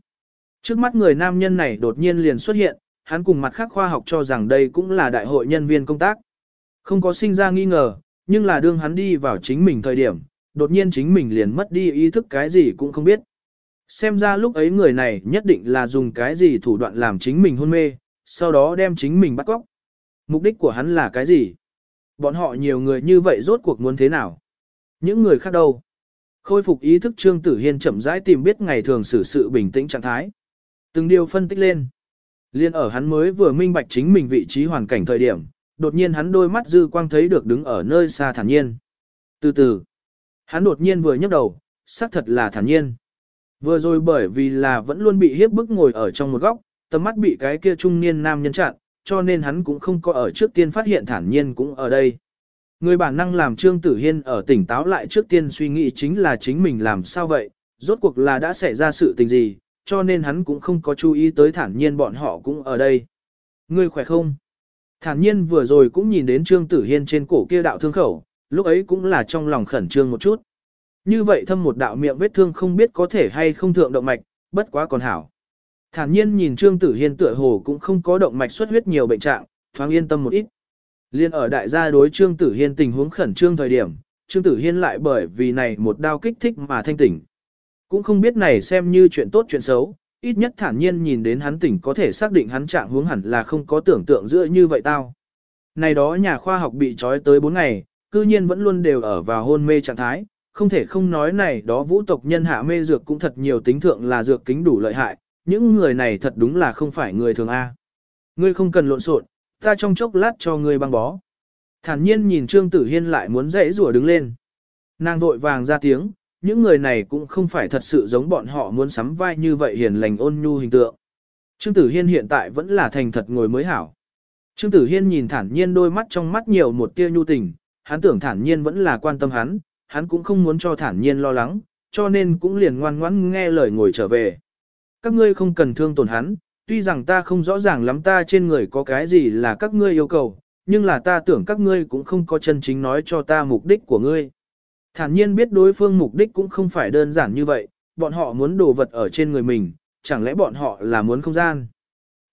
Trước mắt người nam nhân này đột nhiên liền xuất hiện, hắn cùng mặt khác khoa học cho rằng đây cũng là đại hội nhân viên công tác. Không có sinh ra nghi ngờ, nhưng là đương hắn đi vào chính mình thời điểm, đột nhiên chính mình liền mất đi ý thức cái gì cũng không biết. Xem ra lúc ấy người này nhất định là dùng cái gì thủ đoạn làm chính mình hôn mê, sau đó đem chính mình bắt cóc. Mục đích của hắn là cái gì? Bọn họ nhiều người như vậy rốt cuộc muốn thế nào? Những người khác đâu? Khôi phục ý thức Trương Tử Hiên chậm rãi tìm biết ngày thường xử sự bình tĩnh trạng thái. Từng điều phân tích lên. Liên ở hắn mới vừa minh bạch chính mình vị trí hoàn cảnh thời điểm, đột nhiên hắn đôi mắt dư quang thấy được đứng ở nơi xa thản nhiên. Từ từ, hắn đột nhiên vừa nhấc đầu, xác thật là thản nhiên. Vừa rồi bởi vì là vẫn luôn bị hiếp bức ngồi ở trong một góc, tầm mắt bị cái kia trung niên nam nhân chặn, cho nên hắn cũng không có ở trước tiên phát hiện thản nhiên cũng ở đây. Người bản năng làm Trương Tử Hiên ở tỉnh táo lại trước tiên suy nghĩ chính là chính mình làm sao vậy, rốt cuộc là đã xảy ra sự tình gì, cho nên hắn cũng không có chú ý tới thản nhiên bọn họ cũng ở đây. Ngươi khỏe không? Thản nhiên vừa rồi cũng nhìn đến Trương Tử Hiên trên cổ kia đạo thương khẩu, lúc ấy cũng là trong lòng khẩn trương một chút. Như vậy thâm một đạo miệng vết thương không biết có thể hay không thượng động mạch, bất quá còn hảo. Thản nhiên nhìn Trương Tử Hiên tựa hồ cũng không có động mạch xuất huyết nhiều bệnh trạng, thoáng yên tâm một ít. Liên ở đại gia đối Trương Tử Hiên tình huống khẩn trương thời điểm, Trương Tử Hiên lại bởi vì này một đao kích thích mà thanh tỉnh. Cũng không biết này xem như chuyện tốt chuyện xấu, ít nhất thản nhiên nhìn đến hắn tỉnh có thể xác định hắn trạng hướng hẳn là không có tưởng tượng giữa như vậy tao. Này đó nhà khoa học bị trói tới 4 ngày, cư nhiên vẫn luôn đều ở vào hôn mê trạng thái, không thể không nói này đó vũ tộc nhân hạ mê dược cũng thật nhiều tính thượng là dược kính đủ lợi hại, những người này thật đúng là không phải người thường A. Ngươi không cần lộn xộn, ta trong chốc lát cho ngươi băng bó. Thản nhiên nhìn Trương Tử Hiên lại muốn dãy rủa đứng lên. Nàng vội vàng ra tiếng, những người này cũng không phải thật sự giống bọn họ muốn sắm vai như vậy hiền lành ôn nhu hình tượng. Trương Tử Hiên hiện tại vẫn là thành thật ngồi mới hảo. Trương Tử Hiên nhìn thản nhiên đôi mắt trong mắt nhiều một tia nhu tình, hắn tưởng thản nhiên vẫn là quan tâm hắn, hắn cũng không muốn cho thản nhiên lo lắng, cho nên cũng liền ngoan ngoãn nghe lời ngồi trở về. Các ngươi không cần thương tổn hắn, tuy rằng ta không rõ ràng lắm ta trên người có cái gì là các ngươi yêu cầu, nhưng là ta tưởng các ngươi cũng không có chân chính nói cho ta mục đích của ngươi. Thản nhiên biết đối phương mục đích cũng không phải đơn giản như vậy, bọn họ muốn đồ vật ở trên người mình, chẳng lẽ bọn họ là muốn không gian.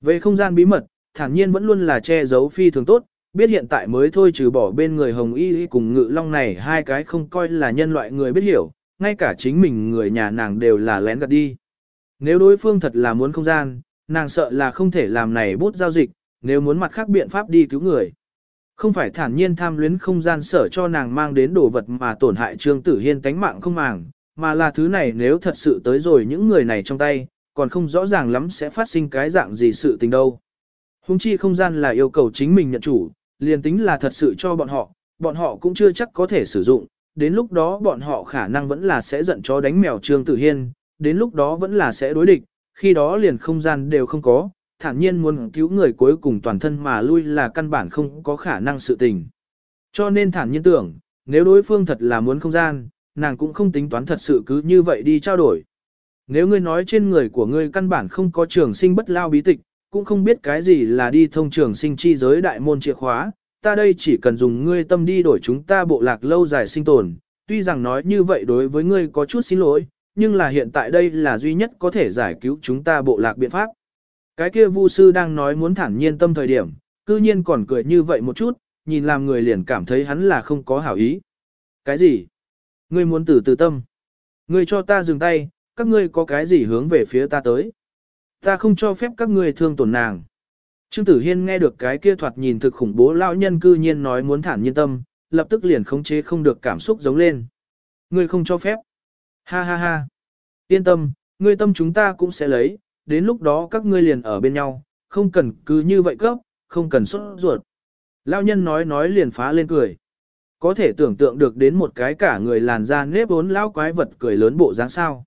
Về không gian bí mật, thản nhiên vẫn luôn là che giấu phi thường tốt, biết hiện tại mới thôi trừ bỏ bên người hồng y cùng ngự long này hai cái không coi là nhân loại người biết hiểu, ngay cả chính mình người nhà nàng đều là lén gạt đi. Nếu đối phương thật là muốn không gian, nàng sợ là không thể làm này bút giao dịch, nếu muốn mặt khác biện pháp đi cứu người. Không phải thản nhiên tham luyến không gian sở cho nàng mang đến đồ vật mà tổn hại Trương Tử Hiên tánh mạng không màng, mà là thứ này nếu thật sự tới rồi những người này trong tay, còn không rõ ràng lắm sẽ phát sinh cái dạng gì sự tình đâu. Hùng chi không gian là yêu cầu chính mình nhận chủ, liền tính là thật sự cho bọn họ, bọn họ cũng chưa chắc có thể sử dụng, đến lúc đó bọn họ khả năng vẫn là sẽ giận chó đánh mèo Trương Tử Hiên, đến lúc đó vẫn là sẽ đối địch, khi đó liền không gian đều không có, thản nhiên muốn cứu người cuối cùng toàn thân mà lui là căn bản không có khả năng sự tình. Cho nên thản nhiên tưởng, nếu đối phương thật là muốn không gian, nàng cũng không tính toán thật sự cứ như vậy đi trao đổi. Nếu ngươi nói trên người của ngươi căn bản không có trường sinh bất lao bí tịch, cũng không biết cái gì là đi thông trường sinh chi giới đại môn chìa khóa, ta đây chỉ cần dùng ngươi tâm đi đổi chúng ta bộ lạc lâu dài sinh tồn, tuy rằng nói như vậy đối với ngươi có chút xin lỗi, nhưng là hiện tại đây là duy nhất có thể giải cứu chúng ta bộ lạc biện pháp. Cái kia vu sư đang nói muốn thản nhiên tâm thời điểm, cư nhiên còn cười như vậy một chút, nhìn làm người liền cảm thấy hắn là không có hảo ý. Cái gì? Ngươi muốn tử từ tâm. Ngươi cho ta dừng tay, các ngươi có cái gì hướng về phía ta tới. Ta không cho phép các ngươi thương tổn nàng. Trương Tử Hiên nghe được cái kia thoạt nhìn thực khủng bố lão nhân cư nhiên nói muốn thản nhiên tâm, lập tức liền khống chế không được cảm xúc giống lên. Ngươi không cho phép. Ha ha ha. Yên tâm, ngươi tâm chúng ta cũng sẽ lấy, đến lúc đó các ngươi liền ở bên nhau, không cần cứ như vậy cấp, không cần xuất ruột. Lão nhân nói nói liền phá lên cười. Có thể tưởng tượng được đến một cái cả người làn da nếp bốn lão quái vật cười lớn bộ dáng sao.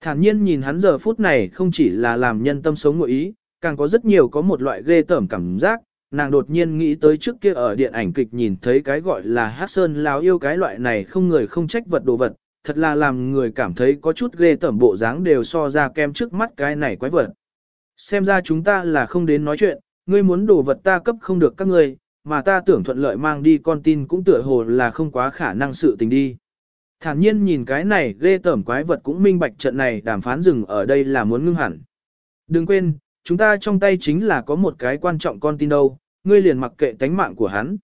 Thản nhiên nhìn hắn giờ phút này không chỉ là làm nhân tâm sống ngụy ý, càng có rất nhiều có một loại ghê tởm cảm giác, nàng đột nhiên nghĩ tới trước kia ở điện ảnh kịch nhìn thấy cái gọi là hát sơn lão yêu cái loại này không người không trách vật đồ vật, thật là làm người cảm thấy có chút ghê tởm bộ dáng đều so ra kem trước mắt cái này quái vật. Xem ra chúng ta là không đến nói chuyện, ngươi muốn đồ vật ta cấp không được các ngươi, mà ta tưởng thuận lợi mang đi con tin cũng tựa hồ là không quá khả năng sự tình đi. Thản nhiên nhìn cái này ghê tởm quái vật cũng minh bạch trận này đàm phán dừng ở đây là muốn ngưng hẳn. Đừng quên, chúng ta trong tay chính là có một cái quan trọng con tin đâu, ngươi liền mặc kệ tánh mạng của hắn.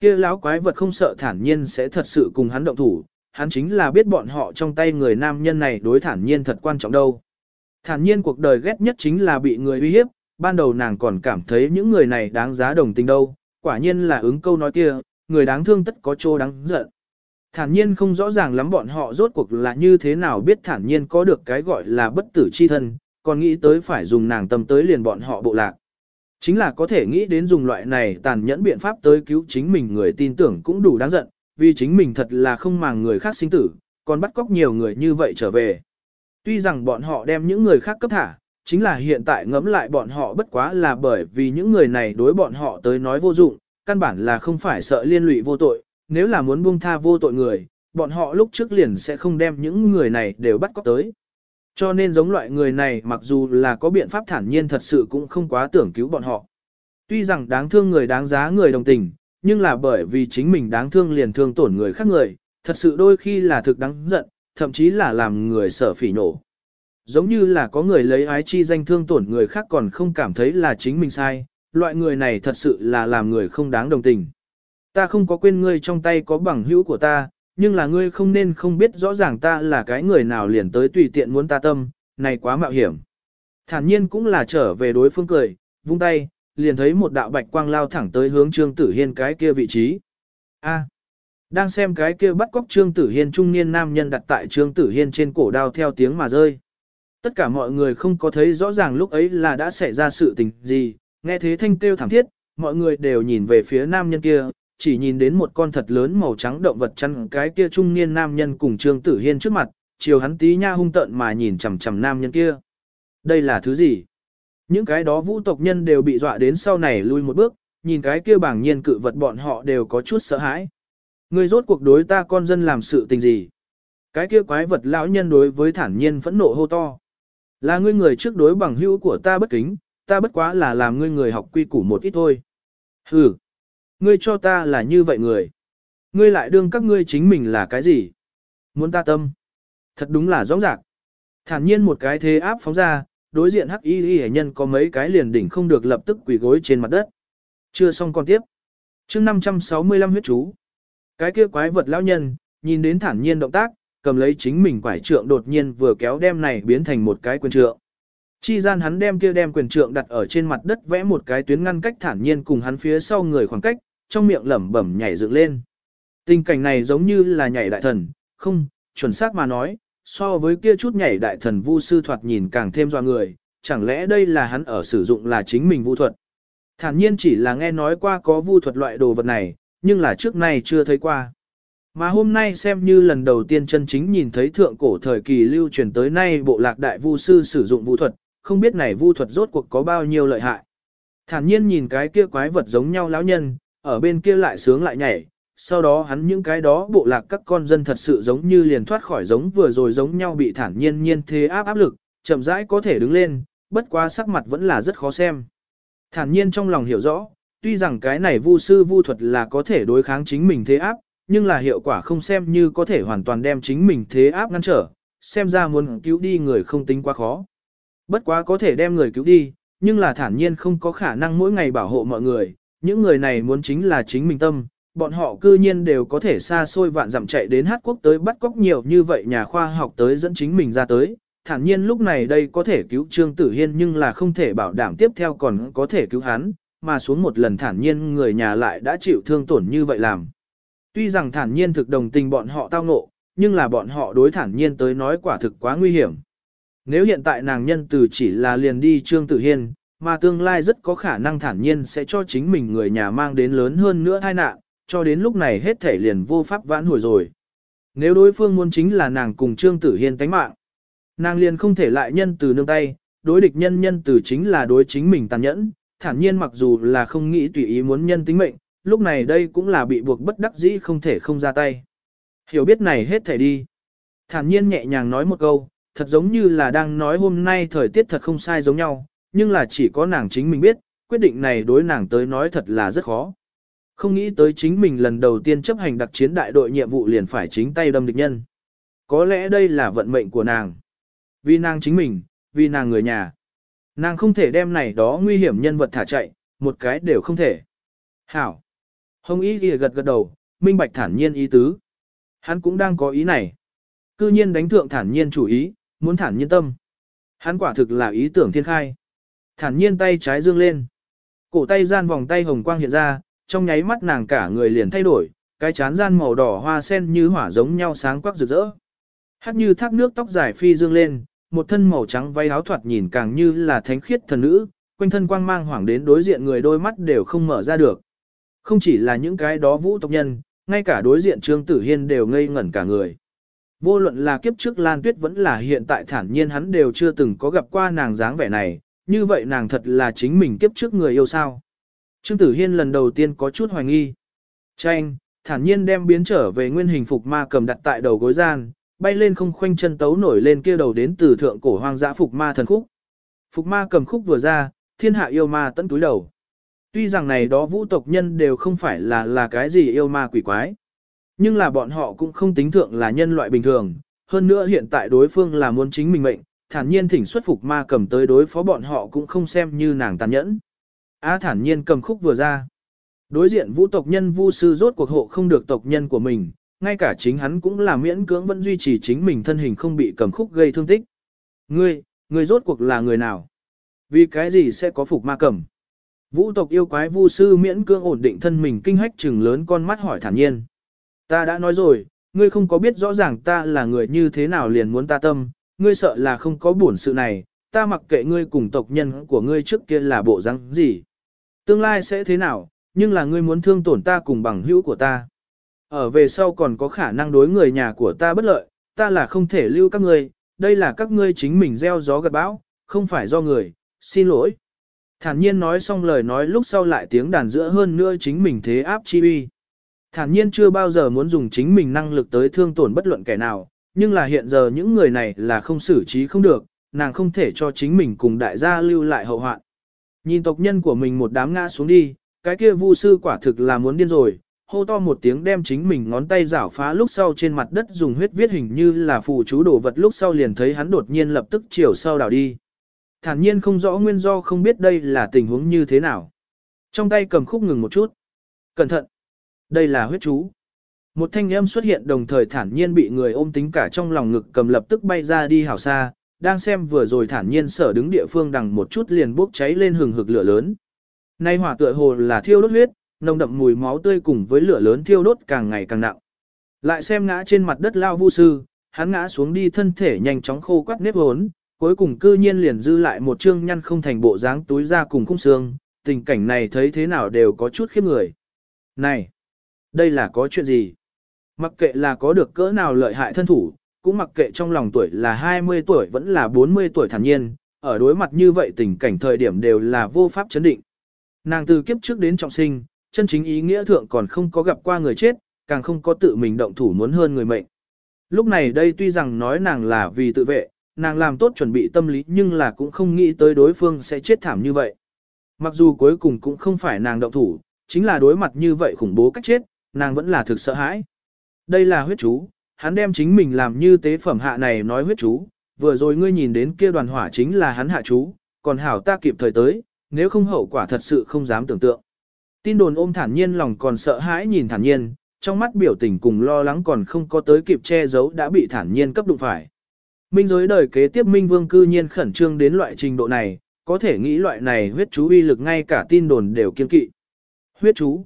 Kia lão quái vật không sợ thản nhiên sẽ thật sự cùng hắn động thủ, hắn chính là biết bọn họ trong tay người nam nhân này đối thản nhiên thật quan trọng đâu. Thản nhiên cuộc đời ghét nhất chính là bị người uy hiếp, ban đầu nàng còn cảm thấy những người này đáng giá đồng tình đâu, quả nhiên là ứng câu nói kia, người đáng thương tất có chỗ đáng giận. Thản nhiên không rõ ràng lắm bọn họ rốt cuộc là như thế nào biết thản nhiên có được cái gọi là bất tử chi thân, còn nghĩ tới phải dùng nàng tâm tới liền bọn họ bộ lạc. Chính là có thể nghĩ đến dùng loại này tàn nhẫn biện pháp tới cứu chính mình người tin tưởng cũng đủ đáng giận, vì chính mình thật là không màng người khác sinh tử, còn bắt cóc nhiều người như vậy trở về. Tuy rằng bọn họ đem những người khác cấp thả, chính là hiện tại ngẫm lại bọn họ bất quá là bởi vì những người này đối bọn họ tới nói vô dụng, căn bản là không phải sợ liên lụy vô tội, nếu là muốn buông tha vô tội người, bọn họ lúc trước liền sẽ không đem những người này đều bắt cóc tới. Cho nên giống loại người này mặc dù là có biện pháp thản nhiên thật sự cũng không quá tưởng cứu bọn họ. Tuy rằng đáng thương người đáng giá người đồng tình, nhưng là bởi vì chính mình đáng thương liền thương tổn người khác người, thật sự đôi khi là thực đáng giận, thậm chí là làm người sợ phỉ nổ. Giống như là có người lấy ái chi danh thương tổn người khác còn không cảm thấy là chính mình sai, loại người này thật sự là làm người không đáng đồng tình. Ta không có quên ngươi trong tay có bằng hữu của ta, nhưng là ngươi không nên không biết rõ ràng ta là cái người nào liền tới tùy tiện muốn ta tâm, này quá mạo hiểm. Thản nhiên cũng là trở về đối phương cười, vung tay, liền thấy một đạo bạch quang lao thẳng tới hướng Trương Tử Hiên cái kia vị trí. A. đang xem cái kia bắt cóc Trương Tử Hiên trung niên nam nhân đặt tại Trương Tử Hiên trên cổ đao theo tiếng mà rơi. Tất cả mọi người không có thấy rõ ràng lúc ấy là đã xảy ra sự tình gì, nghe thế thanh kêu thảm thiết, mọi người đều nhìn về phía nam nhân kia, chỉ nhìn đến một con thật lớn màu trắng động vật chăn cái kia trung niên nam nhân cùng Trương Tử Hiên trước mặt, chiều hắn tí nha hung tợn mà nhìn chằm chằm nam nhân kia. Đây là thứ gì? Những cái đó vũ tộc nhân đều bị dọa đến sau này lui một bước, nhìn cái kia bảng nhiên cự vật bọn họ đều có chút sợ hãi. Người rốt cuộc đối ta con dân làm sự tình gì? Cái kia quái vật lão nhân đối với thản nhiên phẫn nộ hô to. Là ngươi người trước đối bằng hữu của ta bất kính, ta bất quá là làm ngươi người học quy củ một ít thôi. Hừ, ngươi cho ta là như vậy người. Ngươi lại đương các ngươi chính mình là cái gì? Muốn ta tâm? Thật đúng là rõ rạc. Thản nhiên một cái thế áp phóng ra, đối diện hắc y y nhân có mấy cái liền đỉnh không được lập tức quỳ gối trên mặt đất. Chưa xong còn tiếp. chương 565 huyết chú. Cái kia quái vật lão nhân, nhìn đến thản nhiên động tác, cầm lấy chính mình quải trượng đột nhiên vừa kéo đem này biến thành một cái quyền trượng. Chi gian hắn đem kia đem quyền trượng đặt ở trên mặt đất vẽ một cái tuyến ngăn cách thản nhiên cùng hắn phía sau người khoảng cách, trong miệng lẩm bẩm nhảy dựng lên. Tình cảnh này giống như là nhảy đại thần, không, chuẩn xác mà nói, so với kia chút nhảy đại thần vu sư thoạt nhìn càng thêm doa người, chẳng lẽ đây là hắn ở sử dụng là chính mình vu thuật. Thản nhiên chỉ là nghe nói qua có vu thuật loại đồ vật này, nhưng là trước nay chưa thấy qua. Mà hôm nay xem như lần đầu tiên chân chính nhìn thấy thượng cổ thời kỳ lưu truyền tới nay bộ lạc đại vu sư sử dụng vu thuật, không biết này vu thuật rốt cuộc có bao nhiêu lợi hại. Thản nhiên nhìn cái kia quái vật giống nhau lão nhân, ở bên kia lại sướng lại nhảy, sau đó hắn những cái đó bộ lạc các con dân thật sự giống như liền thoát khỏi giống vừa rồi giống nhau bị thản nhiên nhiên thế áp áp lực, chậm rãi có thể đứng lên, bất quá sắc mặt vẫn là rất khó xem. Thản nhiên trong lòng hiểu rõ, tuy rằng cái này vu sư vu thuật là có thể đối kháng chính mình thế áp, nhưng là hiệu quả không xem như có thể hoàn toàn đem chính mình thế áp ngăn trở, xem ra muốn cứu đi người không tính quá khó. Bất quá có thể đem người cứu đi, nhưng là thản nhiên không có khả năng mỗi ngày bảo hộ mọi người, những người này muốn chính là chính mình tâm, bọn họ cư nhiên đều có thể xa xôi vạn dặm chạy đến hát quốc tới bắt cóc nhiều như vậy nhà khoa học tới dẫn chính mình ra tới. Thản nhiên lúc này đây có thể cứu Trương Tử Hiên nhưng là không thể bảo đảm tiếp theo còn có thể cứu hắn, mà xuống một lần thản nhiên người nhà lại đã chịu thương tổn như vậy làm. Tuy rằng thản nhiên thực đồng tình bọn họ tao ngộ, nhưng là bọn họ đối thản nhiên tới nói quả thực quá nguy hiểm. Nếu hiện tại nàng nhân từ chỉ là liền đi Trương Tử Hiên, mà tương lai rất có khả năng thản nhiên sẽ cho chính mình người nhà mang đến lớn hơn nữa tai nạn, cho đến lúc này hết thể liền vô pháp vãn hồi rồi. Nếu đối phương muốn chính là nàng cùng Trương Tử Hiên tánh mạng, nàng liền không thể lại nhân từ nương tay, đối địch nhân nhân từ chính là đối chính mình tàn nhẫn, thản nhiên mặc dù là không nghĩ tùy ý muốn nhân tính mệnh, lúc này đây cũng là bị buộc bất đắc dĩ không thể không ra tay. Hiểu biết này hết thể đi. Thản nhiên nhẹ nhàng nói một câu, thật giống như là đang nói hôm nay thời tiết thật không sai giống nhau, nhưng là chỉ có nàng chính mình biết, quyết định này đối nàng tới nói thật là rất khó. Không nghĩ tới chính mình lần đầu tiên chấp hành đặc chiến đại đội nhiệm vụ liền phải chính tay đâm địch nhân. Có lẽ đây là vận mệnh của nàng. Vì nàng chính mình, vì nàng người nhà. Nàng không thể đem này đó nguy hiểm nhân vật thả chạy, một cái đều không thể. Hảo. Hồng ý ghi gật gật đầu, minh bạch thản nhiên ý tứ. Hắn cũng đang có ý này. Cư nhiên đánh thượng thản nhiên chủ ý, muốn thản nhiên tâm. Hắn quả thực là ý tưởng thiên khai. Thản nhiên tay trái dương lên. Cổ tay gian vòng tay hồng quang hiện ra, trong nháy mắt nàng cả người liền thay đổi, cái chán gian màu đỏ hoa sen như hỏa giống nhau sáng quắc rực rỡ. Hát như thác nước tóc dài phi dương lên, một thân màu trắng váy áo thoạt nhìn càng như là thánh khiết thần nữ, quanh thân quang mang hoảng đến đối diện người đôi mắt đều không mở ra được. Không chỉ là những cái đó vũ tộc nhân, ngay cả đối diện Trương Tử Hiên đều ngây ngẩn cả người. Vô luận là kiếp trước Lan Tuyết vẫn là hiện tại thản nhiên hắn đều chưa từng có gặp qua nàng dáng vẻ này, như vậy nàng thật là chính mình kiếp trước người yêu sao. Trương Tử Hiên lần đầu tiên có chút hoài nghi. Tranh, thản nhiên đem biến trở về nguyên hình phục ma cầm đặt tại đầu gối gian, bay lên không khoanh chân tấu nổi lên kia đầu đến từ thượng cổ hoang dã phục ma thần khúc. Phục ma cầm khúc vừa ra, thiên hạ yêu ma tận túi đầu. Tuy rằng này đó vũ tộc nhân đều không phải là là cái gì yêu ma quỷ quái. Nhưng là bọn họ cũng không tính thượng là nhân loại bình thường. Hơn nữa hiện tại đối phương là muốn chính mình mệnh, thản nhiên thỉnh xuất phục ma cầm tới đối phó bọn họ cũng không xem như nàng tàn nhẫn. Á thản nhiên cầm khúc vừa ra. Đối diện vũ tộc nhân vu sư rốt cuộc hộ không được tộc nhân của mình, ngay cả chính hắn cũng là miễn cưỡng vẫn duy trì chính mình thân hình không bị cầm khúc gây thương tích. Ngươi, ngươi rốt cuộc là người nào? Vì cái gì sẽ có phục ma cầm? Vũ tộc yêu quái vu sư miễn cưỡng ổn định thân mình kinh hách trừng lớn con mắt hỏi thản nhiên. Ta đã nói rồi, ngươi không có biết rõ ràng ta là người như thế nào liền muốn ta tâm, ngươi sợ là không có buồn sự này, ta mặc kệ ngươi cùng tộc nhân của ngươi trước kia là bộ răng gì. Tương lai sẽ thế nào, nhưng là ngươi muốn thương tổn ta cùng bằng hữu của ta. Ở về sau còn có khả năng đối người nhà của ta bất lợi, ta là không thể lưu các ngươi, đây là các ngươi chính mình gieo gió gặt bão, không phải do người, xin lỗi. Thản nhiên nói xong lời nói lúc sau lại tiếng đàn giữa hơn nữa chính mình thế áp chi uy. Thản nhiên chưa bao giờ muốn dùng chính mình năng lực tới thương tổn bất luận kẻ nào, nhưng là hiện giờ những người này là không xử trí không được, nàng không thể cho chính mình cùng đại gia lưu lại hậu hoạn. Nhìn tộc nhân của mình một đám ngã xuống đi, cái kia vu sư quả thực là muốn điên rồi, hô to một tiếng đem chính mình ngón tay rảo phá lúc sau trên mặt đất dùng huyết viết hình như là phù chú đổ vật lúc sau liền thấy hắn đột nhiên lập tức chiều sau đảo đi. Thản nhiên không rõ nguyên do không biết đây là tình huống như thế nào. Trong tay cầm khúc ngừng một chút. Cẩn thận! Đây là huyết chú. Một thanh âm xuất hiện đồng thời thản nhiên bị người ôm tính cả trong lòng ngực cầm lập tức bay ra đi hảo xa, đang xem vừa rồi thản nhiên sở đứng địa phương đằng một chút liền bốc cháy lên hừng hực lửa lớn. Nay hỏa tựa hồ là thiêu đốt huyết, nồng đậm mùi máu tươi cùng với lửa lớn thiêu đốt càng ngày càng nặng. Lại xem ngã trên mặt đất lao vu sư, hắn ngã xuống đi thân thể nhanh chóng khô quắt nếp hốn, cuối cùng cư nhiên liền dư lại một chương nhăn không thành bộ dáng túi ra cùng khung xương, tình cảnh này thấy thế nào đều có chút khiếp người. Này, đây là có chuyện gì? Mặc kệ là có được cỡ nào lợi hại thân thủ, cũng mặc kệ trong lòng tuổi là 20 tuổi vẫn là 40 tuổi thản nhiên, ở đối mặt như vậy tình cảnh thời điểm đều là vô pháp chấn định. Nàng từ kiếp trước đến trọng sinh, chân chính ý nghĩa thượng còn không có gặp qua người chết, càng không có tự mình động thủ muốn hơn người mệnh. Lúc này đây tuy rằng nói nàng là vì tự vệ, nàng làm tốt chuẩn bị tâm lý nhưng là cũng không nghĩ tới đối phương sẽ chết thảm như vậy. Mặc dù cuối cùng cũng không phải nàng động thủ, chính là đối mặt như vậy khủng bố cách chết, nàng vẫn là thực sợ hãi. Đây là huyết chú, hắn đem chính mình làm như tế phẩm hạ này nói huyết chú, vừa rồi ngươi nhìn đến kia đoàn hỏa chính là hắn hạ chú, còn hảo ta kịp thời tới, nếu không hậu quả thật sự không dám tưởng tượng. Tin đồn ôm thản nhiên lòng còn sợ hãi nhìn thản nhiên, trong mắt biểu tình cùng lo lắng còn không có tới kịp che giấu đã bị thản nhiên cấp đụng phải. Minh giới đời kế tiếp Minh Vương cư nhiên khẩn trương đến loại trình độ này, có thể nghĩ loại này huyết chú uy lực ngay cả tin đồn đều kiên kỵ. Huyết chú.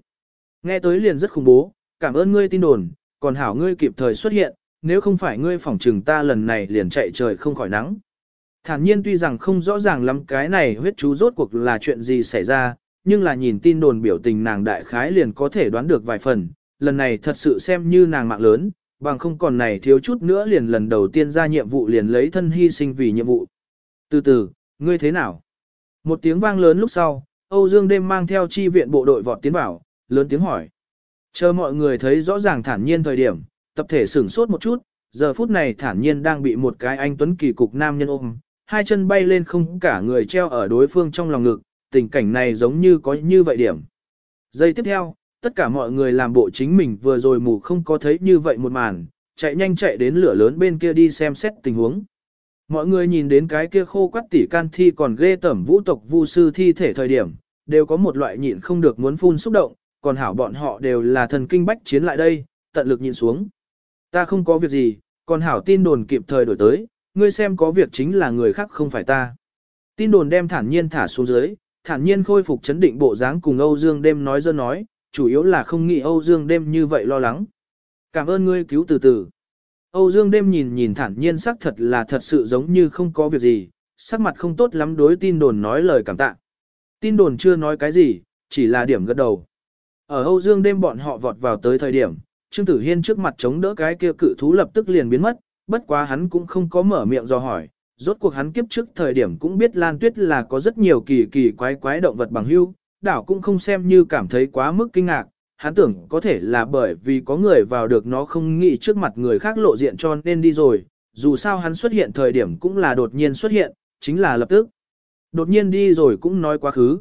Nghe tới liền rất khủng bố, cảm ơn ngươi tin đồn, còn hảo ngươi kịp thời xuất hiện, nếu không phải ngươi phỏng trừng ta lần này liền chạy trời không khỏi nắng. Thản nhiên tuy rằng không rõ ràng lắm cái này huyết chú rốt cuộc là chuyện gì xảy ra, nhưng là nhìn tin đồn biểu tình nàng đại khái liền có thể đoán được vài phần, lần này thật sự xem như nàng mạng lớn, bằng không còn này thiếu chút nữa liền lần đầu tiên ra nhiệm vụ liền lấy thân hy sinh vì nhiệm vụ. Từ từ, ngươi thế nào? Một tiếng vang lớn lúc sau, Âu Dương đêm mang theo chi viện bộ đội vọt tiến vào, lớn tiếng hỏi. Chờ mọi người thấy rõ ràng thản nhiên thời điểm, tập thể sửng sốt một chút, giờ phút này thản nhiên đang bị một cái anh tuấn kỳ cục nam nhân ôm, hai chân bay lên không cả người treo ở đối phương trong lòng ngực, tình cảnh này giống như có như vậy điểm. Giây tiếp theo, tất cả mọi người làm bộ chính mình vừa rồi mù không có thấy như vậy một màn, chạy nhanh chạy đến lửa lớn bên kia đi xem xét tình huống. Mọi người nhìn đến cái kia khô quắt tỉ can thi còn ghê tẩm vũ tộc vu sư thi thể thời điểm, đều có một loại nhịn không được muốn phun xúc động, còn hảo bọn họ đều là thần kinh bách chiến lại đây, tận lực nhìn xuống. Ta không có việc gì, còn hảo tin đồn kịp thời đổi tới, ngươi xem có việc chính là người khác không phải ta. Tin đồn đem thản nhiên thả xuống dưới, thản nhiên khôi phục chấn định bộ dáng cùng Âu Dương đêm nói dơ nói, chủ yếu là không nghĩ Âu Dương đêm như vậy lo lắng. Cảm ơn ngươi cứu từ từ. Âu Dương đêm nhìn nhìn thản nhiên sắc thật là thật sự giống như không có việc gì, sắc mặt không tốt lắm đối tin đồn nói lời cảm tạ. Tin đồn chưa nói cái gì, chỉ là điểm gật đầu. Ở Âu Dương đêm bọn họ vọt vào tới thời điểm, Trương Tử Hiên trước mặt chống đỡ cái kia cự thú lập tức liền biến mất, bất quá hắn cũng không có mở miệng do hỏi, rốt cuộc hắn kiếp trước thời điểm cũng biết Lan Tuyết là có rất nhiều kỳ kỳ quái quái động vật bằng hưu, đảo cũng không xem như cảm thấy quá mức kinh ngạc, hắn tưởng có thể là bởi vì có người vào được nó không nghĩ trước mặt người khác lộ diện cho nên đi rồi, dù sao hắn xuất hiện thời điểm cũng là đột nhiên xuất hiện, chính là lập tức. Đột nhiên đi rồi cũng nói quá khứ.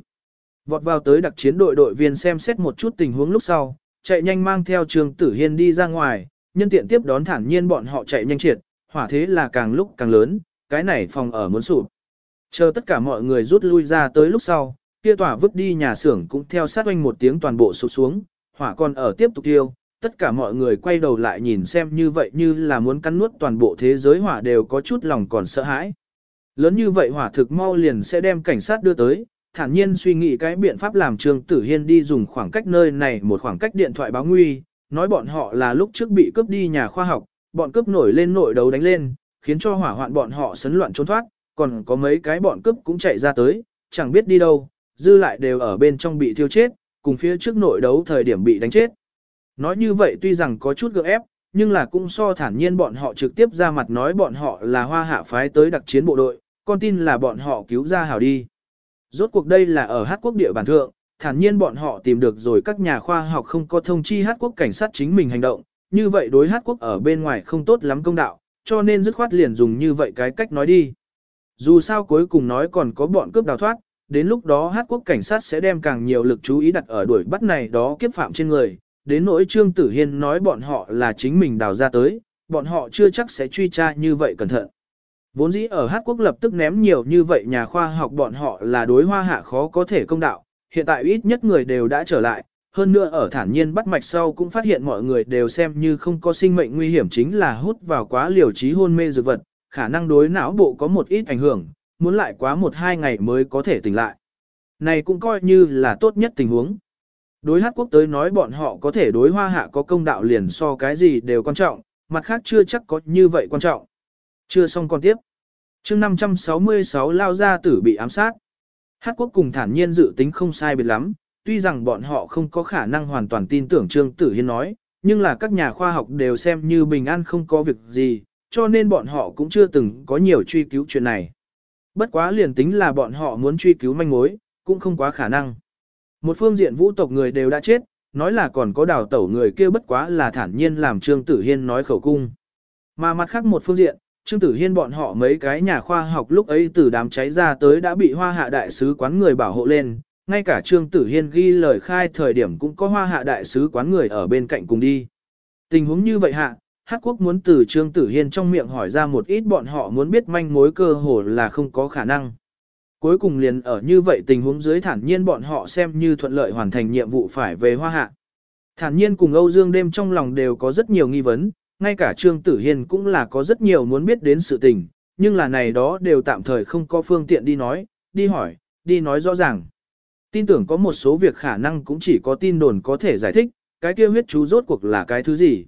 Vọt vào tới đặc chiến đội đội viên xem xét một chút tình huống lúc sau, chạy nhanh mang theo Trương Tử Hiên đi ra ngoài, nhân tiện tiếp đón thản nhiên bọn họ chạy nhanh triệt, hỏa thế là càng lúc càng lớn, cái này phòng ở muốn sụp. Chờ tất cả mọi người rút lui ra tới lúc sau, kia tỏa vứt đi nhà xưởng cũng theo sát oanh một tiếng toàn bộ sụp xuống, hỏa còn ở tiếp tục tiêu, tất cả mọi người quay đầu lại nhìn xem như vậy như là muốn cắn nuốt toàn bộ thế giới hỏa đều có chút lòng còn sợ hãi. Lớn như vậy hỏa thực mau liền sẽ đem cảnh sát đưa tới, thản nhiên suy nghĩ cái biện pháp làm Trương Tử Hiên đi dùng khoảng cách nơi này một khoảng cách điện thoại báo nguy, nói bọn họ là lúc trước bị cướp đi nhà khoa học, bọn cướp nổi lên nội đấu đánh lên, khiến cho hỏa hoạn bọn họ sấn loạn trốn thoát, còn có mấy cái bọn cướp cũng chạy ra tới, chẳng biết đi đâu, dư lại đều ở bên trong bị thiêu chết, cùng phía trước nội đấu thời điểm bị đánh chết. Nói như vậy tuy rằng có chút gượng ép, nhưng là cũng so thản nhiên bọn họ trực tiếp ra mặt nói bọn họ là hoa hạ phái tới đặc chiến bộ đội, con tin là bọn họ cứu ra hảo đi. Rốt cuộc đây là ở Hát quốc địa bàn thượng, thản nhiên bọn họ tìm được rồi các nhà khoa học không có thông chi Hát quốc cảnh sát chính mình hành động, như vậy đối Hát quốc ở bên ngoài không tốt lắm công đạo, cho nên dứt khoát liền dùng như vậy cái cách nói đi. Dù sao cuối cùng nói còn có bọn cướp đào thoát, đến lúc đó Hát quốc cảnh sát sẽ đem càng nhiều lực chú ý đặt ở đuổi bắt này đó kiếp phạm trên người, đến nỗi Trương Tử Hiên nói bọn họ là chính mình đào ra tới, bọn họ chưa chắc sẽ truy tra như vậy cẩn thận. Vốn dĩ ở Hát quốc lập tức ném nhiều như vậy nhà khoa học bọn họ là đối hoa hạ khó có thể công đạo, hiện tại ít nhất người đều đã trở lại, hơn nữa ở thản nhiên bắt mạch sau cũng phát hiện mọi người đều xem như không có sinh mệnh nguy hiểm chính là hút vào quá liều trí hôn mê dược vật, khả năng đối não bộ có một ít ảnh hưởng, muốn lại quá một hai ngày mới có thể tỉnh lại. Này cũng coi như là tốt nhất tình huống. Đối hát quốc tới nói bọn họ có thể đối hoa hạ có công đạo liền so cái gì đều quan trọng, mặt khác chưa chắc có như vậy quan trọng. Chưa xong còn tiếp chương 566 lao gia tử bị ám sát. Hát quốc cùng thản nhiên dự tính không sai biệt lắm, tuy rằng bọn họ không có khả năng hoàn toàn tin tưởng Trương Tử Hiên nói, nhưng là các nhà khoa học đều xem như bình an không có việc gì, cho nên bọn họ cũng chưa từng có nhiều truy cứu chuyện này. Bất quá liền tính là bọn họ muốn truy cứu manh mối, cũng không quá khả năng. Một phương diện vũ tộc người đều đã chết, nói là còn có đào tẩu người kia bất quá là thản nhiên làm Trương Tử Hiên nói khẩu cung. Mà mặt khác một phương diện, Trương Tử Hiên bọn họ mấy cái nhà khoa học lúc ấy từ đám cháy ra tới đã bị hoa hạ đại sứ quán người bảo hộ lên, ngay cả Trương Tử Hiên ghi lời khai thời điểm cũng có hoa hạ đại sứ quán người ở bên cạnh cùng đi. Tình huống như vậy hạ, Hát quốc muốn từ Trương Tử Hiên trong miệng hỏi ra một ít bọn họ muốn biết manh mối cơ hồ là không có khả năng. Cuối cùng liền ở như vậy tình huống dưới thản nhiên bọn họ xem như thuận lợi hoàn thành nhiệm vụ phải về hoa hạ. Thản nhiên cùng Âu Dương đêm trong lòng đều có rất nhiều nghi vấn, ngay cả Trương Tử Hiên cũng là có rất nhiều muốn biết đến sự tình, nhưng là này đó đều tạm thời không có phương tiện đi nói, đi hỏi, đi nói rõ ràng. Tin tưởng có một số việc khả năng cũng chỉ có tin đồn có thể giải thích, cái kia huyết chú rốt cuộc là cái thứ gì.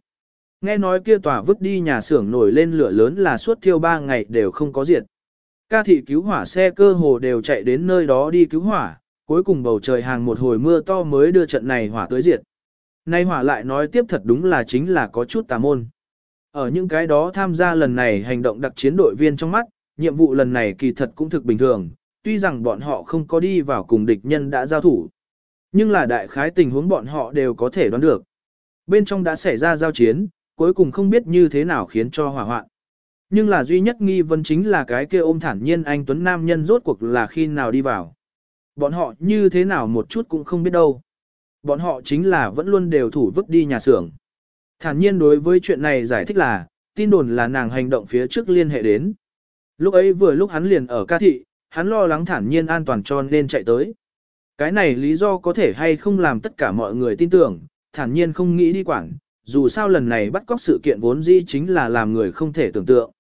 Nghe nói kia tòa vứt đi nhà xưởng nổi lên lửa lớn là suốt thiêu ba ngày đều không có diệt. Ca thị cứu hỏa xe cơ hồ đều chạy đến nơi đó đi cứu hỏa, cuối cùng bầu trời hàng một hồi mưa to mới đưa trận này hỏa tới diệt. Nay hỏa lại nói tiếp thật đúng là chính là có chút tà môn. Ở những cái đó tham gia lần này hành động đặc chiến đội viên trong mắt, nhiệm vụ lần này kỳ thật cũng thực bình thường, tuy rằng bọn họ không có đi vào cùng địch nhân đã giao thủ. Nhưng là đại khái tình huống bọn họ đều có thể đoán được. Bên trong đã xảy ra giao chiến, cuối cùng không biết như thế nào khiến cho hỏa hoạn. Nhưng là duy nhất nghi vấn chính là cái kia ôm thản nhiên anh Tuấn Nam nhân rốt cuộc là khi nào đi vào. Bọn họ như thế nào một chút cũng không biết đâu. Bọn họ chính là vẫn luôn đều thủ vứt đi nhà xưởng. Thản nhiên đối với chuyện này giải thích là, tin đồn là nàng hành động phía trước liên hệ đến. Lúc ấy vừa lúc hắn liền ở ca thị, hắn lo lắng thản nhiên an toàn cho nên chạy tới. Cái này lý do có thể hay không làm tất cả mọi người tin tưởng, thản nhiên không nghĩ đi quản, dù sao lần này bắt cóc sự kiện vốn dĩ chính là làm người không thể tưởng tượng.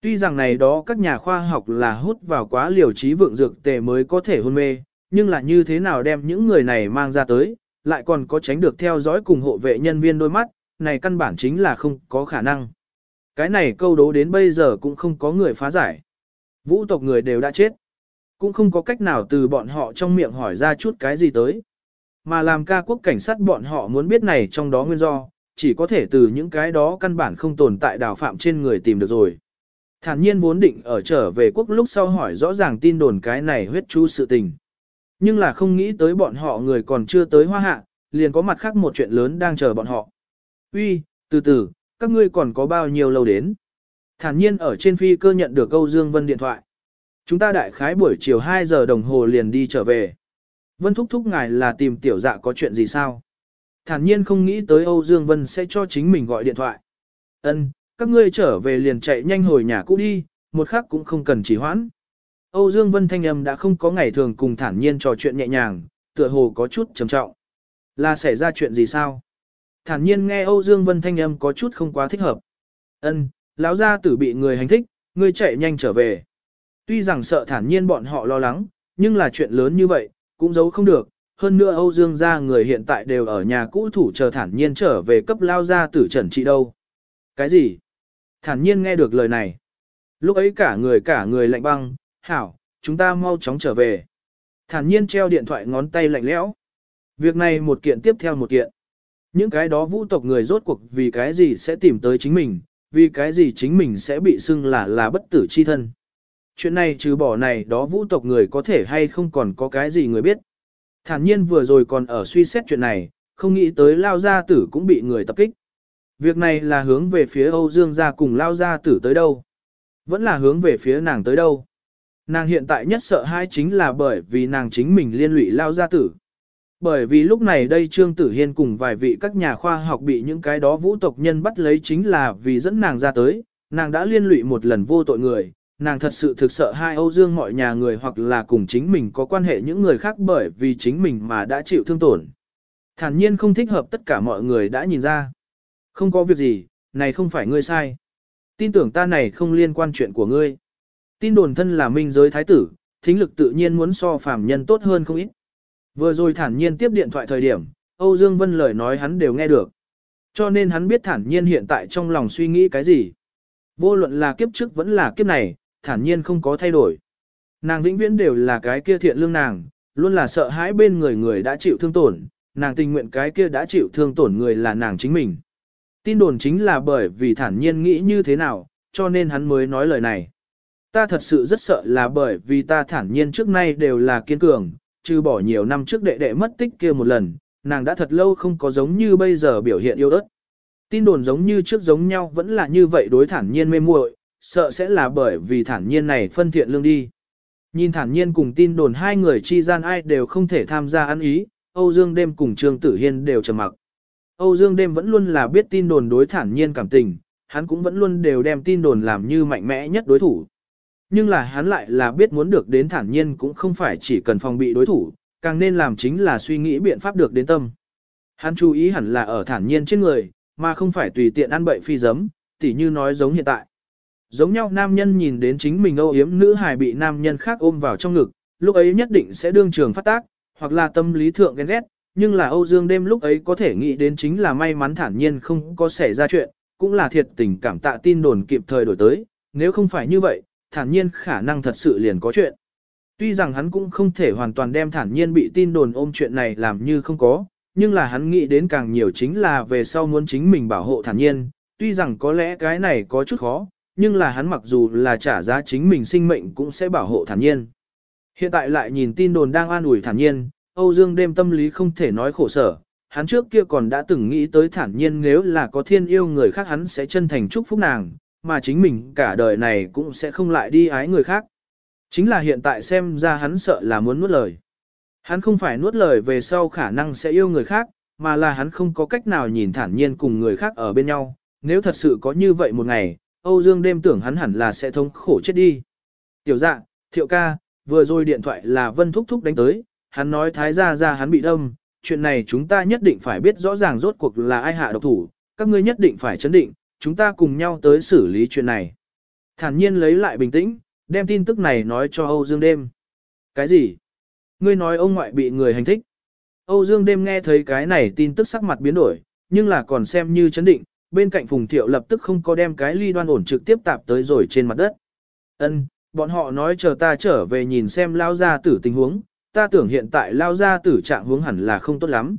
Tuy rằng này đó các nhà khoa học là hút vào quá liều trí vượng dược tề mới có thể hôn mê, nhưng là như thế nào đem những người này mang ra tới, lại còn có tránh được theo dõi cùng hộ vệ nhân viên đôi mắt, này căn bản chính là không có khả năng. Cái này câu đố đến bây giờ cũng không có người phá giải. Vũ tộc người đều đã chết. Cũng không có cách nào từ bọn họ trong miệng hỏi ra chút cái gì tới. Mà làm ca quốc cảnh sát bọn họ muốn biết này trong đó nguyên do, chỉ có thể từ những cái đó căn bản không tồn tại đào phạm trên người tìm được rồi. Thản nhiên vốn định ở trở về quốc lúc sau hỏi rõ ràng tin đồn cái này huyết chú sự tình. Nhưng là không nghĩ tới bọn họ người còn chưa tới hoa hạ, liền có mặt khác một chuyện lớn đang chờ bọn họ. Uy, từ từ, các ngươi còn có bao nhiêu lâu đến? Thản nhiên ở trên phi cơ nhận được câu Dương Vân điện thoại. Chúng ta đại khái buổi chiều 2 giờ đồng hồ liền đi trở về. Vân thúc thúc ngài là tìm tiểu dạ có chuyện gì sao? Thản nhiên không nghĩ tới Âu Dương Vân sẽ cho chính mình gọi điện thoại. Ân, các ngươi trở về liền chạy nhanh hồi nhà cũ đi, một khắc cũng không cần chỉ hoãn. Âu Dương Vân thanh âm đã không có ngày thường cùng thản nhiên trò chuyện nhẹ nhàng, tựa hồ có chút trầm trọng. Là xảy ra chuyện gì sao? Thản nhiên nghe Âu Dương Vân thanh âm có chút không quá thích hợp. Ân, lão gia tử bị người hành thích, ngươi chạy nhanh trở về. Tuy rằng sợ thản nhiên bọn họ lo lắng, nhưng là chuyện lớn như vậy, cũng giấu không được. Hơn nữa Âu Dương gia người hiện tại đều ở nhà cũ thủ chờ thản nhiên trở về cấp lao gia tử trần trị đâu. Cái gì? Thản nhiên nghe được lời này. Lúc ấy cả người cả người lạnh băng, hảo, chúng ta mau chóng trở về. Thản nhiên treo điện thoại ngón tay lạnh lẽo. Việc này một kiện tiếp theo một kiện. Những cái đó vũ tộc người rốt cuộc vì cái gì sẽ tìm tới chính mình, vì cái gì chính mình sẽ bị xưng là là bất tử chi thân. Chuyện này trừ bỏ này đó vũ tộc người có thể hay không còn có cái gì người biết. Thản nhiên vừa rồi còn ở suy xét chuyện này, không nghĩ tới lao gia tử cũng bị người tập kích. Việc này là hướng về phía Âu Dương gia cùng lao gia tử tới đâu. Vẫn là hướng về phía nàng tới đâu. Nàng hiện tại nhất sợ hai chính là bởi vì nàng chính mình liên lụy lao gia tử. Bởi vì lúc này đây Trương Tử Hiên cùng vài vị các nhà khoa học bị những cái đó vũ tộc nhân bắt lấy chính là vì dẫn nàng ra tới, nàng đã liên lụy một lần vô tội người, nàng thật sự thực sợ hai Âu Dương mọi nhà người hoặc là cùng chính mình có quan hệ những người khác bởi vì chính mình mà đã chịu thương tổn. Thản nhiên không thích hợp tất cả mọi người đã nhìn ra. Không có việc gì, này không phải ngươi sai. Tin tưởng ta này không liên quan chuyện của ngươi. Tin đồn thân là minh giới thái tử, thính lực tự nhiên muốn so phàm nhân tốt hơn không ít. Vừa rồi thản nhiên tiếp điện thoại thời điểm, Âu Dương Vân lời nói hắn đều nghe được. Cho nên hắn biết thản nhiên hiện tại trong lòng suy nghĩ cái gì. Vô luận là kiếp trước vẫn là kiếp này, thản nhiên không có thay đổi. Nàng vĩnh viễn đều là cái kia thiện lương nàng, luôn là sợ hãi bên người người đã chịu thương tổn, nàng tình nguyện cái kia đã chịu thương tổn người là nàng chính mình. Tin đồn chính là bởi vì thản nhiên nghĩ như thế nào, cho nên hắn mới nói lời này. Ta thật sự rất sợ là bởi vì ta thản nhiên trước nay đều là kiên cường, trừ bỏ nhiều năm trước đệ đệ mất tích kia một lần, nàng đã thật lâu không có giống như bây giờ biểu hiện yêu ớt. Tin đồn giống như trước giống nhau vẫn là như vậy đối thản nhiên mê muội, sợ sẽ là bởi vì thản nhiên này phân thiện lương đi. Nhìn thản nhiên cùng tin đồn hai người chi gian ai đều không thể tham gia ăn ý, Âu Dương đêm cùng Trương Tử Hiên đều trầm mặc. Âu Dương đêm vẫn luôn là biết tin đồn đối thản nhiên cảm tình, hắn cũng vẫn luôn đều đem tin đồn làm như mạnh mẽ nhất đối thủ. Nhưng là hắn lại là biết muốn được đến thản nhiên cũng không phải chỉ cần phòng bị đối thủ, càng nên làm chính là suy nghĩ biện pháp được đến tâm. Hắn chú ý hẳn là ở thản nhiên trên người, mà không phải tùy tiện ăn bậy phi giấm, tỉ như nói giống hiện tại. Giống nhau nam nhân nhìn đến chính mình âu yếm nữ hài bị nam nhân khác ôm vào trong ngực, lúc ấy nhất định sẽ đương trường phát tác, hoặc là tâm lý thượng ghen ghét, nhưng là Âu Dương đêm lúc ấy có thể nghĩ đến chính là may mắn thản nhiên không có xảy ra chuyện, cũng là thiệt tình cảm tạ tin đồn kịp thời đổi tới, nếu không phải như vậy, thản nhiên khả năng thật sự liền có chuyện. Tuy rằng hắn cũng không thể hoàn toàn đem thản nhiên bị tin đồn ôm chuyện này làm như không có, nhưng là hắn nghĩ đến càng nhiều chính là về sau muốn chính mình bảo hộ thản nhiên, tuy rằng có lẽ cái này có chút khó, nhưng là hắn mặc dù là trả giá chính mình sinh mệnh cũng sẽ bảo hộ thản nhiên. Hiện tại lại nhìn tin đồn đang an ủi thản nhiên, Âu Dương đêm tâm lý không thể nói khổ sở, hắn trước kia còn đã từng nghĩ tới thản nhiên nếu là có thiên yêu người khác hắn sẽ chân thành chúc phúc nàng, mà chính mình cả đời này cũng sẽ không lại đi ái người khác. Chính là hiện tại xem ra hắn sợ là muốn nuốt lời. Hắn không phải nuốt lời về sau khả năng sẽ yêu người khác, mà là hắn không có cách nào nhìn thản nhiên cùng người khác ở bên nhau. Nếu thật sự có như vậy một ngày, Âu Dương đêm tưởng hắn hẳn là sẽ thống khổ chết đi. Tiểu dạ, thiệu ca, vừa rồi điện thoại là Vân Thúc Thúc đánh tới, hắn nói thái gia ra hắn bị đâm, chuyện này chúng ta nhất định phải biết rõ ràng rốt cuộc là ai hạ độc thủ, các ngươi nhất định phải chấn định, chúng ta cùng nhau tới xử lý chuyện này. Thản nhiên lấy lại bình tĩnh, đem tin tức này nói cho Âu Dương đêm. Cái gì? Ngươi nói ông ngoại bị người hành thích. Âu Dương đêm nghe thấy cái này tin tức sắc mặt biến đổi, nhưng là còn xem như chấn định, bên cạnh Phùng Thiệu lập tức không có đem cái ly đoan ổn trực tiếp tạp tới rồi trên mặt đất. Ân, bọn họ nói chờ ta trở về nhìn xem lao gia tử tình huống, ta tưởng hiện tại lao gia tử trạng huống hẳn là không tốt lắm.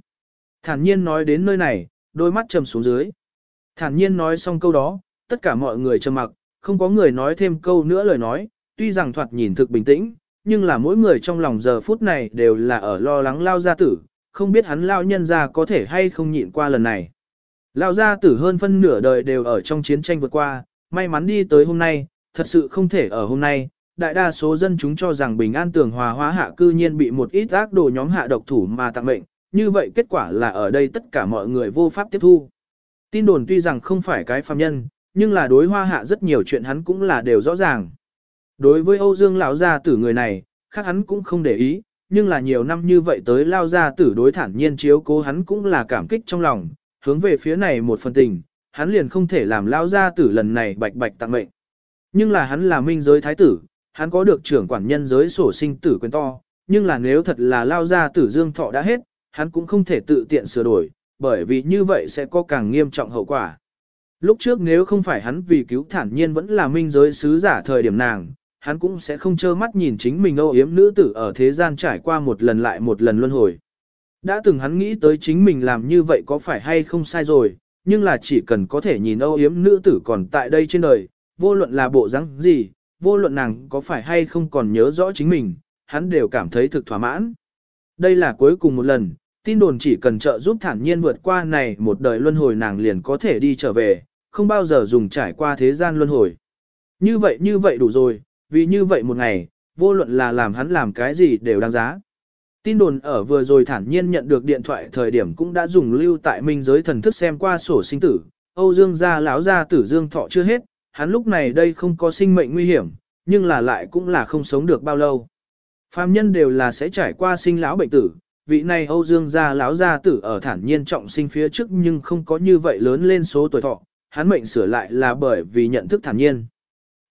Thản nhiên nói đến nơi này, đôi mắt trầm xuống dưới. Thản nhiên nói xong câu đó, tất cả mọi người trầm mặc, không có người nói thêm câu nữa lời nói, tuy rằng thoạt nhìn thực bình tĩnh, nhưng là mỗi người trong lòng giờ phút này đều là ở lo lắng lao gia tử, không biết hắn lao nhân gia có thể hay không nhịn qua lần này. Lao gia tử hơn phân nửa đời đều ở trong chiến tranh vượt qua, may mắn đi tới hôm nay, thật sự không thể ở hôm nay. Đại đa số dân chúng cho rằng bình an tường hòa hóa hạ cư nhiên bị một ít ác đồ nhóm hạ độc thủ mà tặng mệnh, như vậy kết quả là ở đây tất cả mọi người vô pháp tiếp thu. Tin đồn tuy rằng không phải cái phàm nhân, nhưng là đối hoa hạ rất nhiều chuyện hắn cũng là đều rõ ràng. Đối với Âu Dương lão gia tử người này, khác hắn cũng không để ý, nhưng là nhiều năm như vậy tới lao gia tử đối thản nhiên chiếu cố hắn cũng là cảm kích trong lòng, hướng về phía này một phần tình, hắn liền không thể làm lao gia tử lần này bạch bạch tặng mệnh. Nhưng là hắn là minh giới thái tử, hắn có được trưởng quản nhân giới sổ sinh tử quyền to, nhưng là nếu thật là lao gia tử dương thọ đã hết, hắn cũng không thể tự tiện sửa đổi, bởi vì như vậy sẽ có càng nghiêm trọng hậu quả. Lúc trước nếu không phải hắn vì cứu thản nhiên vẫn là minh giới sứ giả thời điểm nàng, hắn cũng sẽ không trơ mắt nhìn chính mình âu yếm nữ tử ở thế gian trải qua một lần lại một lần luân hồi. Đã từng hắn nghĩ tới chính mình làm như vậy có phải hay không sai rồi, nhưng là chỉ cần có thể nhìn âu yếm nữ tử còn tại đây trên đời, vô luận là bộ dáng gì, vô luận nàng có phải hay không còn nhớ rõ chính mình, hắn đều cảm thấy thực thỏa mãn. Đây là cuối cùng một lần, tin đồn chỉ cần trợ giúp thản nhiên vượt qua này một đời luân hồi nàng liền có thể đi trở về, không bao giờ dùng trải qua thế gian luân hồi. Như vậy như vậy đủ rồi, vì như vậy một ngày, vô luận là làm hắn làm cái gì đều đáng giá. Tin đồn ở vừa rồi thản nhiên nhận được điện thoại thời điểm cũng đã dùng lưu tại minh giới thần thức xem qua sổ sinh tử, Âu Dương gia lão gia tử Dương thọ chưa hết, hắn lúc này đây không có sinh mệnh nguy hiểm, nhưng là lại cũng là không sống được bao lâu. Phàm nhân đều là sẽ trải qua sinh lão bệnh tử, vị này Âu Dương gia lão gia tử ở thản nhiên trọng sinh phía trước nhưng không có như vậy lớn lên số tuổi thọ, hắn mệnh sửa lại là bởi vì nhận thức thản nhiên.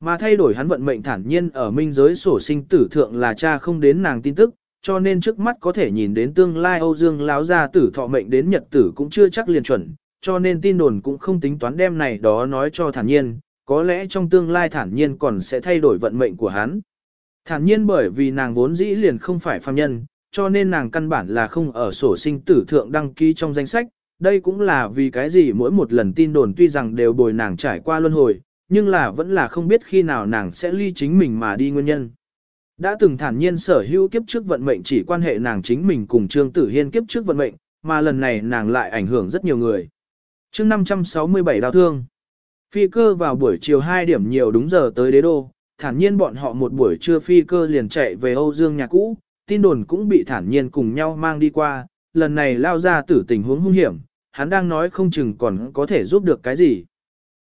Mà thay đổi hắn vận mệnh thản nhiên ở minh giới sổ sinh tử thượng là cha không đến nàng tin tức, cho nên trước mắt có thể nhìn đến tương lai Âu Dương lão gia tử thọ mệnh đến nhật tử cũng chưa chắc liền chuẩn, cho nên tin đồn cũng không tính toán đem này đó nói cho thản nhiên, có lẽ trong tương lai thản nhiên còn sẽ thay đổi vận mệnh của hắn. Thản nhiên bởi vì nàng vốn dĩ liền không phải phàm nhân, cho nên nàng căn bản là không ở sổ sinh tử thượng đăng ký trong danh sách, đây cũng là vì cái gì mỗi một lần tin đồn tuy rằng đều bồi nàng trải qua luân hồi, nhưng là vẫn là không biết khi nào nàng sẽ ly chính mình mà đi nguyên nhân. Đã từng thản nhiên sở hữu kiếp trước vận mệnh chỉ quan hệ nàng chính mình cùng Trương Tử Hiên kiếp trước vận mệnh, mà lần này nàng lại ảnh hưởng rất nhiều người. chương 567 đau thương, phi cơ vào buổi chiều 2 điểm nhiều đúng giờ tới đế đô, thản nhiên bọn họ một buổi trưa phi cơ liền chạy về Âu Dương nhà cũ, tin đồn cũng bị thản nhiên cùng nhau mang đi qua, lần này lao ra tử tình huống hung hiểm, hắn đang nói không chừng còn có thể giúp được cái gì.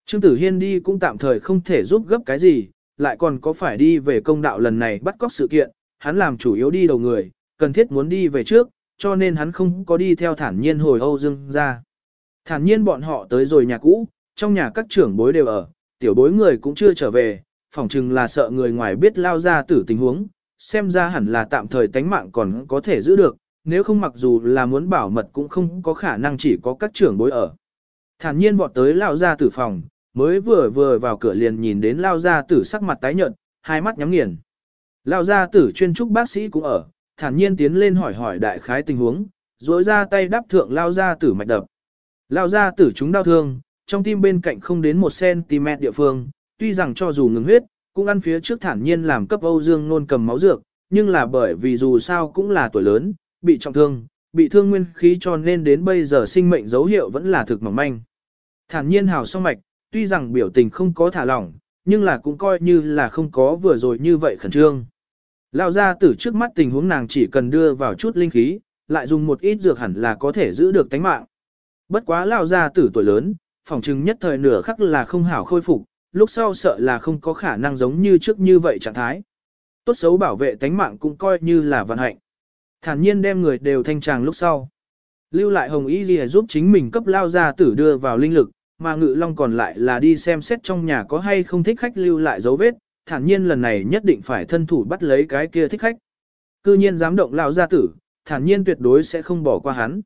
Trương Tử Hiên đi cũng tạm thời không thể giúp gấp cái gì, lại còn có phải đi về công đạo lần này bắt cóc sự kiện, hắn làm chủ yếu đi đầu người, cần thiết muốn đi về trước, cho nên hắn không có đi theo thản nhiên hồi Âu Dương ra. Thản nhiên bọn họ tới rồi nhà cũ, trong nhà các trưởng bối đều ở, tiểu bối người cũng chưa trở về, phỏng chừng là sợ người ngoài biết lao ra tử tình huống, xem ra hẳn là tạm thời tánh mạng còn có thể giữ được, nếu không mặc dù là muốn bảo mật cũng không có khả năng chỉ có các trưởng bối ở. Thản nhiên vọt tới lao ra tử phòng, mới vừa vừa vào cửa liền nhìn đến lao ra tử sắc mặt tái nhợt, hai mắt nhắm nghiền. Lao ra tử chuyên trúc bác sĩ cũng ở, thản nhiên tiến lên hỏi hỏi đại khái tình huống, dối ra tay đáp thượng lao ra tử mạch đập. Lao ra tử chúng đau thương, trong tim bên cạnh không đến 1cm địa phương, tuy rằng cho dù ngừng huyết, cũng ăn phía trước thản nhiên làm cấp Âu Dương nôn cầm máu dược, nhưng là bởi vì dù sao cũng là tuổi lớn, bị trọng thương, bị thương nguyên khí cho nên đến bây giờ sinh mệnh dấu hiệu vẫn là thực mỏng manh. Thản nhiên hào song mạch, tuy rằng biểu tình không có thả lỏng, nhưng là cũng coi như là không có vừa rồi như vậy khẩn trương. Lão gia tử trước mắt tình huống nàng chỉ cần đưa vào chút linh khí, lại dùng một ít dược hẳn là có thể giữ được tánh mạng. Bất quá lão gia tử tuổi lớn, phòng trừng nhất thời nửa khắc là không hảo khôi phục, lúc sau sợ là không có khả năng giống như trước như vậy trạng thái. Tốt xấu bảo vệ tánh mạng cũng coi như là vận hạnh. Thản nhiên đem người đều thanh tràng lúc sau. Lưu lại hồng y gì giúp chính mình cấp lao ra tử đưa vào linh lực, mà ngự long còn lại là đi xem xét trong nhà có hay không thích khách lưu lại dấu vết, thản nhiên lần này nhất định phải thân thủ bắt lấy cái kia thích khách. Cư nhiên dám động lao gia tử, thản nhiên tuyệt đối sẽ không bỏ qua hắn.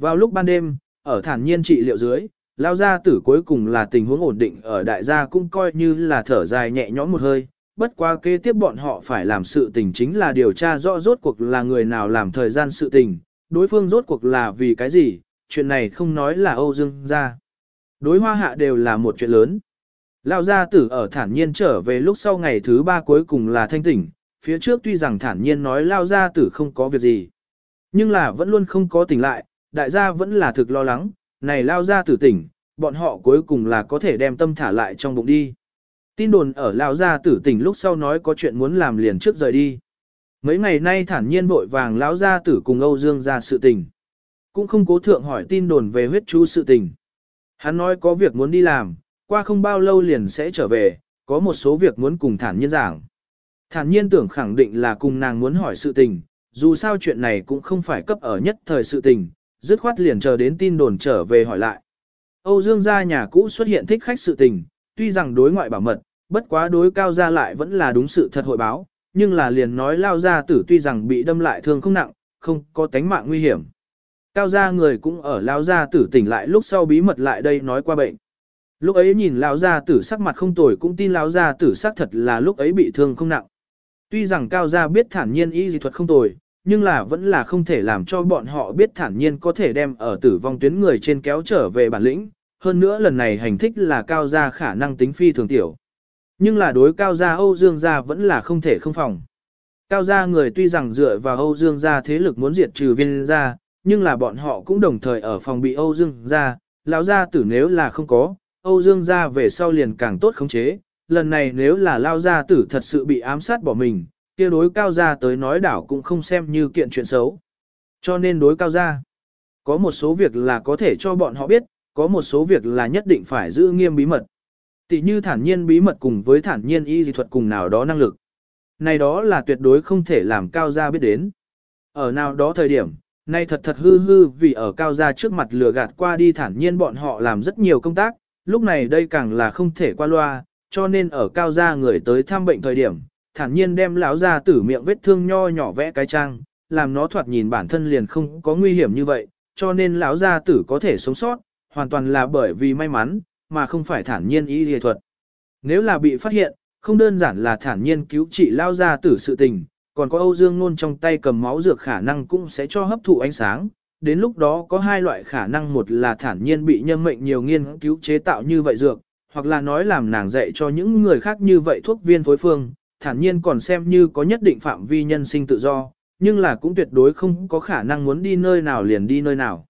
Vào lúc ban đêm, ở thản nhiên trị liệu dưới, lao gia tử cuối cùng là tình huống ổn định ở đại gia cũng coi như là thở dài nhẹ nhõm một hơi. Bất quá kế tiếp bọn họ phải làm sự tình chính là điều tra rõ rốt cuộc là người nào làm thời gian sự tình, đối phương rốt cuộc là vì cái gì, chuyện này không nói là Âu Dương gia. Đối hoa hạ đều là một chuyện lớn. Lao gia tử ở thản nhiên trở về lúc sau ngày thứ ba cuối cùng là thanh tỉnh, phía trước tuy rằng thản nhiên nói Lao gia tử không có việc gì. Nhưng là vẫn luôn không có tỉnh lại, đại gia vẫn là thực lo lắng, này Lao gia tử tỉnh, bọn họ cuối cùng là có thể đem tâm thả lại trong bụng đi. Tin đồn ở Lao gia tử tỉnh lúc sau nói có chuyện muốn làm liền trước rời đi. Mấy ngày nay thản nhiên vội vàng Lão gia tử cùng Âu Dương ra sự tình. Cũng không cố thượng hỏi tin đồn về huyết chú sự tình. Hắn nói có việc muốn đi làm, qua không bao lâu liền sẽ trở về, có một số việc muốn cùng thản nhiên giảng. Thản nhiên tưởng khẳng định là cùng nàng muốn hỏi sự tình, dù sao chuyện này cũng không phải cấp ở nhất thời sự tình, dứt khoát liền chờ đến tin đồn trở về hỏi lại. Âu Dương gia nhà cũ xuất hiện thích khách sự tình, tuy rằng đối ngoại bảo mật, bất quá đối cao gia lại vẫn là đúng sự thật hội báo, nhưng là liền nói lao gia tử tuy rằng bị đâm lại thương không nặng, không có tánh mạng nguy hiểm. Cao gia người cũng ở lao gia tử tỉnh lại lúc sau bí mật lại đây nói qua bệnh. Lúc ấy nhìn lao gia tử sắc mặt không tồi cũng tin lao gia tử sắc thật là lúc ấy bị thương không nặng. Tuy rằng cao gia biết thản nhiên y dị thuật không tồi, nhưng là vẫn là không thể làm cho bọn họ biết thản nhiên có thể đem ở tử vong tuyến người trên kéo trở về bản lĩnh. Hơn nữa lần này hành thích là cao gia khả năng tính phi thường tiểu. Nhưng là đối cao gia Âu Dương gia vẫn là không thể không phòng. Cao gia người tuy rằng dựa vào Âu Dương gia thế lực muốn diệt trừ viên gia, nhưng là bọn họ cũng đồng thời ở phòng bị Âu Dương gia, lão gia tử nếu là không có, Âu Dương gia về sau liền càng tốt khống chế, lần này nếu là lao gia tử thật sự bị ám sát bỏ mình, kia đối cao gia tới nói đảo cũng không xem như kiện chuyện xấu. Cho nên đối cao gia, có một số việc là có thể cho bọn họ biết, có một số việc là nhất định phải giữ nghiêm bí mật. Tỷ như thản nhiên bí mật cùng với thản nhiên y dị thuật cùng nào đó năng lực. Này đó là tuyệt đối không thể làm cao gia biết đến. Ở nào đó thời điểm, Nay thật thật hư hư vì ở cao gia trước mặt lừa gạt qua đi thản nhiên bọn họ làm rất nhiều công tác, lúc này đây càng là không thể qua loa, cho nên ở cao gia người tới thăm bệnh thời điểm, thản nhiên đem lão gia tử miệng vết thương nho nhỏ vẽ cái trang, làm nó thoạt nhìn bản thân liền không có nguy hiểm như vậy, cho nên lão gia tử có thể sống sót, hoàn toàn là bởi vì may mắn, mà không phải thản nhiên y y thuật. Nếu là bị phát hiện, không đơn giản là thản nhiên cứu trị lão gia tử sự tình, còn có Âu Dương Nôn trong tay cầm máu dược khả năng cũng sẽ cho hấp thụ ánh sáng. Đến lúc đó có hai loại khả năng một là thản nhiên bị nhân mệnh nhiều nghiên cứu chế tạo như vậy dược, hoặc là nói làm nàng dạy cho những người khác như vậy thuốc viên phối phương, thản nhiên còn xem như có nhất định phạm vi nhân sinh tự do, nhưng là cũng tuyệt đối không có khả năng muốn đi nơi nào liền đi nơi nào.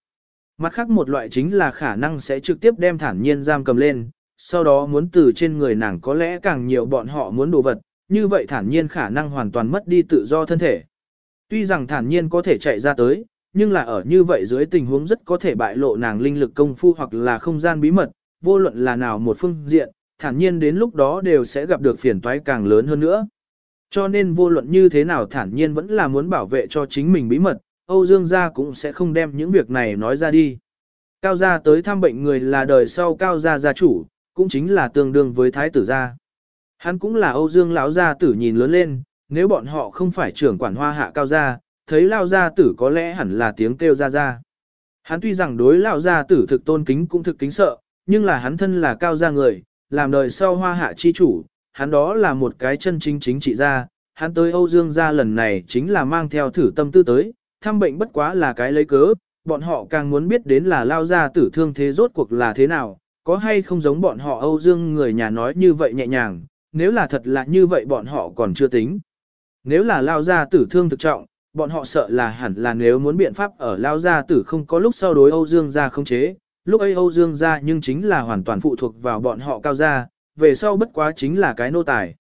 Mặt khác một loại chính là khả năng sẽ trực tiếp đem thản nhiên giam cầm lên, sau đó muốn từ trên người nàng có lẽ càng nhiều bọn họ muốn đồ vật, như vậy thản nhiên khả năng hoàn toàn mất đi tự do thân thể. Tuy rằng thản nhiên có thể chạy ra tới, nhưng là ở như vậy dưới tình huống rất có thể bại lộ nàng linh lực công phu hoặc là không gian bí mật, vô luận là nào một phương diện, thản nhiên đến lúc đó đều sẽ gặp được phiền toái càng lớn hơn nữa. Cho nên vô luận như thế nào thản nhiên vẫn là muốn bảo vệ cho chính mình bí mật, Âu Dương gia cũng sẽ không đem những việc này nói ra đi. Cao gia tới thăm bệnh người là đời sau Cao gia gia chủ, cũng chính là tương đương với thái tử gia. Hắn cũng là Âu Dương lão gia tử nhìn lớn lên, nếu bọn họ không phải trưởng quản hoa hạ Cao gia, thấy lão gia tử có lẽ hẳn là tiếng kêu gia gia. Hắn tuy rằng đối lão gia tử thực tôn kính cũng thực kính sợ, nhưng là hắn thân là Cao gia người, làm đời sau hoa hạ chi chủ, hắn đó là một cái chân chính chính trị gia, hắn tới Âu Dương gia lần này chính là mang theo thử tâm tư tới, thăm bệnh bất quá là cái lấy cớ, bọn họ càng muốn biết đến là lao gia tử thương thế rốt cuộc là thế nào, có hay không giống bọn họ Âu Dương người nhà nói như vậy nhẹ nhàng, nếu là thật là như vậy bọn họ còn chưa tính. Nếu là lao gia tử thương thực trọng, bọn họ sợ là hẳn là nếu muốn biện pháp ở lao gia tử không có lúc sau đối Âu Dương gia không chế, lúc ấy Âu Dương gia nhưng chính là hoàn toàn phụ thuộc vào bọn họ cao gia, về sau bất quá chính là cái nô tài.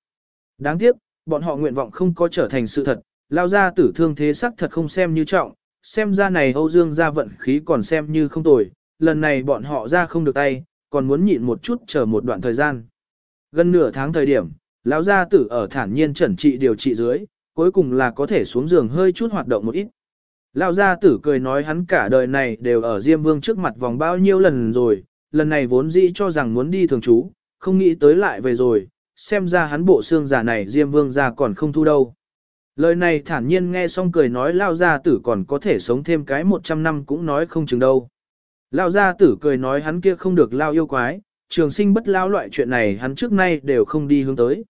Đáng tiếc, bọn họ nguyện vọng không có trở thành sự thật, lao gia tử thương thế sắc thật không xem như trọng, xem ra này Âu Dương gia vận khí còn xem như không tồi, lần này bọn họ ra không được tay, còn muốn nhịn một chút chờ một đoạn thời gian. Gần nửa tháng thời điểm, lão gia tử ở thản nhiên chẩn trị điều trị dưới, cuối cùng là có thể xuống giường hơi chút hoạt động một ít. Lão gia tử cười nói hắn cả đời này đều ở Diêm Vương trước mặt vòng bao nhiêu lần rồi, lần này vốn dĩ cho rằng muốn đi thường trú, không nghĩ tới lại về rồi, xem ra hắn bộ xương giả này Diêm Vương ra còn không thu đâu. Lời này thản nhiên nghe xong cười nói Lão gia tử còn có thể sống thêm cái 100 năm cũng nói không chừng đâu. Lão gia tử cười nói hắn kia không được lao yêu quái, trường sinh bất lao loại chuyện này hắn trước nay đều không đi hướng tới.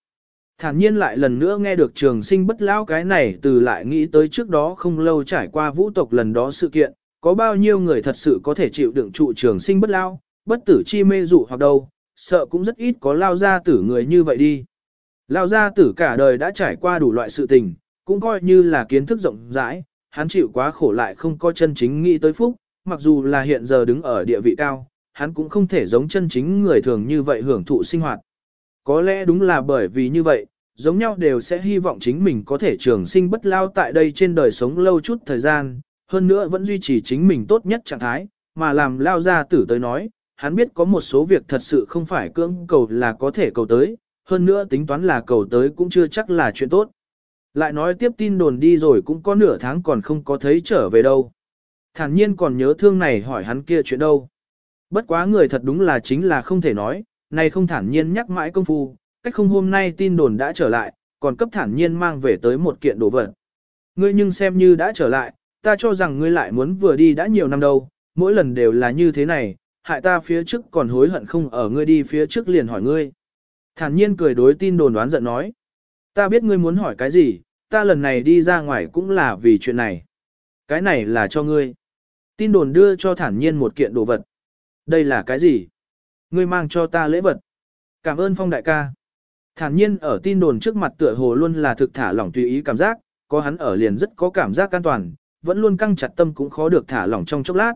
Thản nhiên lại lần nữa nghe được trường sinh bất lao cái này từ lại nghĩ tới trước đó không lâu trải qua vũ tộc lần đó sự kiện, có bao nhiêu người thật sự có thể chịu đựng trụ trường sinh bất lao, bất tử chi mê dụ hoặc đâu, sợ cũng rất ít có lao gia tử người như vậy đi. Lao gia tử cả đời đã trải qua đủ loại sự tình, cũng coi như là kiến thức rộng rãi, hắn chịu quá khổ lại không có chân chính nghĩ tới phúc, mặc dù là hiện giờ đứng ở địa vị cao, hắn cũng không thể giống chân chính người thường như vậy hưởng thụ sinh hoạt. Có lẽ đúng là bởi vì như vậy, giống nhau đều sẽ hy vọng chính mình có thể trường sinh bất lao tại đây trên đời sống lâu chút thời gian, hơn nữa vẫn duy trì chính mình tốt nhất trạng thái, mà làm lao ra tử tới nói, hắn biết có một số việc thật sự không phải cưỡng cầu là có thể cầu tới, hơn nữa tính toán là cầu tới cũng chưa chắc là chuyện tốt. Lại nói tiếp tin đồn đi rồi cũng có nửa tháng còn không có thấy trở về đâu. Thản nhiên còn nhớ thương này hỏi hắn kia chuyện đâu. Bất quá người thật đúng là chính là không thể nói, này không thản nhiên nhắc mãi công phu, cách không hôm nay tin đồn đã trở lại, còn cấp thản nhiên mang về tới một kiện đồ vật. Ngươi nhưng xem như đã trở lại, ta cho rằng ngươi lại muốn vừa đi đã nhiều năm đâu, mỗi lần đều là như thế này, hại ta phía trước còn hối hận không ở ngươi đi phía trước liền hỏi ngươi. Thản nhiên cười đối tin đồn đoán giận nói. Ta biết ngươi muốn hỏi cái gì, ta lần này đi ra ngoài cũng là vì chuyện này. Cái này là cho ngươi. Tin đồn đưa cho thản nhiên một kiện đồ vật. Đây là cái gì? Ngươi mang cho ta lễ vật. Cảm ơn phong đại ca. Thản nhiên ở tin đồn trước mặt tựa hồ luôn là thực thả lỏng tùy ý cảm giác, có hắn ở liền rất có cảm giác an toàn, vẫn luôn căng chặt tâm cũng khó được thả lỏng trong chốc lát.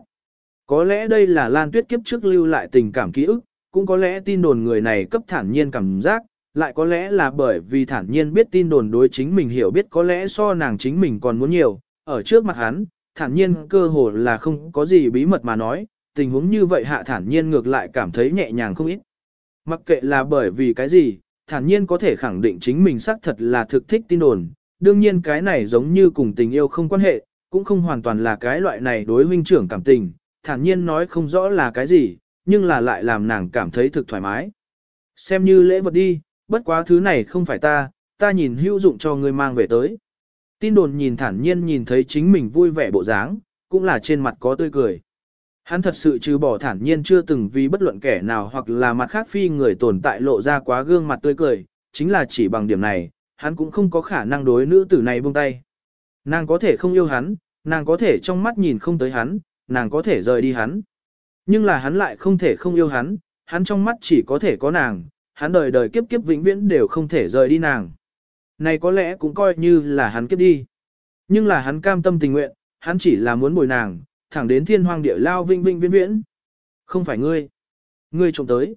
Có lẽ đây là Lan Tuyết kiếp trước lưu lại tình cảm ký ức, cũng có lẽ tin đồn người này cấp thản nhiên cảm giác, lại có lẽ là bởi vì thản nhiên biết tin đồn đối chính mình hiểu biết có lẽ so nàng chính mình còn muốn nhiều, ở trước mặt hắn, thản nhiên cơ hồ là không có gì bí mật mà nói, tình huống như vậy hạ thản nhiên ngược lại cảm thấy nhẹ nhàng không ít. Mặc kệ là bởi vì cái gì, thản nhiên có thể khẳng định chính mình xác thật là thực thích tin đồn, đương nhiên cái này giống như cùng tình yêu không quan hệ, cũng không hoàn toàn là cái loại này đối huynh trưởng cảm tình, thản nhiên nói không rõ là cái gì, nhưng là lại làm nàng cảm thấy thực thoải mái. Xem như lễ vật đi, bất quá thứ này không phải ta, ta nhìn hữu dụng cho ngươi mang về tới. Tin đồn nhìn thản nhiên nhìn thấy chính mình vui vẻ bộ dáng, cũng là trên mặt có tươi cười. Hắn thật sự trừ bỏ thản nhiên chưa từng vì bất luận kẻ nào hoặc là mặt khác phi người tồn tại lộ ra quá gương mặt tươi cười, chính là chỉ bằng điểm này, hắn cũng không có khả năng đối nữ tử này buông tay. Nàng có thể không yêu hắn, nàng có thể trong mắt nhìn không tới hắn, nàng có thể rời đi hắn. Nhưng là hắn lại không thể không yêu hắn, hắn trong mắt chỉ có thể có nàng, hắn đời đời kiếp kiếp vĩnh viễn đều không thể rời đi nàng. Này có lẽ cũng coi như là hắn kiếp đi. Nhưng là hắn cam tâm tình nguyện, hắn chỉ là muốn bồi nàng, thẳng đến thiên hoang địa lao vinh vinh viễn viễn. Không phải ngươi. Ngươi trộm tới.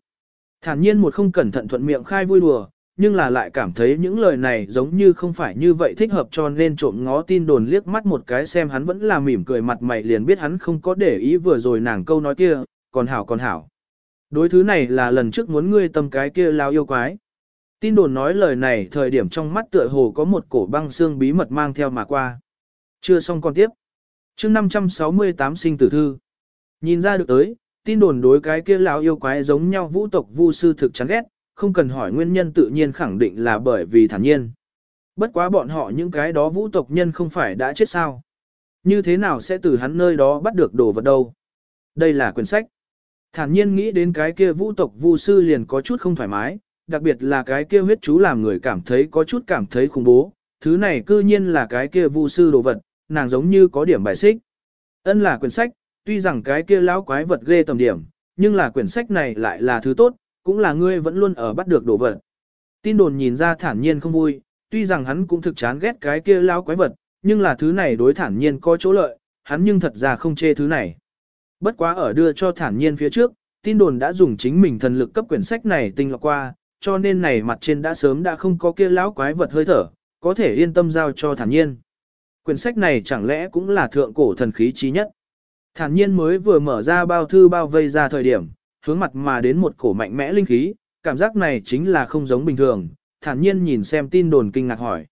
Thản nhiên một không cẩn thận thuận miệng khai vui đùa, nhưng là lại cảm thấy những lời này giống như không phải như vậy thích hợp cho nên trộm ngó tin đồn liếc mắt một cái xem hắn vẫn là mỉm cười mặt mày liền biết hắn không có để ý vừa rồi nàng câu nói kia, còn hảo còn hảo. Đối thứ này là lần trước muốn ngươi tâm cái kia lao yêu quái. Tin đồn nói lời này thời điểm trong mắt tựa hồ có một cổ băng xương bí mật mang theo mà qua. Chưa xong còn tiếp chương 568 sinh tử thư. Nhìn ra được tới, tin đồn đối cái kia lão yêu quái giống nhau vũ tộc vu sư thực chán ghét, không cần hỏi nguyên nhân tự nhiên khẳng định là bởi vì thản nhiên. Bất quá bọn họ những cái đó vũ tộc nhân không phải đã chết sao. Như thế nào sẽ từ hắn nơi đó bắt được đồ vật đâu? Đây là quyển sách. Thản nhiên nghĩ đến cái kia vũ tộc vu sư liền có chút không thoải mái, đặc biệt là cái kia huyết chú làm người cảm thấy có chút cảm thấy khủng bố, thứ này cư nhiên là cái kia vu sư đồ vật, nàng giống như có điểm bài xích. Ân là quyển sách, tuy rằng cái kia lão quái vật ghê tầm điểm, nhưng là quyển sách này lại là thứ tốt, cũng là ngươi vẫn luôn ở bắt được đồ vật. Tin đồn nhìn ra thản nhiên không vui, tuy rằng hắn cũng thực chán ghét cái kia lão quái vật, nhưng là thứ này đối thản nhiên có chỗ lợi, hắn nhưng thật ra không chê thứ này. Bất quá ở đưa cho thản nhiên phía trước, tin đồn đã dùng chính mình thần lực cấp quyển sách này tinh lọc qua, cho nên này mặt trên đã sớm đã không có kia lão quái vật hơi thở, có thể yên tâm giao cho thản nhiên. Quyển sách này chẳng lẽ cũng là thượng cổ thần khí trí nhất. Thản nhiên mới vừa mở ra bao thư bao vây ra thời điểm, hướng mặt mà đến một cổ mạnh mẽ linh khí, cảm giác này chính là không giống bình thường, thản nhiên nhìn xem tin đồn kinh ngạc hỏi.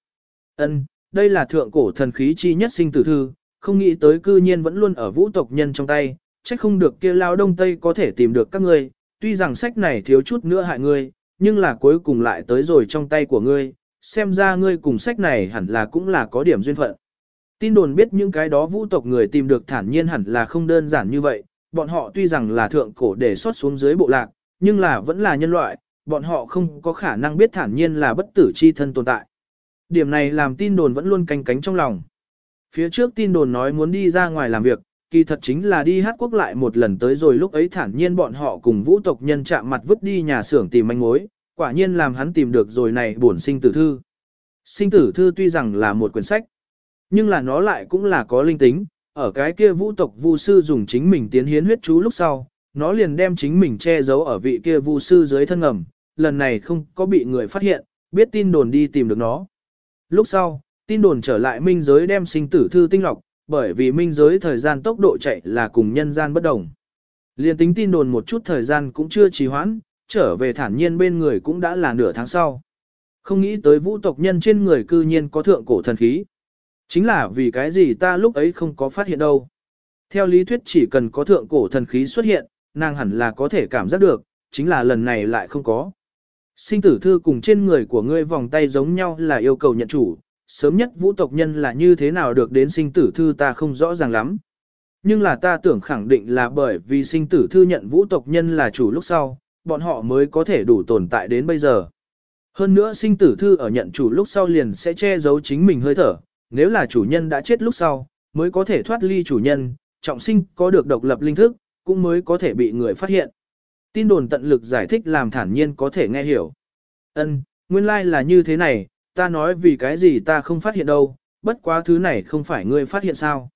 ân đây là thượng cổ thần khí chi nhất sinh tử thư, không nghĩ tới cư nhiên vẫn luôn ở vũ tộc nhân trong tay, trách không được kia lao đông tây có thể tìm được các ngươi, tuy rằng sách này thiếu chút nữa hại ngươi, nhưng là cuối cùng lại tới rồi trong tay của ngươi, xem ra ngươi cùng sách này hẳn là cũng là có điểm duyên phận. Tin đồn biết những cái đó vũ tộc người tìm được thản nhiên hẳn là không đơn giản như vậy, bọn họ tuy rằng là thượng cổ để xuất xuống dưới bộ lạc, nhưng là vẫn là nhân loại, bọn họ không có khả năng biết thản nhiên là bất tử chi thân tồn tại. Điểm này làm tin đồn vẫn luôn canh cánh trong lòng. Phía trước tin đồn nói muốn đi ra ngoài làm việc, kỳ thật chính là đi hát quốc lại một lần tới rồi lúc ấy thản nhiên bọn họ cùng vũ tộc nhân chạm mặt vứt đi nhà xưởng tìm manh mối, quả nhiên làm hắn tìm được rồi này bổn sinh tử thư. Sinh tử thư tuy rằng là một quyển sách, nhưng là nó lại cũng là có linh tính, ở cái kia vũ tộc vu sư dùng chính mình tiến hiến huyết chú lúc sau, nó liền đem chính mình che giấu ở vị kia vu sư dưới thân ngầm, lần này không có bị người phát hiện, biết tin đồn đi tìm được nó. Lúc sau, tin đồn trở lại minh giới đem sinh tử thư tinh lọc, bởi vì minh giới thời gian tốc độ chạy là cùng nhân gian bất đồng. Liên tính tin đồn một chút thời gian cũng chưa trì hoãn, trở về thản nhiên bên người cũng đã là nửa tháng sau. Không nghĩ tới vũ tộc nhân trên người cư nhiên có thượng cổ thần khí. Chính là vì cái gì ta lúc ấy không có phát hiện đâu. Theo lý thuyết chỉ cần có thượng cổ thần khí xuất hiện, nàng hẳn là có thể cảm giác được, chính là lần này lại không có. Sinh tử thư cùng trên người của ngươi vòng tay giống nhau là yêu cầu nhận chủ, sớm nhất vũ tộc nhân là như thế nào được đến sinh tử thư ta không rõ ràng lắm. Nhưng là ta tưởng khẳng định là bởi vì sinh tử thư nhận vũ tộc nhân là chủ lúc sau, bọn họ mới có thể đủ tồn tại đến bây giờ. Hơn nữa sinh tử thư ở nhận chủ lúc sau liền sẽ che giấu chính mình hơi thở, nếu là chủ nhân đã chết lúc sau, mới có thể thoát ly chủ nhân, trọng sinh có được độc lập linh thức, cũng mới có thể bị người phát hiện. Tin đồn tận lực giải thích làm thản nhiên có thể nghe hiểu. Ân, nguyên lai like là như thế này, ta nói vì cái gì ta không phát hiện đâu, bất quá thứ này không phải ngươi phát hiện sao.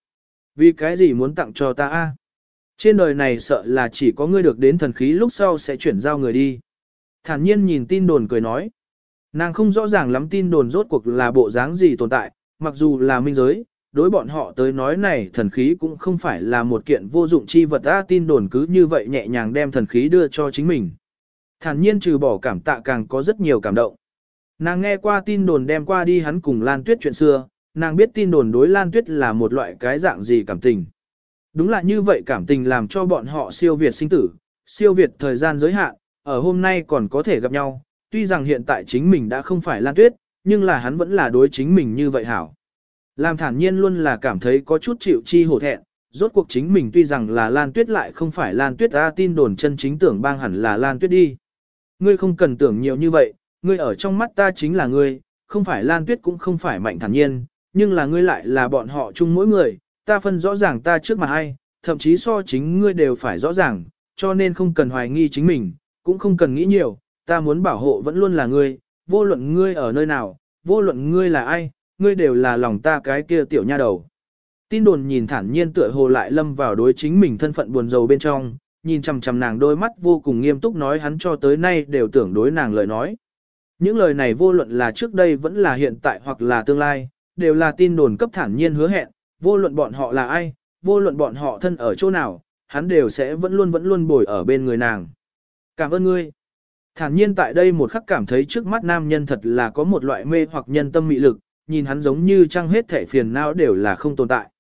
Vì cái gì muốn tặng cho ta a? Trên đời này sợ là chỉ có ngươi được đến thần khí lúc sau sẽ chuyển giao người đi. Thản nhiên nhìn tin đồn cười nói. Nàng không rõ ràng lắm tin đồn rốt cuộc là bộ dáng gì tồn tại, mặc dù là minh giới, đối bọn họ tới nói này thần khí cũng không phải là một kiện vô dụng chi vật ta tin đồn cứ như vậy nhẹ nhàng đem thần khí đưa cho chính mình. Thản nhiên trừ bỏ cảm tạ càng có rất nhiều cảm động. Nàng nghe qua tin đồn đem qua đi hắn cùng Lan Tuyết chuyện xưa, nàng biết tin đồn đối Lan Tuyết là một loại cái dạng gì cảm tình. Đúng là như vậy cảm tình làm cho bọn họ siêu việt sinh tử, siêu việt thời gian giới hạn, ở hôm nay còn có thể gặp nhau, tuy rằng hiện tại chính mình đã không phải Lan Tuyết, nhưng là hắn vẫn là đối chính mình như vậy hảo. Làm thản nhiên luôn là cảm thấy có chút chịu chi hổ thẹn, rốt cuộc chính mình tuy rằng là Lan Tuyết lại không phải Lan Tuyết ta tin đồn chân chính tưởng bang hẳn là Lan Tuyết đi. Ngươi không cần tưởng nhiều như vậy, ngươi ở trong mắt ta chính là ngươi, không phải Lan Tuyết cũng không phải mạnh thản nhiên, nhưng là ngươi lại là bọn họ chung mỗi người, ta phân rõ ràng ta trước mặt ai, thậm chí so chính ngươi đều phải rõ ràng, cho nên không cần hoài nghi chính mình, cũng không cần nghĩ nhiều, ta muốn bảo hộ vẫn luôn là ngươi, vô luận ngươi ở nơi nào, vô luận ngươi là ai, ngươi đều là lòng ta cái kia tiểu nha đầu. Tin đồn nhìn thản nhiên tựa hồ lại lâm vào đối chính mình thân phận buồn rầu bên trong, nhìn chằm chằm nàng đôi mắt vô cùng nghiêm túc nói hắn cho tới nay đều tưởng đối nàng lời nói. Những lời này vô luận là trước đây vẫn là hiện tại hoặc là tương lai, đều là tin đồn cấp thản nhiên hứa hẹn, vô luận bọn họ là ai, vô luận bọn họ thân ở chỗ nào, hắn đều sẽ vẫn luôn vẫn luôn bồi ở bên người nàng. Cảm ơn ngươi. Thản nhiên tại đây một khắc cảm thấy trước mắt nam nhân thật là có một loại mê hoặc nhân tâm mị lực, nhìn hắn giống như trăng hết thể phiền não đều là không tồn tại.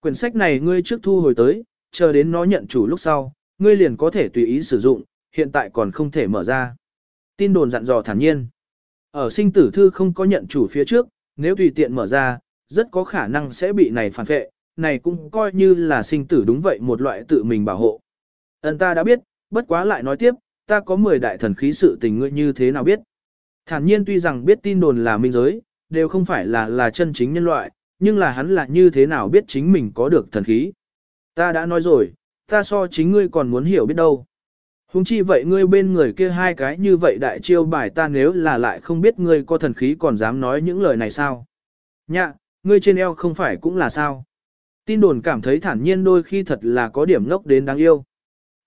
Quyển sách này ngươi trước thu hồi tới, chờ đến nó nhận chủ lúc sau, ngươi liền có thể tùy ý sử dụng, hiện tại còn không thể mở ra. Tin đồn dặn dò thản nhiên. Ở sinh tử thư không có nhận chủ phía trước, nếu tùy tiện mở ra, rất có khả năng sẽ bị này phản vệ, này cũng coi như là sinh tử đúng vậy một loại tự mình bảo hộ. Ấn ta đã biết, bất quá lại nói tiếp, ta có 10 đại thần khí sự tình ngươi như thế nào biết. Thản nhiên tuy rằng biết tin đồn là minh giới, đều không phải là là chân chính nhân loại, nhưng là hắn là như thế nào biết chính mình có được thần khí. Ta đã nói rồi, ta so chính ngươi còn muốn hiểu biết đâu. Hùng chi vậy ngươi bên người kia hai cái như vậy đại chiêu bài ta nếu là lại không biết ngươi có thần khí còn dám nói những lời này sao. Nhạ, ngươi trên eo không phải cũng là sao. Tin đồn cảm thấy thản nhiên đôi khi thật là có điểm ngốc đến đáng yêu.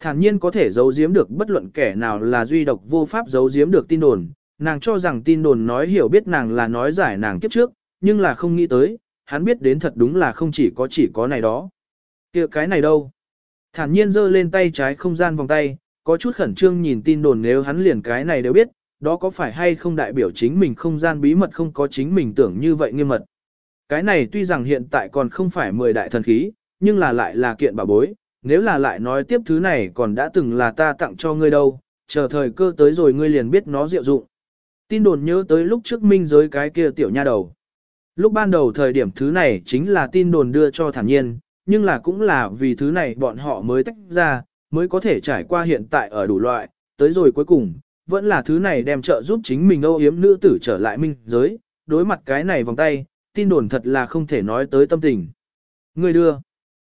Thản nhiên có thể giấu giếm được bất luận kẻ nào là duy độc vô pháp giấu giếm được tin đồn. Nàng cho rằng tin đồn nói hiểu biết nàng là nói giải nàng kiếp trước, nhưng là không nghĩ tới, hắn biết đến thật đúng là không chỉ có chỉ có này đó. kia cái này đâu? Thản nhiên giơ lên tay trái không gian vòng tay, có chút khẩn trương nhìn tin đồn nếu hắn liền cái này đều biết, đó có phải hay không đại biểu chính mình không gian bí mật không có chính mình tưởng như vậy nghiêm mật. Cái này tuy rằng hiện tại còn không phải 10 đại thần khí, nhưng là lại là kiện bảo bối, nếu là lại nói tiếp thứ này còn đã từng là ta tặng cho ngươi đâu, chờ thời cơ tới rồi ngươi liền biết nó diệu dụng. Tin đồn nhớ tới lúc trước minh giới cái kia tiểu nha đầu. Lúc ban đầu thời điểm thứ này chính là tin đồn đưa cho thản nhiên, nhưng là cũng là vì thứ này bọn họ mới tách ra, mới có thể trải qua hiện tại ở đủ loại, tới rồi cuối cùng, vẫn là thứ này đem trợ giúp chính mình âu yếm nữ tử trở lại minh giới, đối mặt cái này vòng tay, tin đồn thật là không thể nói tới tâm tình. Người đưa.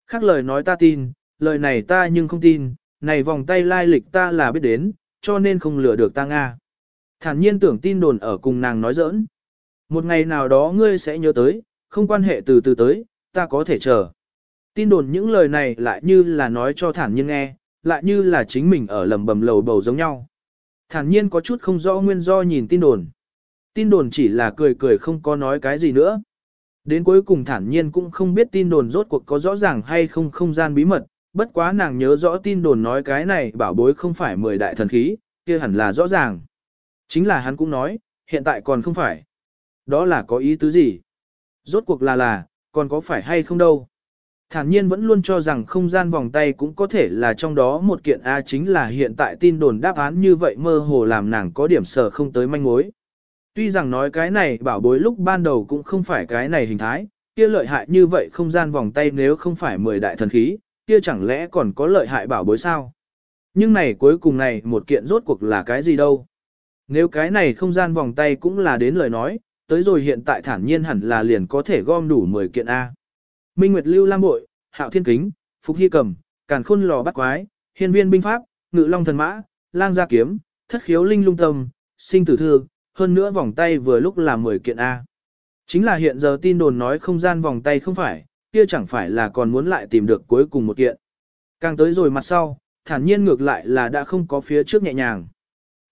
Khác lời nói ta tin, lời này ta nhưng không tin, này vòng tay lai lịch ta là biết đến, cho nên không lừa được ta Nga. Thản nhiên tưởng tin đồn ở cùng nàng nói giỡn. Một ngày nào đó ngươi sẽ nhớ tới, không quan hệ từ từ tới, ta có thể chờ. Tin đồn những lời này lại như là nói cho thản nhiên nghe, lại như là chính mình ở lầm bầm lầu bầu giống nhau. Thản nhiên có chút không rõ nguyên do nhìn tin đồn. Tin đồn chỉ là cười cười không có nói cái gì nữa. Đến cuối cùng thản nhiên cũng không biết tin đồn rốt cuộc có rõ ràng hay không không gian bí mật, bất quá nàng nhớ rõ tin đồn nói cái này bảo bối không phải mười đại thần khí, kia hẳn là rõ ràng. Chính là hắn cũng nói, hiện tại còn không phải. Đó là có ý tứ gì? Rốt cuộc là là, còn có phải hay không đâu? Thản nhiên vẫn luôn cho rằng không gian vòng tay cũng có thể là trong đó một kiện A chính là hiện tại tin đồn đáp án như vậy mơ hồ làm nàng có điểm sở không tới manh mối. Tuy rằng nói cái này bảo bối lúc ban đầu cũng không phải cái này hình thái, kia lợi hại như vậy không gian vòng tay nếu không phải 10 đại thần khí, kia chẳng lẽ còn có lợi hại bảo bối sao? Nhưng này cuối cùng này một kiện rốt cuộc là cái gì đâu? Nếu cái này không gian vòng tay cũng là đến lời nói, tới rồi hiện tại thản nhiên hẳn là liền có thể gom đủ 10 kiện A. Minh Nguyệt Lưu Lam Bội, Hạo Thiên Kính, Phục Hy Cầm, Càn Khôn Lò Bắt Quái, Hiên Viên Binh Pháp, Ngự Long Thần Mã, Lang Gia Kiếm, Thất Khiếu Linh Lung Tâm, Sinh Tử Thư, hơn nữa vòng tay vừa lúc là 10 kiện A. Chính là hiện giờ tin đồn nói không gian vòng tay không phải, kia chẳng phải là còn muốn lại tìm được cuối cùng một kiện. Càng tới rồi mặt sau, thản nhiên ngược lại là đã không có phía trước nhẹ nhàng.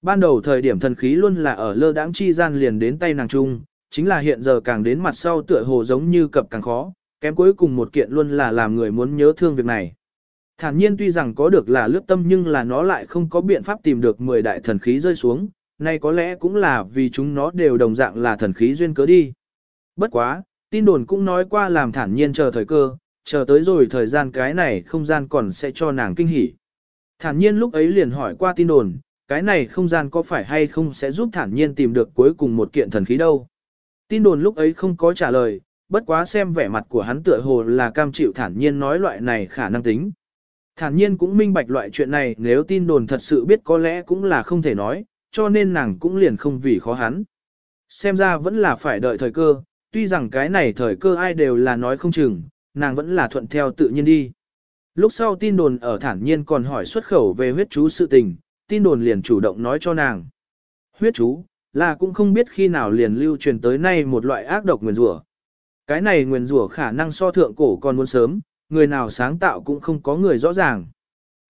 Ban đầu thời điểm thần khí luôn là ở lơ đãng chi gian liền đến tay nàng trung, chính là hiện giờ càng đến mặt sau tựa hồ giống như cập càng khó, kém cuối cùng một kiện luôn là làm người muốn nhớ thương việc này. Thản nhiên tuy rằng có được là lướt tâm nhưng là nó lại không có biện pháp tìm được 10 đại thần khí rơi xuống, này có lẽ cũng là vì chúng nó đều đồng dạng là thần khí duyên cớ đi. Bất quá, tin đồn cũng nói qua làm thản nhiên chờ thời cơ, chờ tới rồi thời gian cái này không gian còn sẽ cho nàng kinh hỉ. Thản nhiên lúc ấy liền hỏi qua tin đồn, cái này không gian có phải hay không sẽ giúp thản nhiên tìm được cuối cùng một kiện thần khí đâu. Tin đồn lúc ấy không có trả lời, bất quá xem vẻ mặt của hắn tựa hồ là cam chịu thản nhiên nói loại này khả năng tính. Thản nhiên cũng minh bạch loại chuyện này nếu tin đồn thật sự biết có lẽ cũng là không thể nói, cho nên nàng cũng liền không vì khó hắn. Xem ra vẫn là phải đợi thời cơ, tuy rằng cái này thời cơ ai đều là nói không chừng, nàng vẫn là thuận theo tự nhiên đi. Lúc sau tin đồn ở thản nhiên còn hỏi xuất khẩu về huyết chú sự tình, tin đồn liền chủ động nói cho nàng. Huyết chú, là cũng không biết khi nào liền lưu truyền tới nay một loại ác độc nguyền rủa. Cái này nguyền rủa khả năng so thượng cổ còn muốn sớm, người nào sáng tạo cũng không có người rõ ràng.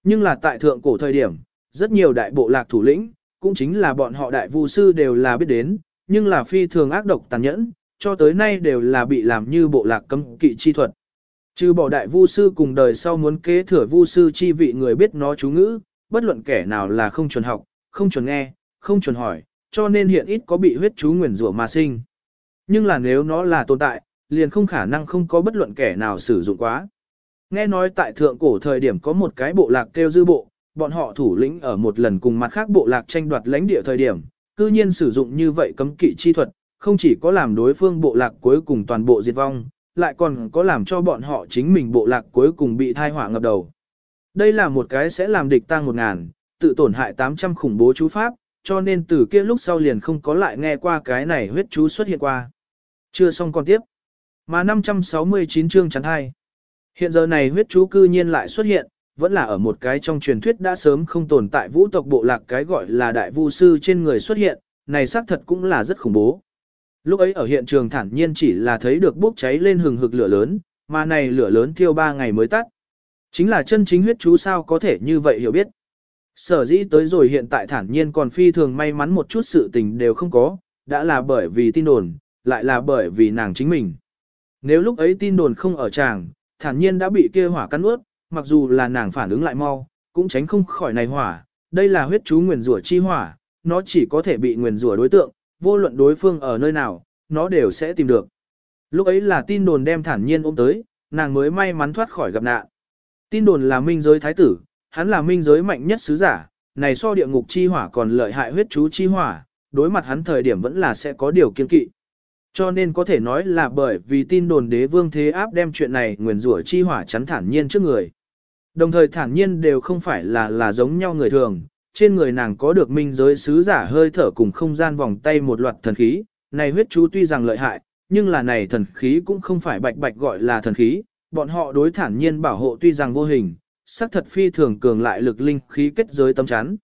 Nhưng là tại thượng cổ thời điểm, rất nhiều đại bộ lạc thủ lĩnh, cũng chính là bọn họ đại vu sư đều là biết đến, nhưng là phi thường ác độc tàn nhẫn, cho tới nay đều là bị làm như bộ lạc cấm kỵ chi thuật. Trừ bỏ đại vu sư cùng đời sau muốn kế thừa vu sư chi vị người biết nó chú ngữ, bất luận kẻ nào là không chuẩn học, không chuẩn nghe, không chuẩn hỏi, cho nên hiện ít có bị huyết chú nguyền rủa mà sinh. Nhưng là nếu nó là tồn tại, liền không khả năng không có bất luận kẻ nào sử dụng quá. Nghe nói tại thượng cổ thời điểm có một cái bộ lạc kêu dư bộ, bọn họ thủ lĩnh ở một lần cùng mặt khác bộ lạc tranh đoạt lãnh địa thời điểm, cư nhiên sử dụng như vậy cấm kỵ chi thuật, không chỉ có làm đối phương bộ lạc cuối cùng toàn bộ diệt vong, lại còn có làm cho bọn họ chính mình bộ lạc cuối cùng bị thai họa ngập đầu. Đây là một cái sẽ làm địch tăng một ngàn, tự tổn hại 800 khủng bố chú pháp, cho nên từ kia lúc sau liền không có lại nghe qua cái này huyết chú xuất hiện qua. Chưa xong còn tiếp. Mà 569 chương chắn hai. Hiện giờ này huyết chú cư nhiên lại xuất hiện, vẫn là ở một cái trong truyền thuyết đã sớm không tồn tại vũ tộc bộ lạc cái gọi là đại vu sư trên người xuất hiện, này xác thật cũng là rất khủng bố. Lúc ấy ở hiện trường thản nhiên chỉ là thấy được bốc cháy lên hừng hực lửa lớn, mà này lửa lớn thiêu ba ngày mới tắt. Chính là chân chính huyết chú sao có thể như vậy hiểu biết. Sở dĩ tới rồi hiện tại thản nhiên còn phi thường may mắn một chút sự tình đều không có, đã là bởi vì tin đồn, lại là bởi vì nàng chính mình. Nếu lúc ấy tin đồn không ở chàng, thản nhiên đã bị kia hỏa cắn ướt, mặc dù là nàng phản ứng lại mau, cũng tránh không khỏi này hỏa, đây là huyết chú nguyền rủa chi hỏa, nó chỉ có thể bị nguyền rủa đối tượng, vô luận đối phương ở nơi nào, nó đều sẽ tìm được. Lúc ấy là tin đồn đem thản nhiên ôm tới, nàng mới may mắn thoát khỏi gặp nạn. Tin đồn là minh giới thái tử, hắn là minh giới mạnh nhất sứ giả, này so địa ngục chi hỏa còn lợi hại huyết chú chi hỏa, đối mặt hắn thời điểm vẫn là sẽ có điều kiên kỵ. Cho nên có thể nói là bởi vì tin đồn đế vương thế áp đem chuyện này nguyền rủa chi hỏa chắn thản nhiên trước người. Đồng thời thản nhiên đều không phải là là giống nhau người thường, trên người nàng có được minh giới sứ giả hơi thở cùng không gian vòng tay một loạt thần khí, này huyết chú tuy rằng lợi hại, nhưng là này thần khí cũng không phải bạch bạch gọi là thần khí, bọn họ đối thản nhiên bảo hộ tuy rằng vô hình, sắc thật phi thường cường lại lực linh khí kết giới tâm chắn.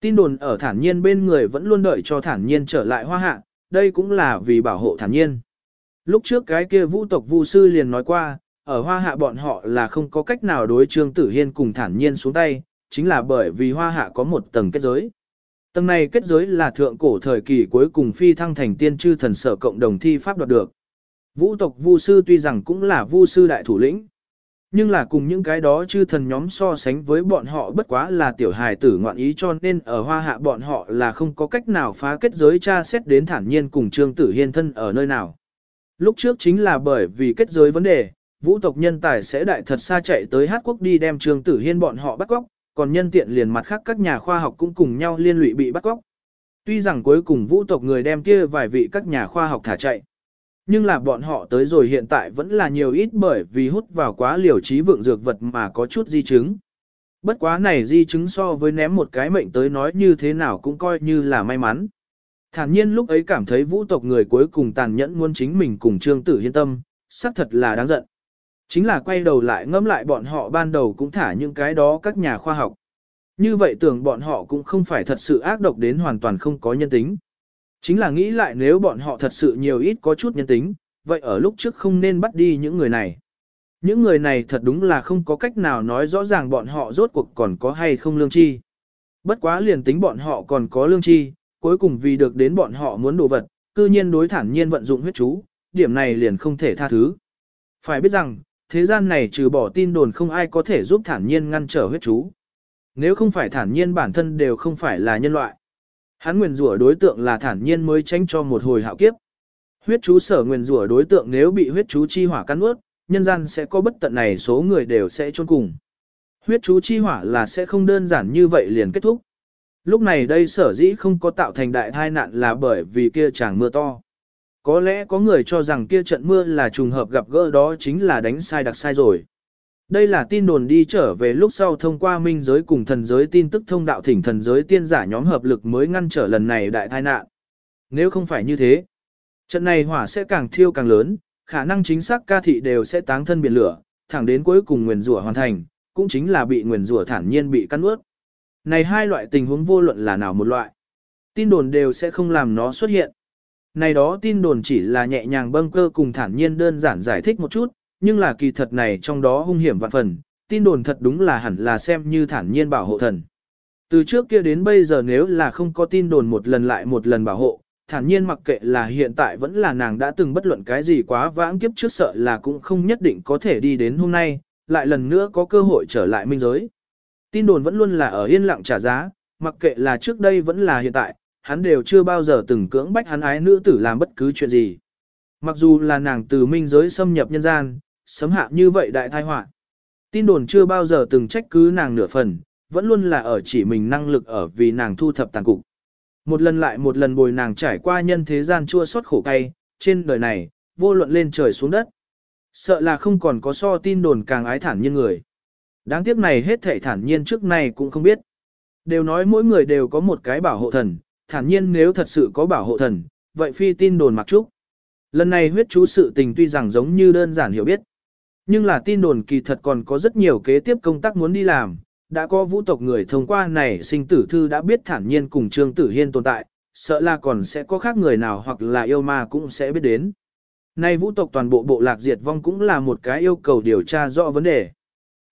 Tin đồn ở thản nhiên bên người vẫn luôn đợi cho thản nhiên trở lại hoa hạ, đây cũng là vì bảo hộ thản nhiên. Lúc trước cái kia vũ tộc vu sư liền nói qua, ở hoa hạ bọn họ là không có cách nào đối trương tử hiên cùng thản nhiên xuống tay, chính là bởi vì hoa hạ có một tầng kết giới. Tầng này kết giới là thượng cổ thời kỳ cuối cùng phi thăng thành tiên chư thần sở cộng đồng thi pháp đoạt được. Vũ tộc vu sư tuy rằng cũng là vu sư đại thủ lĩnh, nhưng là cùng những cái đó chư thần nhóm so sánh với bọn họ bất quá là tiểu hài tử ngoạn ý cho nên ở hoa hạ bọn họ là không có cách nào phá kết giới tra xét đến thản nhiên cùng trương tử hiên thân ở nơi nào. Lúc trước chính là bởi vì kết giới vấn đề, vũ tộc nhân tài sẽ đại thật xa chạy tới Hát quốc đi đem trương tử hiên bọn họ bắt cóc, còn nhân tiện liền mặt khác các nhà khoa học cũng cùng nhau liên lụy bị bắt cóc. Tuy rằng cuối cùng vũ tộc người đem kia vài vị các nhà khoa học thả chạy. Nhưng là bọn họ tới rồi hiện tại vẫn là nhiều ít bởi vì hút vào quá liều trí vượng dược vật mà có chút di chứng. Bất quá này di chứng so với ném một cái mệnh tới nói như thế nào cũng coi như là may mắn. Thản nhiên lúc ấy cảm thấy vũ tộc người cuối cùng tàn nhẫn muốn chính mình cùng trương tử hiên tâm, xác thật là đáng giận. Chính là quay đầu lại ngẫm lại bọn họ ban đầu cũng thả những cái đó các nhà khoa học. Như vậy tưởng bọn họ cũng không phải thật sự ác độc đến hoàn toàn không có nhân tính. Chính là nghĩ lại nếu bọn họ thật sự nhiều ít có chút nhân tính, vậy ở lúc trước không nên bắt đi những người này. Những người này thật đúng là không có cách nào nói rõ ràng bọn họ rốt cuộc còn có hay không lương chi. Bất quá liền tính bọn họ còn có lương chi, cuối cùng vì được đến bọn họ muốn đồ vật, cư nhiên đối thản nhiên vận dụng huyết chú, điểm này liền không thể tha thứ. Phải biết rằng, thế gian này trừ bỏ tin đồn không ai có thể giúp thản nhiên ngăn trở huyết chú. Nếu không phải thản nhiên bản thân đều không phải là nhân loại. Hắn nguyền rủa đối tượng là thản nhiên mới tránh cho một hồi hạo kiếp. Huyết chú sở nguyền rủa đối tượng nếu bị huyết chú chi hỏa cắn ướt, nhân gian sẽ có bất tận này số người đều sẽ chôn cùng. Huyết chú chi hỏa là sẽ không đơn giản như vậy liền kết thúc. Lúc này đây sở dĩ không có tạo thành đại tai nạn là bởi vì kia chàng mưa to. Có lẽ có người cho rằng kia trận mưa là trùng hợp gặp gỡ đó chính là đánh sai đặc sai rồi. Đây là tin đồn đi trở về lúc sau thông qua minh giới cùng thần giới tin tức thông đạo thỉnh thần giới tiên giả nhóm hợp lực mới ngăn trở lần này đại tai nạn. Nếu không phải như thế, trận này hỏa sẽ càng thiêu càng lớn, khả năng chính xác ca thị đều sẽ táng thân biển lửa, thẳng đến cuối cùng nguyền rủa hoàn thành, cũng chính là bị nguyền rủa thản nhiên bị cắn ướt. Này hai loại tình huống vô luận là nào một loại, tin đồn đều sẽ không làm nó xuất hiện. Này đó tin đồn chỉ là nhẹ nhàng bâng cơ cùng thản nhiên đơn giản giải thích một chút, nhưng là kỳ thật này trong đó hung hiểm vạn phần, tin đồn thật đúng là hẳn là xem như thản nhiên bảo hộ thần. Từ trước kia đến bây giờ nếu là không có tin đồn một lần lại một lần bảo hộ, thản nhiên mặc kệ là hiện tại vẫn là nàng đã từng bất luận cái gì quá vãng kiếp trước sợ là cũng không nhất định có thể đi đến hôm nay, lại lần nữa có cơ hội trở lại minh giới. Tin đồn vẫn luôn là ở yên lặng trả giá, mặc kệ là trước đây vẫn là hiện tại, hắn đều chưa bao giờ từng cưỡng bách hắn ái nữ tử làm bất cứ chuyện gì. Mặc dù là nàng từ minh giới xâm nhập nhân gian, sấm hạ như vậy đại thai họa Tin đồn chưa bao giờ từng trách cứ nàng nửa phần, vẫn luôn là ở chỉ mình năng lực ở vì nàng thu thập tàn cục. Một lần lại một lần bồi nàng trải qua nhân thế gian chua xót khổ cay, trên đời này, vô luận lên trời xuống đất. Sợ là không còn có so tin đồn càng ái thản nhiên người. Đáng tiếc này hết thảy thản nhiên trước này cũng không biết. Đều nói mỗi người đều có một cái bảo hộ thần, thản nhiên nếu thật sự có bảo hộ thần, vậy phi tin đồn mặc trúc. Lần này huyết chú sự tình tuy rằng giống như đơn giản hiểu biết. Nhưng là tin đồn kỳ thật còn có rất nhiều kế tiếp công tác muốn đi làm, đã có vũ tộc người thông qua này sinh tử thư đã biết thản nhiên cùng Trương Tử Hiên tồn tại, sợ là còn sẽ có khác người nào hoặc là yêu ma cũng sẽ biết đến. Nay vũ tộc toàn bộ bộ lạc diệt vong cũng là một cái yêu cầu điều tra rõ vấn đề.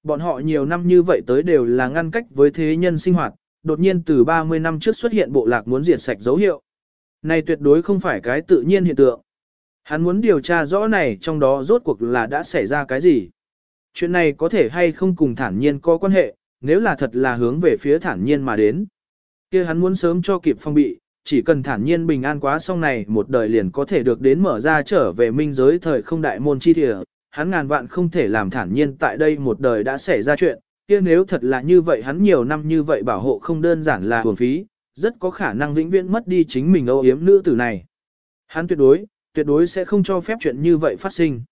Bọn họ nhiều năm như vậy tới đều là ngăn cách với thế nhân sinh hoạt, đột nhiên từ 30 năm trước xuất hiện bộ lạc muốn diệt sạch dấu hiệu. Này tuyệt đối không phải cái tự nhiên hiện tượng. Hắn muốn điều tra rõ này trong đó rốt cuộc là đã xảy ra cái gì. Chuyện này có thể hay không cùng thản nhiên có quan hệ, nếu là thật là hướng về phía thản nhiên mà đến. kia hắn muốn sớm cho kịp phong bị, chỉ cần thản nhiên bình an quá xong này một đời liền có thể được đến mở ra trở về minh giới thời không đại môn chi thịa, hắn ngàn vạn không thể làm thản nhiên tại đây một đời đã xảy ra chuyện, kia nếu thật là như vậy hắn nhiều năm như vậy bảo hộ không đơn giản là hưởng phí, rất có khả năng vĩnh viễn mất đi chính mình âu yếm nữ tử này. Hắn tuyệt đối, tuyệt đối sẽ không cho phép chuyện như vậy phát sinh.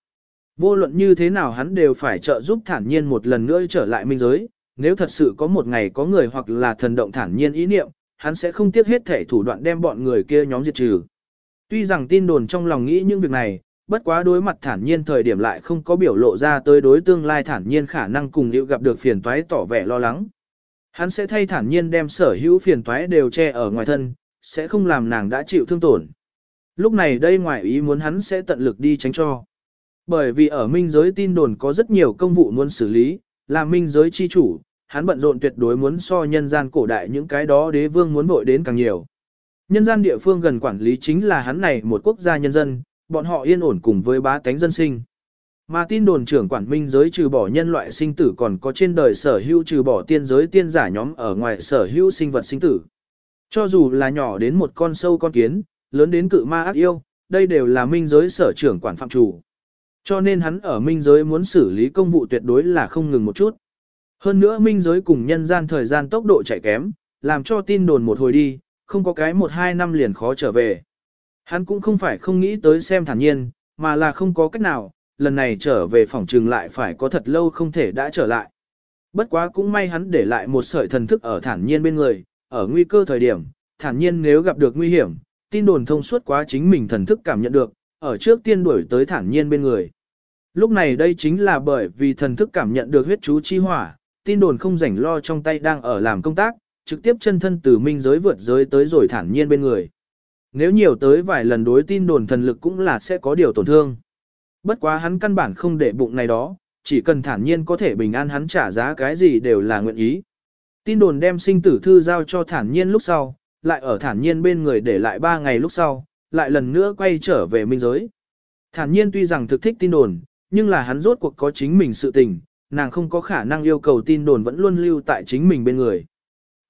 Vô luận như thế nào hắn đều phải trợ giúp thản nhiên một lần nữa trở lại minh giới, nếu thật sự có một ngày có người hoặc là thần động thản nhiên ý niệm, hắn sẽ không tiếc hết thể thủ đoạn đem bọn người kia nhóm diệt trừ. Tuy rằng tin đồn trong lòng nghĩ những việc này, bất quá đối mặt thản nhiên thời điểm lại không có biểu lộ ra tới đối tương lai thản nhiên khả năng cùng hữu gặp được phiền toái tỏ vẻ lo lắng. Hắn sẽ thay thản nhiên đem sở hữu phiền toái đều che ở ngoài thân, sẽ không làm nàng đã chịu thương tổn. Lúc này đây ngoài ý muốn hắn sẽ tận lực đi tránh cho. Bởi vì ở minh giới tin đồn có rất nhiều công vụ muốn xử lý, là minh giới chi chủ, hắn bận rộn tuyệt đối muốn so nhân gian cổ đại những cái đó đế vương muốn vội đến càng nhiều. Nhân gian địa phương gần quản lý chính là hắn này một quốc gia nhân dân, bọn họ yên ổn cùng với bá tánh dân sinh. Mà tin đồn trưởng quản minh giới trừ bỏ nhân loại sinh tử còn có trên đời sở hữu trừ bỏ tiên giới tiên giả nhóm ở ngoài sở hữu sinh vật sinh tử. Cho dù là nhỏ đến một con sâu con kiến, lớn đến cự ma ác yêu, đây đều là minh giới sở trưởng quản phạm chủ. Cho nên hắn ở minh giới muốn xử lý công vụ tuyệt đối là không ngừng một chút. Hơn nữa minh giới cùng nhân gian thời gian tốc độ chạy kém, làm cho tin đồn một hồi đi, không có cái một hai năm liền khó trở về. Hắn cũng không phải không nghĩ tới xem thản nhiên, mà là không có cách nào, lần này trở về phòng trường lại phải có thật lâu không thể đã trở lại. Bất quá cũng may hắn để lại một sợi thần thức ở thản nhiên bên người, ở nguy cơ thời điểm, thản nhiên nếu gặp được nguy hiểm, tin đồn thông suốt quá chính mình thần thức cảm nhận được, ở trước tiên đuổi tới thản nhiên bên người. Lúc này đây chính là bởi vì thần thức cảm nhận được huyết chú chi hỏa, tin đồn không rảnh lo trong tay đang ở làm công tác, trực tiếp chân thân từ minh giới vượt giới tới rồi thản nhiên bên người. Nếu nhiều tới vài lần đối tin đồn thần lực cũng là sẽ có điều tổn thương. Bất quá hắn căn bản không để bụng này đó, chỉ cần thản nhiên có thể bình an hắn trả giá cái gì đều là nguyện ý. Tin đồn đem sinh tử thư giao cho thản nhiên lúc sau, lại ở thản nhiên bên người để lại 3 ngày lúc sau, lại lần nữa quay trở về minh giới. Thản nhiên tuy rằng thực thích tin đồn, nhưng là hắn rốt cuộc có chính mình sự tình, nàng không có khả năng yêu cầu tin đồn vẫn luôn lưu tại chính mình bên người.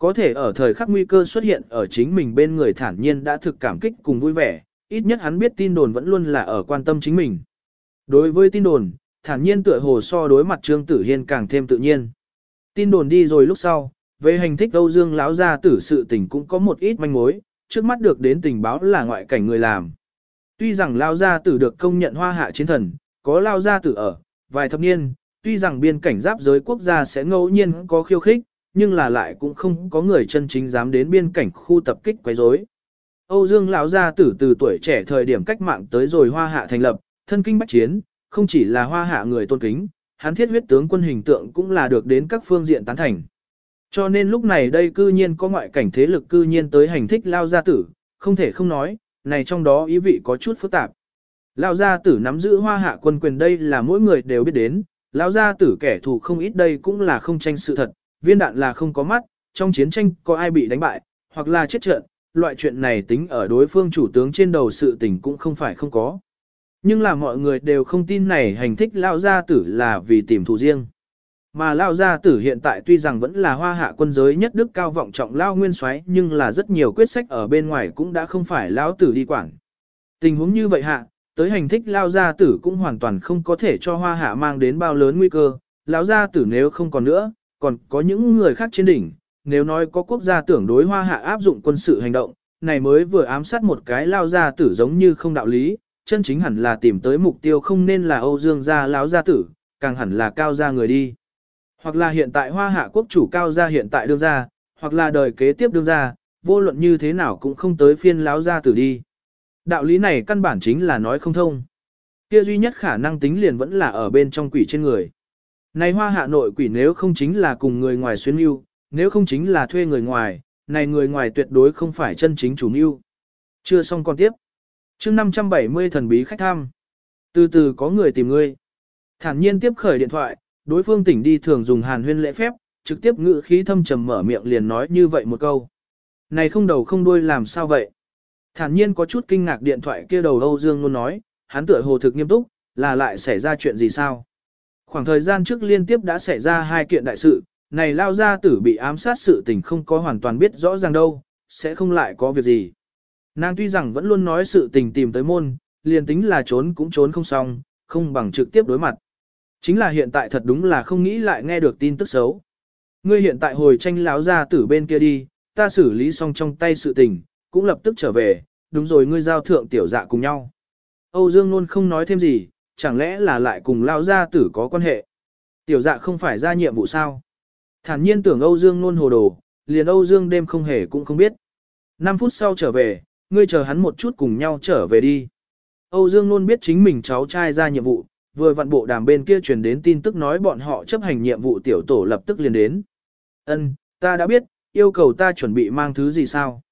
Có thể ở thời khắc nguy cơ xuất hiện ở chính mình bên người thản nhiên đã thực cảm kích cùng vui vẻ, ít nhất hắn biết tin đồn vẫn luôn là ở quan tâm chính mình. Đối với tin đồn, thản nhiên tựa hồ so đối mặt Trương Tử Hiên càng thêm tự nhiên. Tin đồn đi rồi lúc sau, về hành thích Âu Dương lão gia tử sự tình cũng có một ít manh mối, trước mắt được đến tình báo là ngoại cảnh người làm. Tuy rằng lão gia tử được công nhận hoa hạ chiến thần, có lão gia tử ở, vài thập niên, tuy rằng biên cảnh giáp giới quốc gia sẽ ngẫu nhiên có khiêu khích, nhưng là lại cũng không có người chân chính dám đến biên cảnh khu tập kích quấy rối. Âu Dương lão gia tử từ tuổi trẻ thời điểm cách mạng tới rồi hoa hạ thành lập, thân kinh bách chiến, không chỉ là hoa hạ người tôn kính, hắn thiết huyết tướng quân hình tượng cũng là được đến các phương diện tán thành. Cho nên lúc này đây cư nhiên có ngoại cảnh thế lực cư nhiên tới hành thích lao gia tử, không thể không nói, này trong đó ý vị có chút phức tạp. Lao gia tử nắm giữ hoa hạ quân quyền đây là mỗi người đều biết đến, Lão gia tử kẻ thù không ít đây cũng là không tranh sự thật, viên đạn là không có mắt, trong chiến tranh có ai bị đánh bại, hoặc là chết trận, loại chuyện này tính ở đối phương chủ tướng trên đầu sự tình cũng không phải không có. Nhưng là mọi người đều không tin này hành thích lao gia tử là vì tìm thù riêng. Mà lao gia tử hiện tại tuy rằng vẫn là hoa hạ quân giới nhất đức cao vọng trọng lao nguyên soái nhưng là rất nhiều quyết sách ở bên ngoài cũng đã không phải lao tử đi quản. Tình huống như vậy hạ, tới hành thích lao gia tử cũng hoàn toàn không có thể cho hoa hạ mang đến bao lớn nguy cơ, Lão gia tử nếu không còn nữa, còn có những người khác trên đỉnh, nếu nói có quốc gia tưởng đối hoa hạ áp dụng quân sự hành động, này mới vừa ám sát một cái lao gia tử giống như không đạo lý, chân chính hẳn là tìm tới mục tiêu không nên là Âu Dương gia lão gia tử, càng hẳn là cao gia người đi. Hoặc là hiện tại hoa hạ quốc chủ cao gia hiện tại đương gia, hoặc là đời kế tiếp đương gia, vô luận như thế nào cũng không tới phiên lão gia tử đi. Đạo lý này căn bản chính là nói không thông. Kia duy nhất khả năng tính liền vẫn là ở bên trong quỷ trên người. Này hoa hạ nội quỷ nếu không chính là cùng người ngoài xuyên mưu, nếu không chính là thuê người ngoài, này người ngoài tuyệt đối không phải chân chính chủ mưu. Chưa xong còn tiếp. chương 570 thần bí khách thăm. Từ từ có người tìm ngươi. Thản nhiên tiếp khởi điện thoại, đối phương tỉnh đi thường dùng hàn huyên lễ phép, trực tiếp ngự khí thâm trầm mở miệng liền nói như vậy một câu. Này không đầu không đuôi làm sao vậy? Thản nhiên có chút kinh ngạc điện thoại kia đầu Âu Dương luôn nói, hắn tựa hồ thực nghiêm túc, là lại xảy ra chuyện gì sao? Khoảng thời gian trước liên tiếp đã xảy ra hai kiện đại sự, này lao gia tử bị ám sát sự tình không có hoàn toàn biết rõ ràng đâu, sẽ không lại có việc gì. Nàng tuy rằng vẫn luôn nói sự tình tìm tới môn, liền tính là trốn cũng trốn không xong, không bằng trực tiếp đối mặt. Chính là hiện tại thật đúng là không nghĩ lại nghe được tin tức xấu. Ngươi hiện tại hồi tranh lão gia tử bên kia đi, ta xử lý xong trong tay sự tình, cũng lập tức trở về, đúng rồi ngươi giao thượng tiểu dạ cùng nhau. Âu Dương luôn không nói thêm gì, chẳng lẽ là lại cùng lao gia tử có quan hệ. Tiểu dạ không phải ra nhiệm vụ sao? Thản nhiên tưởng Âu Dương nôn hồ đồ, liền Âu Dương đêm không hề cũng không biết. 5 phút sau trở về, ngươi chờ hắn một chút cùng nhau trở về đi. Âu Dương nôn biết chính mình cháu trai ra nhiệm vụ, vừa vặn bộ đàm bên kia truyền đến tin tức nói bọn họ chấp hành nhiệm vụ tiểu tổ lập tức liền đến. Ân, ta đã biết, yêu cầu ta chuẩn bị mang thứ gì sao?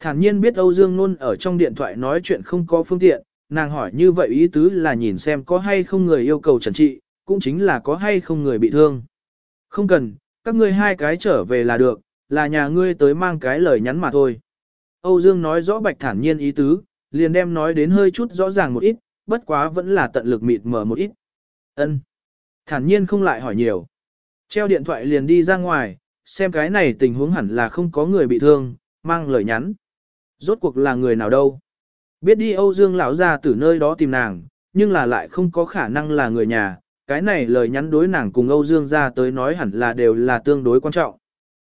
Thản nhiên biết Âu Dương nôn ở trong điện thoại nói chuyện không có phương tiện, nàng hỏi như vậy ý tứ là nhìn xem có hay không người yêu cầu trần trị, cũng chính là có hay không người bị thương. Không cần, các ngươi hai cái trở về là được, là nhà ngươi tới mang cái lời nhắn mà thôi. Âu Dương nói rõ bạch thản nhiên ý tứ, liền đem nói đến hơi chút rõ ràng một ít, bất quá vẫn là tận lực mịt mờ một ít. Ân. Thản nhiên không lại hỏi nhiều. Treo điện thoại liền đi ra ngoài, xem cái này tình huống hẳn là không có người bị thương, mang lời nhắn. Rốt cuộc là người nào đâu. Biết đi Âu Dương lão ra từ nơi đó tìm nàng, nhưng là lại không có khả năng là người nhà, cái này lời nhắn đối nàng cùng Âu Dương ra tới nói hẳn là đều là tương đối quan trọng.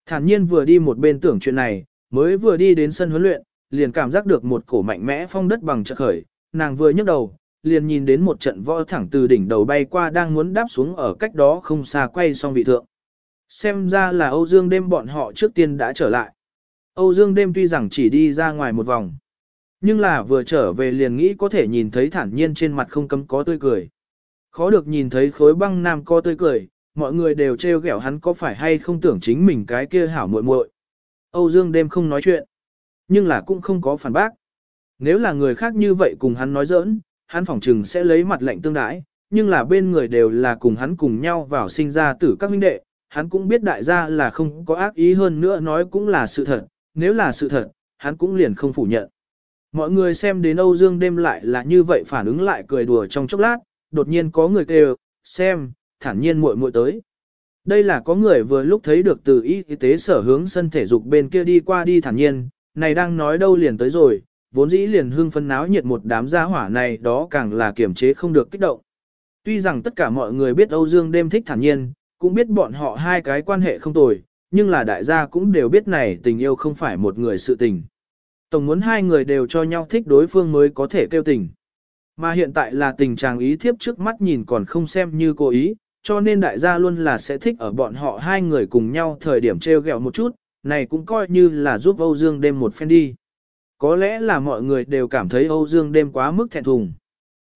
Thản nhiên vừa đi một bên tưởng chuyện này, mới vừa đi đến sân huấn luyện, liền cảm giác được một cổ mạnh mẽ phong đất bằng chợt khởi, nàng vừa nhấc đầu, liền nhìn đến một trận võ thẳng từ đỉnh đầu bay qua đang muốn đáp xuống ở cách đó không xa quay xong vị thượng. Xem ra là Âu Dương đêm bọn họ trước tiên đã trở lại. Âu Dương đêm tuy rằng chỉ đi ra ngoài một vòng, nhưng là vừa trở về liền nghĩ có thể nhìn thấy thản nhiên trên mặt không cấm có tươi cười. Khó được nhìn thấy khối băng nam co tươi cười, mọi người đều trêu ghẹo hắn có phải hay không tưởng chính mình cái kia hảo muội muội. Âu Dương đêm không nói chuyện, nhưng là cũng không có phản bác. Nếu là người khác như vậy cùng hắn nói giỡn, hắn phỏng trừng sẽ lấy mặt lạnh tương đãi, nhưng là bên người đều là cùng hắn cùng nhau vào sinh ra tử các huynh đệ, hắn cũng biết đại gia là không có ác ý hơn nữa nói cũng là sự thật, nếu là sự thật, hắn cũng liền không phủ nhận. Mọi người xem đến Âu Dương đêm lại là như vậy phản ứng lại cười đùa trong chốc lát, đột nhiên có người kêu, xem, thản nhiên muội muội tới. Đây là có người vừa lúc thấy được từ y tế sở hướng sân thể dục bên kia đi qua đi thản nhiên, này đang nói đâu liền tới rồi, vốn dĩ liền hưng phân náo nhiệt một đám gia hỏa này đó càng là kiểm chế không được kích động. Tuy rằng tất cả mọi người biết Âu Dương đêm thích thản nhiên, cũng biết bọn họ hai cái quan hệ không tồi, nhưng là đại gia cũng đều biết này tình yêu không phải một người sự tình. Tổng muốn hai người đều cho nhau thích đối phương mới có thể kêu tình. Mà hiện tại là tình trạng ý thiếp trước mắt nhìn còn không xem như cố ý, cho nên đại gia luôn là sẽ thích ở bọn họ hai người cùng nhau thời điểm treo gẹo một chút, này cũng coi như là giúp Âu Dương đêm một phen đi. Có lẽ là mọi người đều cảm thấy Âu Dương đêm quá mức thẹn thùng.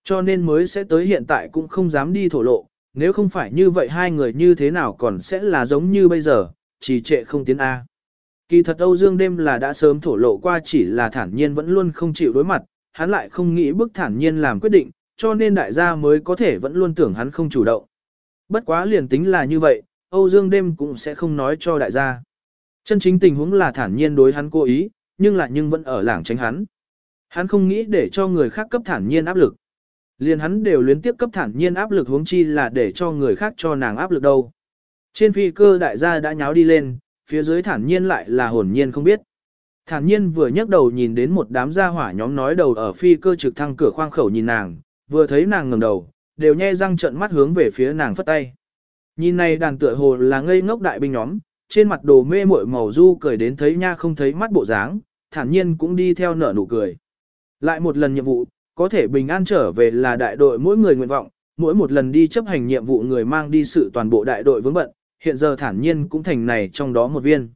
Cho nên mới sẽ tới hiện tại cũng không dám đi thổ lộ, nếu không phải như vậy hai người như thế nào còn sẽ là giống như bây giờ, chỉ trệ không tiến A. Kỳ thật Âu Dương đêm là đã sớm thổ lộ qua chỉ là thản nhiên vẫn luôn không chịu đối mặt, hắn lại không nghĩ bức thản nhiên làm quyết định, cho nên đại gia mới có thể vẫn luôn tưởng hắn không chủ động. Bất quá liền tính là như vậy, Âu Dương đêm cũng sẽ không nói cho đại gia. Chân chính tình huống là thản nhiên đối hắn cố ý, nhưng lại nhưng vẫn ở lảng tránh hắn. Hắn không nghĩ để cho người khác cấp thản nhiên áp lực. Liền hắn đều luyến tiếp cấp thản nhiên áp lực huống chi là để cho người khác cho nàng áp lực đâu. Trên phi cơ đại gia đã nháo đi lên, phía dưới thản nhiên lại là hồn nhiên không biết. Thản nhiên vừa nhấc đầu nhìn đến một đám gia hỏa nhóm nói đầu ở phi cơ trực thăng cửa khoang khẩu nhìn nàng, vừa thấy nàng ngẩng đầu, đều nhe răng trợn mắt hướng về phía nàng phất tay. Nhìn này đàn tựa hồ là ngây ngốc đại binh nhóm, trên mặt đồ mê muội màu du cười đến thấy nha không thấy mắt bộ dáng, thản nhiên cũng đi theo nở nụ cười. Lại một lần nhiệm vụ, có thể bình an trở về là đại đội mỗi người nguyện vọng, mỗi một lần đi chấp hành nhiệm vụ người mang đi sự toàn bộ đại đội vướng bận, hiện giờ thản nhiên cũng thành này trong đó một viên.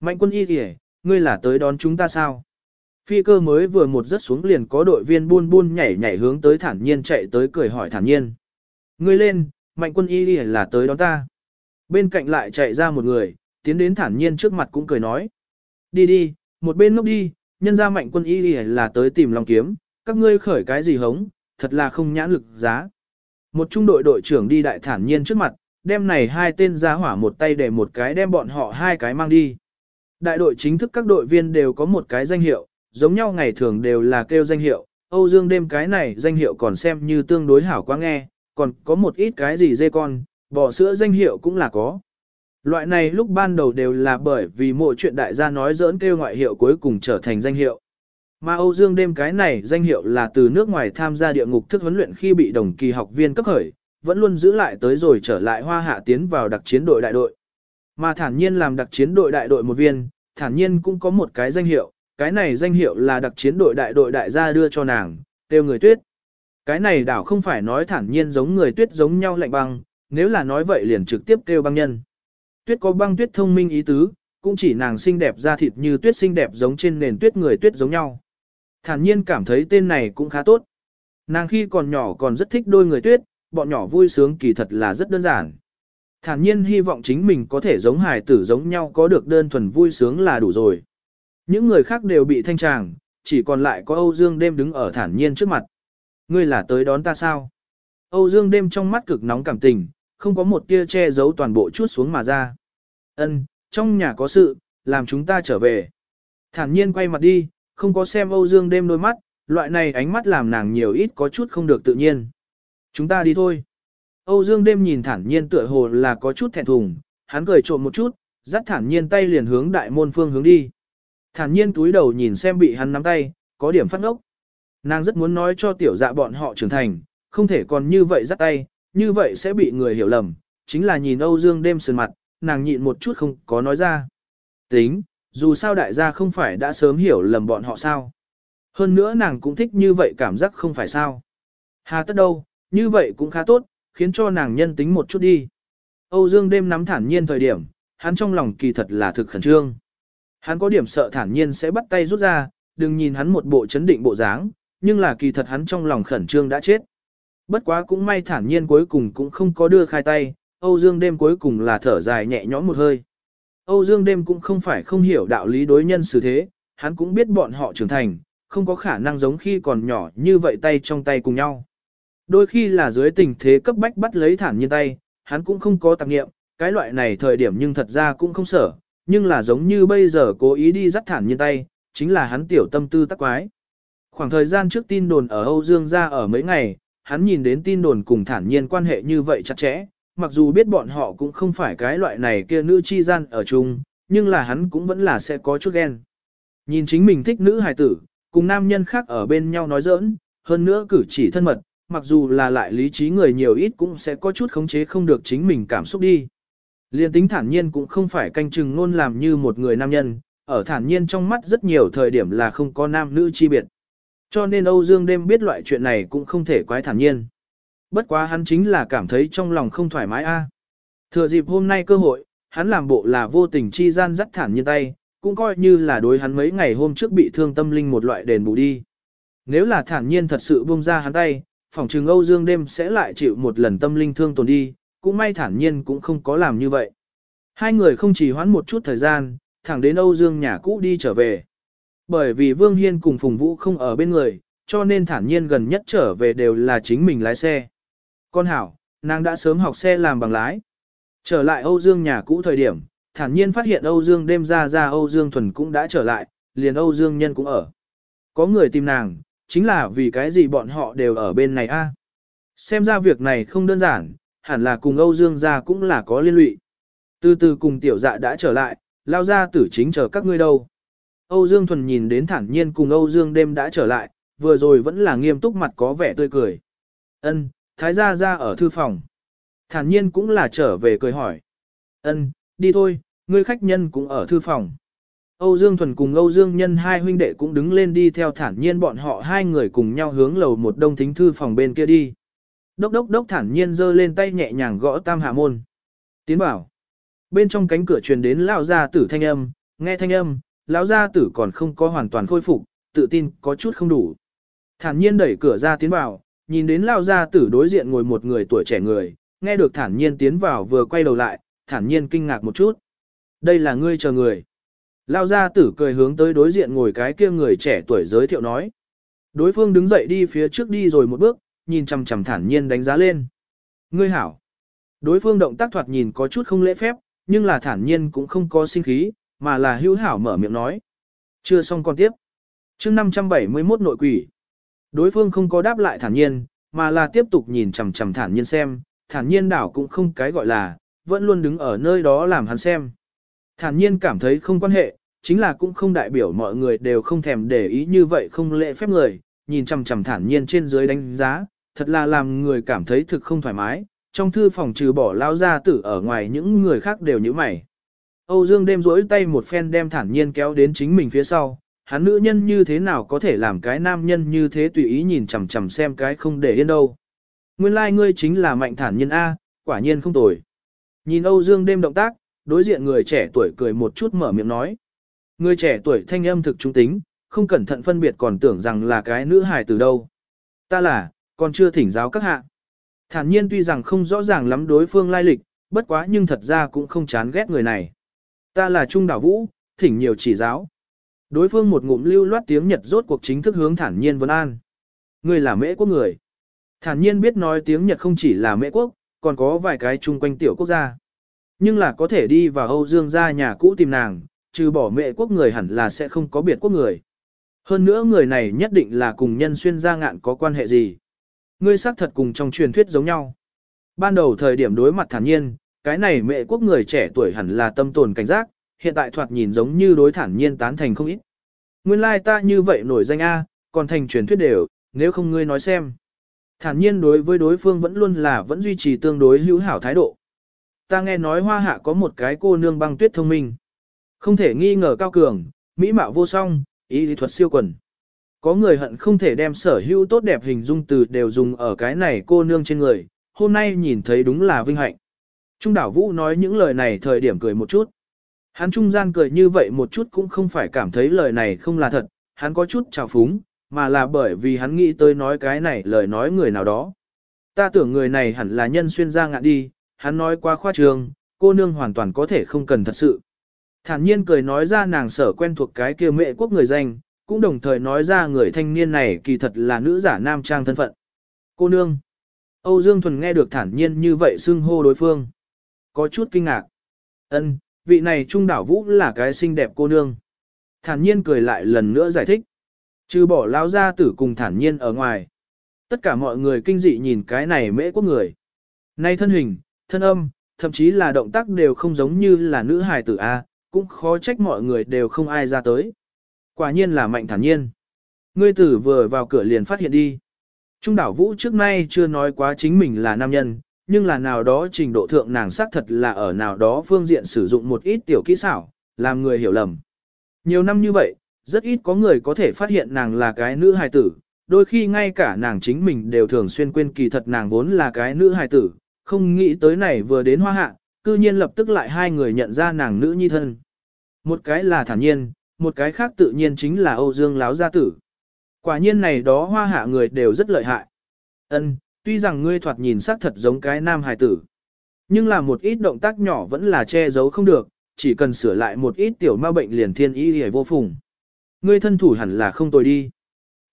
Mạnh quân y kìa, ngươi là tới đón chúng ta sao? Phi cơ mới vừa một rớt xuống liền có đội viên buôn buôn nhảy nhảy hướng tới thản nhiên chạy tới cười hỏi thản nhiên. Ngươi lên, mạnh quân y kìa là tới đón ta. Bên cạnh lại chạy ra một người, tiến đến thản nhiên trước mặt cũng cười nói. Đi đi, một bên ngốc đi, nhân ra mạnh quân y là tới tìm lòng kiếm, các ngươi khởi cái gì hống, thật là không nhãn lực giá. Một trung đội đội trưởng đi đại thản nhiên trước mặt, đem này hai tên ra hỏa một tay để một cái đem bọn họ hai cái mang đi. Đại đội chính thức các đội viên đều có một cái danh hiệu, giống nhau ngày thường đều là kêu danh hiệu, Âu Dương đêm cái này danh hiệu còn xem như tương đối hảo quá nghe, còn có một ít cái gì dê con, bò sữa danh hiệu cũng là có. Loại này lúc ban đầu đều là bởi vì mỗi chuyện đại gia nói dỡn kêu ngoại hiệu cuối cùng trở thành danh hiệu. Mà Âu Dương đêm cái này danh hiệu là từ nước ngoài tham gia địa ngục thức huấn luyện khi bị đồng kỳ học viên cấp khởi, vẫn luôn giữ lại tới rồi trở lại hoa hạ tiến vào đặc chiến đội đại đội. Mà thản nhiên làm đặc chiến đội đại đội một viên, thản nhiên cũng có một cái danh hiệu, cái này danh hiệu là đặc chiến đội đại đội đại gia đưa cho nàng, tiêu người tuyết. Cái này đảo không phải nói thản nhiên giống người tuyết giống nhau lạnh băng, nếu là nói vậy liền trực tiếp kêu băng nhân. Tuyết có băng tuyết thông minh ý tứ, cũng chỉ nàng xinh đẹp da thịt như tuyết xinh đẹp giống trên nền tuyết người tuyết giống nhau. Thản nhiên cảm thấy tên này cũng khá tốt. Nàng khi còn nhỏ còn rất thích đôi người tuyết, bọn nhỏ vui sướng kỳ thật là rất đơn giản. Thản nhiên hy vọng chính mình có thể giống hài tử giống nhau có được đơn thuần vui sướng là đủ rồi. Những người khác đều bị thanh tràng, chỉ còn lại có Âu Dương đêm đứng ở thản nhiên trước mặt. Ngươi là tới đón ta sao? Âu Dương đêm trong mắt cực nóng cảm tình, không có một tia che giấu toàn bộ chút xuống mà ra. Ân, trong nhà có sự, làm chúng ta trở về. Thản nhiên quay mặt đi, không có xem Âu Dương đêm đôi mắt, loại này ánh mắt làm nàng nhiều ít có chút không được tự nhiên. Chúng ta đi thôi. Âu Dương đêm nhìn thản nhiên tựa hồ là có chút thẹn thùng, hắn cười trộm một chút, dắt thản nhiên tay liền hướng đại môn phương hướng đi. Thản nhiên túi đầu nhìn xem bị hắn nắm tay, có điểm phát ngốc. Nàng rất muốn nói cho tiểu dạ bọn họ trưởng thành, không thể còn như vậy dắt tay, như vậy sẽ bị người hiểu lầm, chính là nhìn Âu Dương đêm sườn mặt, nàng nhịn một chút không có nói ra. Tính, dù sao đại gia không phải đã sớm hiểu lầm bọn họ sao. Hơn nữa nàng cũng thích như vậy cảm giác không phải sao. Hà tất đâu, như vậy cũng khá tốt, khiến cho nàng nhân tính một chút đi. Âu Dương đêm nắm thản nhiên thời điểm, hắn trong lòng kỳ thật là thực khẩn trương. Hắn có điểm sợ thản nhiên sẽ bắt tay rút ra, đừng nhìn hắn một bộ chấn định bộ dáng, nhưng là kỳ thật hắn trong lòng khẩn trương đã chết. Bất quá cũng may thản nhiên cuối cùng cũng không có đưa khai tay, Âu Dương đêm cuối cùng là thở dài nhẹ nhõm một hơi. Âu Dương đêm cũng không phải không hiểu đạo lý đối nhân xử thế, hắn cũng biết bọn họ trưởng thành, không có khả năng giống khi còn nhỏ như vậy tay trong tay cùng nhau. Đôi khi là dưới tình thế cấp bách bắt lấy thản nhiên tay, hắn cũng không có tạp nghiệm, cái loại này thời điểm nhưng thật ra cũng không sở nhưng là giống như bây giờ cố ý đi dắt thản nhiên tay, chính là hắn tiểu tâm tư tắc quái. Khoảng thời gian trước tin đồn ở Âu Dương ra ở mấy ngày, hắn nhìn đến tin đồn cùng thản nhiên quan hệ như vậy chặt chẽ, mặc dù biết bọn họ cũng không phải cái loại này kia nữ chi gian ở chung, nhưng là hắn cũng vẫn là sẽ có chút ghen. Nhìn chính mình thích nữ hài tử, cùng nam nhân khác ở bên nhau nói giỡn, hơn nữa cử chỉ thân mật, mặc dù là lại lý trí người nhiều ít cũng sẽ có chút khống chế không được chính mình cảm xúc đi. Liên tính thản nhiên cũng không phải canh chừng nôn làm như một người nam nhân, ở thản nhiên trong mắt rất nhiều thời điểm là không có nam nữ chi biệt. Cho nên Âu Dương đêm biết loại chuyện này cũng không thể quái thản nhiên. Bất quá hắn chính là cảm thấy trong lòng không thoải mái a. Thừa dịp hôm nay cơ hội, hắn làm bộ là vô tình chi gian dắt thản nhiên tay, cũng coi như là đối hắn mấy ngày hôm trước bị thương tâm linh một loại đền bù đi. Nếu là thản nhiên thật sự buông ra hắn tay, phòng trừng Âu Dương đêm sẽ lại chịu một lần tâm linh thương tổn đi, cũng may thản nhiên cũng không có làm như vậy. Hai người không chỉ hoãn một chút thời gian, thẳng đến Âu Dương nhà cũ đi trở về. Bởi vì Vương Hiên cùng Phùng Vũ không ở bên người, cho nên thản nhiên gần nhất trở về đều là chính mình lái xe. Con hảo, nàng đã sớm học xe làm bằng lái. Trở lại Âu Dương nhà cũ thời điểm, thản nhiên phát hiện Âu Dương đêm ra ra Âu Dương Thuần cũng đã trở lại, liền Âu Dương Nhân cũng ở. Có người tìm nàng, chính là vì cái gì bọn họ đều ở bên này a? Xem ra việc này không đơn giản, hẳn là cùng Âu Dương gia cũng là có liên lụy. Từ từ cùng tiểu dạ đã trở lại, lao ra tử chính chờ các ngươi đâu. Âu Dương Thuần nhìn đến thản nhiên cùng Âu Dương đêm đã trở lại, vừa rồi vẫn là nghiêm túc mặt có vẻ tươi cười. Ân, thái gia ra ở thư phòng. Thản nhiên cũng là trở về cười hỏi. Ân, đi thôi, ngươi khách nhân cũng ở thư phòng. Âu Dương Thuần cùng Âu Dương Nhân hai huynh đệ cũng đứng lên đi theo thản nhiên bọn họ hai người cùng nhau hướng lầu một đông thính thư phòng bên kia đi. Đốc đốc đốc thản nhiên giơ lên tay nhẹ nhàng gõ tam hạ môn. Tiến bảo. Bên trong cánh cửa truyền đến lão gia tử thanh âm, nghe thanh âm, lão gia tử còn không có hoàn toàn khôi phục, tự tin có chút không đủ. Thản nhiên đẩy cửa ra tiến vào, nhìn đến lão gia tử đối diện ngồi một người tuổi trẻ người, nghe được thản nhiên tiến vào vừa quay đầu lại, thản nhiên kinh ngạc một chút. Đây là ngươi chờ người. Lao gia tử cười hướng tới đối diện ngồi cái kia người trẻ tuổi giới thiệu nói. Đối phương đứng dậy đi phía trước đi rồi một bước, nhìn chằm chằm thản nhiên đánh giá lên. Ngươi hảo. Đối phương động tác thoạt nhìn có chút không lễ phép, nhưng là thản nhiên cũng không có sinh khí, mà là hữu hảo mở miệng nói. Chưa xong còn tiếp. chương 571 nội quỷ. Đối phương không có đáp lại thản nhiên, mà là tiếp tục nhìn chằm chằm thản nhiên xem, thản nhiên đảo cũng không cái gọi là, vẫn luôn đứng ở nơi đó làm hắn xem. Thản nhiên cảm thấy không quan hệ, chính là cũng không đại biểu mọi người đều không thèm để ý như vậy không lễ phép người, nhìn chằm chằm thản nhiên trên dưới đánh giá, thật là làm người cảm thấy thực không thoải mái, trong thư phòng trừ bỏ lao ra tử ở ngoài những người khác đều như mày. Âu Dương đêm rỗi tay một phen đem thản nhiên kéo đến chính mình phía sau, hắn nữ nhân như thế nào có thể làm cái nam nhân như thế tùy ý nhìn chằm chằm xem cái không để yên đâu. Nguyên lai like ngươi chính là mạnh thản nhiên A, quả nhiên không tồi. Nhìn Âu Dương đêm động tác, đối diện người trẻ tuổi cười một chút mở miệng nói. Người trẻ tuổi thanh âm thực trung tính, không cẩn thận phân biệt còn tưởng rằng là cái nữ hài từ đâu. Ta là, còn chưa thỉnh giáo các hạ. Thản nhiên tuy rằng không rõ ràng lắm đối phương lai lịch, bất quá nhưng thật ra cũng không chán ghét người này. Ta là Trung Đảo Vũ, thỉnh nhiều chỉ giáo. Đối phương một ngụm lưu loát tiếng Nhật rốt cuộc chính thức hướng thản nhiên vấn an. Người là mễ quốc người. Thản nhiên biết nói tiếng Nhật không chỉ là mễ quốc, còn có vài cái chung quanh tiểu quốc gia. Nhưng là có thể đi vào Âu Dương gia nhà cũ tìm nàng, trừ bỏ mẹ quốc người hẳn là sẽ không có biệt quốc người. Hơn nữa người này nhất định là cùng nhân xuyên gia ngạn có quan hệ gì. Ngươi xác thật cùng trong truyền thuyết giống nhau. Ban đầu thời điểm đối mặt thản nhiên, cái này mẹ quốc người trẻ tuổi hẳn là tâm tồn cảnh giác, hiện tại thoạt nhìn giống như đối thản nhiên tán thành không ít. Nguyên lai like ta như vậy nổi danh A, còn thành truyền thuyết đều, nếu không ngươi nói xem. Thản nhiên đối với đối phương vẫn luôn là vẫn duy trì tương đối hữu hảo thái độ. Ta nghe nói hoa hạ có một cái cô nương băng tuyết thông minh. Không thể nghi ngờ cao cường, mỹ mạo vô song, ý lý thuật siêu quần. Có người hận không thể đem sở hữu tốt đẹp hình dung từ đều dùng ở cái này cô nương trên người, hôm nay nhìn thấy đúng là vinh hạnh. Trung đảo Vũ nói những lời này thời điểm cười một chút. Hắn trung gian cười như vậy một chút cũng không phải cảm thấy lời này không là thật, hắn có chút trào phúng, mà là bởi vì hắn nghĩ tới nói cái này lời nói người nào đó. Ta tưởng người này hẳn là nhân xuyên ra ngạn đi, hắn nói qua khoa trường, cô nương hoàn toàn có thể không cần thật sự. Thản nhiên cười nói ra nàng sở quen thuộc cái kia mệ quốc người danh, cũng đồng thời nói ra người thanh niên này kỳ thật là nữ giả nam trang thân phận. Cô nương. Âu Dương Thuần nghe được thản nhiên như vậy xưng hô đối phương. Có chút kinh ngạc. Ân, vị này trung đảo vũ là cái xinh đẹp cô nương. Thản nhiên cười lại lần nữa giải thích. Trừ bỏ lao ra tử cùng thản nhiên ở ngoài. Tất cả mọi người kinh dị nhìn cái này mễ quốc người. Nay thân hình, thân âm, thậm chí là động tác đều không giống như là nữ hài tử A, cũng khó trách mọi người đều không ai ra tới. Quả nhiên là mạnh thản nhiên. Ngươi tử vừa vào cửa liền phát hiện đi. Trung đảo vũ trước nay chưa nói quá chính mình là nam nhân, nhưng là nào đó trình độ thượng nàng xác thật là ở nào đó phương diện sử dụng một ít tiểu kỹ xảo, làm người hiểu lầm. Nhiều năm như vậy, rất ít có người có thể phát hiện nàng là cái nữ hài tử, đôi khi ngay cả nàng chính mình đều thường xuyên quên kỳ thật nàng vốn là cái nữ hài tử, không nghĩ tới này vừa đến hoa hạ, cư nhiên lập tức lại hai người nhận ra nàng nữ nhi thân. Một cái là thản nhiên, một cái khác tự nhiên chính là Âu Dương Láo Gia Tử. Quả nhiên này đó hoa hạ người đều rất lợi hại. Ân, tuy rằng ngươi thoạt nhìn sắc thật giống cái nam hài tử. Nhưng là một ít động tác nhỏ vẫn là che giấu không được, chỉ cần sửa lại một ít tiểu ma bệnh liền thiên y hề vô phùng. Ngươi thân thủ hẳn là không tồi đi.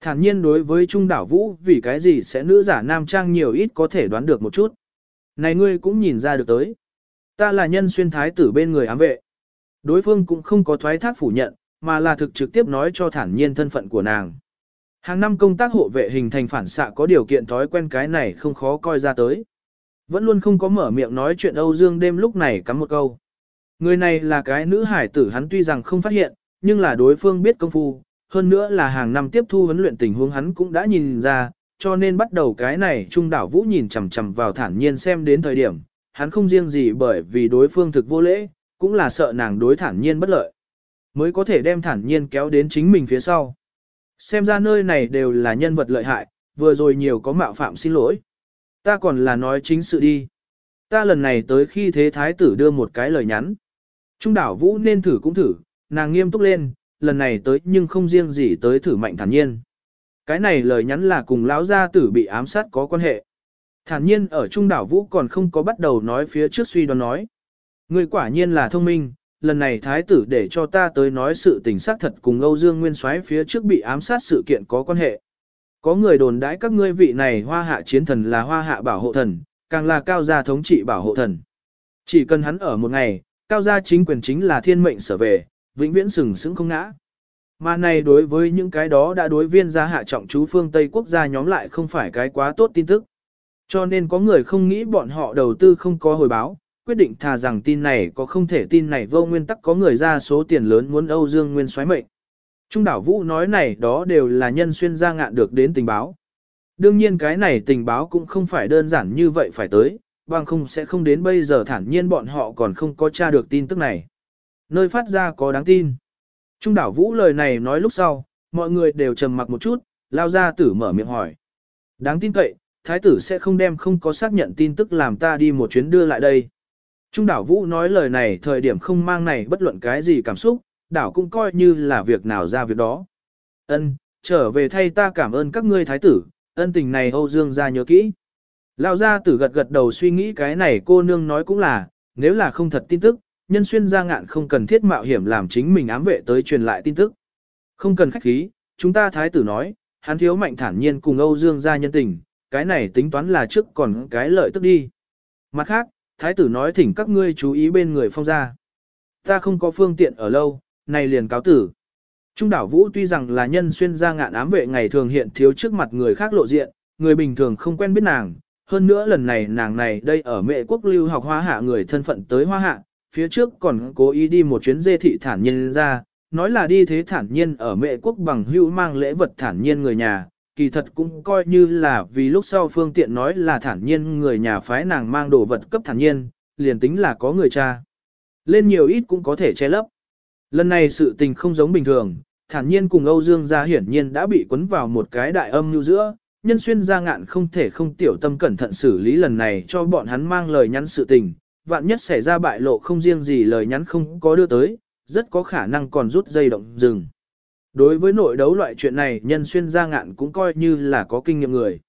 Thản nhiên đối với Trung đảo Vũ vì cái gì sẽ nữ giả nam trang nhiều ít có thể đoán được một chút. Này ngươi cũng nhìn ra được tới. Ta là nhân xuyên thái tử bên người ám vệ. Đối phương cũng không có thoái thác phủ nhận, mà là thực trực tiếp nói cho thản nhiên thân phận của nàng. Hàng năm công tác hộ vệ hình thành phản xạ có điều kiện thói quen cái này không khó coi ra tới. Vẫn luôn không có mở miệng nói chuyện Âu Dương đêm lúc này cắm một câu. Người này là cái nữ hải tử hắn tuy rằng không phát hiện, nhưng là đối phương biết công phu, hơn nữa là hàng năm tiếp thu huấn luyện tình huống hắn cũng đã nhìn ra, cho nên bắt đầu cái này Trung đảo Vũ nhìn chằm chằm vào thản nhiên xem đến thời điểm, hắn không riêng gì bởi vì đối phương thực vô lễ, cũng là sợ nàng đối thản nhiên bất lợi, mới có thể đem thản nhiên kéo đến chính mình phía sau. Xem ra nơi này đều là nhân vật lợi hại, vừa rồi nhiều có mạo phạm xin lỗi. Ta còn là nói chính sự đi. Ta lần này tới khi thế thái tử đưa một cái lời nhắn. Trung đảo Vũ nên thử cũng thử, nàng nghiêm túc lên, lần này tới nhưng không riêng gì tới thử mạnh thản nhiên. Cái này lời nhắn là cùng lão gia tử bị ám sát có quan hệ. Thản nhiên ở trung đảo Vũ còn không có bắt đầu nói phía trước suy đoán nói. Người quả nhiên là thông minh, lần này thái tử để cho ta tới nói sự tình xác thật cùng Âu Dương Nguyên Soái phía trước bị ám sát sự kiện có quan hệ. Có người đồn đãi các ngươi vị này hoa hạ chiến thần là hoa hạ bảo hộ thần, càng là cao gia thống trị bảo hộ thần. Chỉ cần hắn ở một ngày, cao gia chính quyền chính là thiên mệnh sở về, vĩnh viễn sừng sững không ngã. Mà này đối với những cái đó đã đối viên gia hạ trọng chú phương Tây quốc gia nhóm lại không phải cái quá tốt tin tức. Cho nên có người không nghĩ bọn họ đầu tư không có hồi báo, quyết định thà rằng tin này có không thể tin này vô nguyên tắc có người ra số tiền lớn muốn Âu Dương Nguyên xoáy mệnh. Trung đảo Vũ nói này đó đều là nhân xuyên ra ngạn được đến tình báo. Đương nhiên cái này tình báo cũng không phải đơn giản như vậy phải tới, bằng không sẽ không đến bây giờ thản nhiên bọn họ còn không có tra được tin tức này. Nơi phát ra có đáng tin. Trung đảo Vũ lời này nói lúc sau, mọi người đều trầm mặc một chút, lao ra tử mở miệng hỏi. Đáng tin cậy, thái tử sẽ không đem không có xác nhận tin tức làm ta đi một chuyến đưa lại đây. Trung đảo Vũ nói lời này thời điểm không mang này bất luận cái gì cảm xúc, đảo cũng coi như là việc nào ra việc đó. Ân, trở về thay ta cảm ơn các ngươi thái tử, ân tình này Âu Dương gia nhớ kỹ. Lão gia tử gật gật đầu suy nghĩ cái này cô nương nói cũng là, nếu là không thật tin tức, nhân xuyên gia ngạn không cần thiết mạo hiểm làm chính mình ám vệ tới truyền lại tin tức. Không cần khách khí, chúng ta thái tử nói, hắn thiếu mạnh thản nhiên cùng Âu Dương gia nhân tình, cái này tính toán là trước còn cái lợi tức đi. Mặt khác, thái tử nói thỉnh các ngươi chú ý bên người phong gia. Ta không có phương tiện ở lâu, này liền cáo tử. Trung đảo Vũ tuy rằng là nhân xuyên gia ngạn ám vệ ngày thường hiện thiếu trước mặt người khác lộ diện, người bình thường không quen biết nàng, hơn nữa lần này nàng này đây ở mệ quốc lưu học hoa hạ người thân phận tới hoa hạ, phía trước còn cố ý đi một chuyến dê thị thản nhiên ra, nói là đi thế thản nhiên ở mệ quốc bằng hữu mang lễ vật thản nhiên người nhà, kỳ thật cũng coi như là vì lúc sau phương tiện nói là thản nhiên người nhà phái nàng mang đồ vật cấp thản nhiên, liền tính là có người cha. Lên nhiều ít cũng có thể che lấp. Lần này sự tình không giống bình thường, thản nhiên cùng Âu Dương gia hiển nhiên đã bị cuốn vào một cái đại âm như giữa, nhân xuyên gia ngạn không thể không tiểu tâm cẩn thận xử lý lần này cho bọn hắn mang lời nhắn sự tình, vạn nhất xảy ra bại lộ không riêng gì lời nhắn không có đưa tới, rất có khả năng còn rút dây động rừng. Đối với nội đấu loại chuyện này nhân xuyên gia ngạn cũng coi như là có kinh nghiệm người.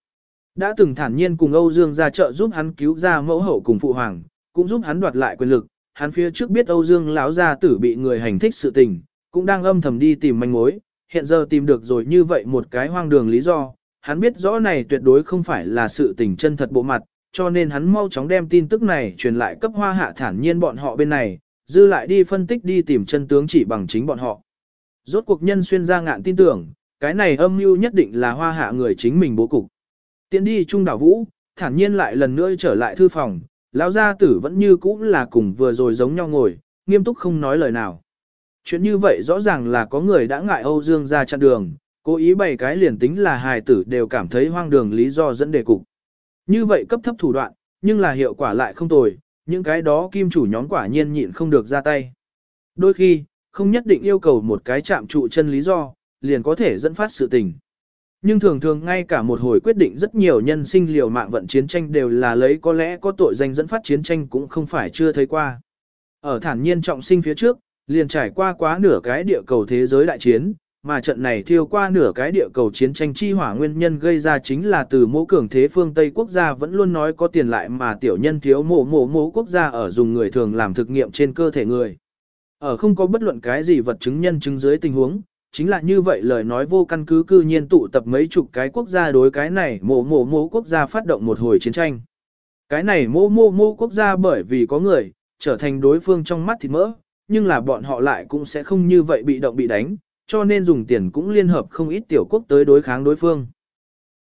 Đã từng thản nhiên cùng Âu Dương ra trợ giúp hắn cứu ra mẫu hậu cùng phụ hoàng, cũng giúp hắn đoạt lại quyền lực, hắn phía trước biết Âu Dương lão gia tử bị người hành thích sự tình, cũng đang âm thầm đi tìm manh mối, hiện giờ tìm được rồi như vậy một cái hoang đường lý do, hắn biết rõ này tuyệt đối không phải là sự tình chân thật bộ mặt, cho nên hắn mau chóng đem tin tức này truyền lại cấp hoa hạ thản nhiên bọn họ bên này, dư lại đi phân tích đi tìm chân tướng chỉ bằng chính bọn họ. Rốt cuộc nhân xuyên ra ngạn tin tưởng, cái này âm mưu nhất định là hoa hạ người chính mình bố cục. Tiến đi trung đảo vũ, thản nhiên lại lần nữa trở lại thư phòng, lão gia tử vẫn như cũ là cùng vừa rồi giống nhau ngồi, nghiêm túc không nói lời nào. Chuyện như vậy rõ ràng là có người đã ngại Âu Dương ra chặn đường, cố ý bày cái liền tính là hài tử đều cảm thấy hoang đường lý do dẫn đề cục. Như vậy cấp thấp thủ đoạn, nhưng là hiệu quả lại không tồi, những cái đó kim chủ nhóm quả nhiên nhịn không được ra tay. Đôi khi, không nhất định yêu cầu một cái chạm trụ chân lý do, liền có thể dẫn phát sự tình. Nhưng thường thường ngay cả một hồi quyết định rất nhiều nhân sinh liều mạng vận chiến tranh đều là lấy có lẽ có tội danh dẫn phát chiến tranh cũng không phải chưa thấy qua. Ở thản nhiên trọng sinh phía trước, liền trải qua quá nửa cái địa cầu thế giới đại chiến, mà trận này thiêu qua nửa cái địa cầu chiến tranh chi hỏa nguyên nhân gây ra chính là từ mẫu cường thế phương Tây quốc gia vẫn luôn nói có tiền lại mà tiểu nhân thiếu mộ mộ mộ quốc gia ở dùng người thường làm thực nghiệm trên cơ thể người. Ở không có bất luận cái gì vật chứng nhân chứng dưới tình huống, chính là như vậy lời nói vô căn cứ cư nhiên tụ tập mấy chục cái quốc gia đối cái này mộ mộ mộ quốc gia phát động một hồi chiến tranh. Cái này mô mô mô quốc gia bởi vì có người, trở thành đối phương trong mắt thì mỡ, nhưng là bọn họ lại cũng sẽ không như vậy bị động bị đánh, cho nên dùng tiền cũng liên hợp không ít tiểu quốc tới đối kháng đối phương.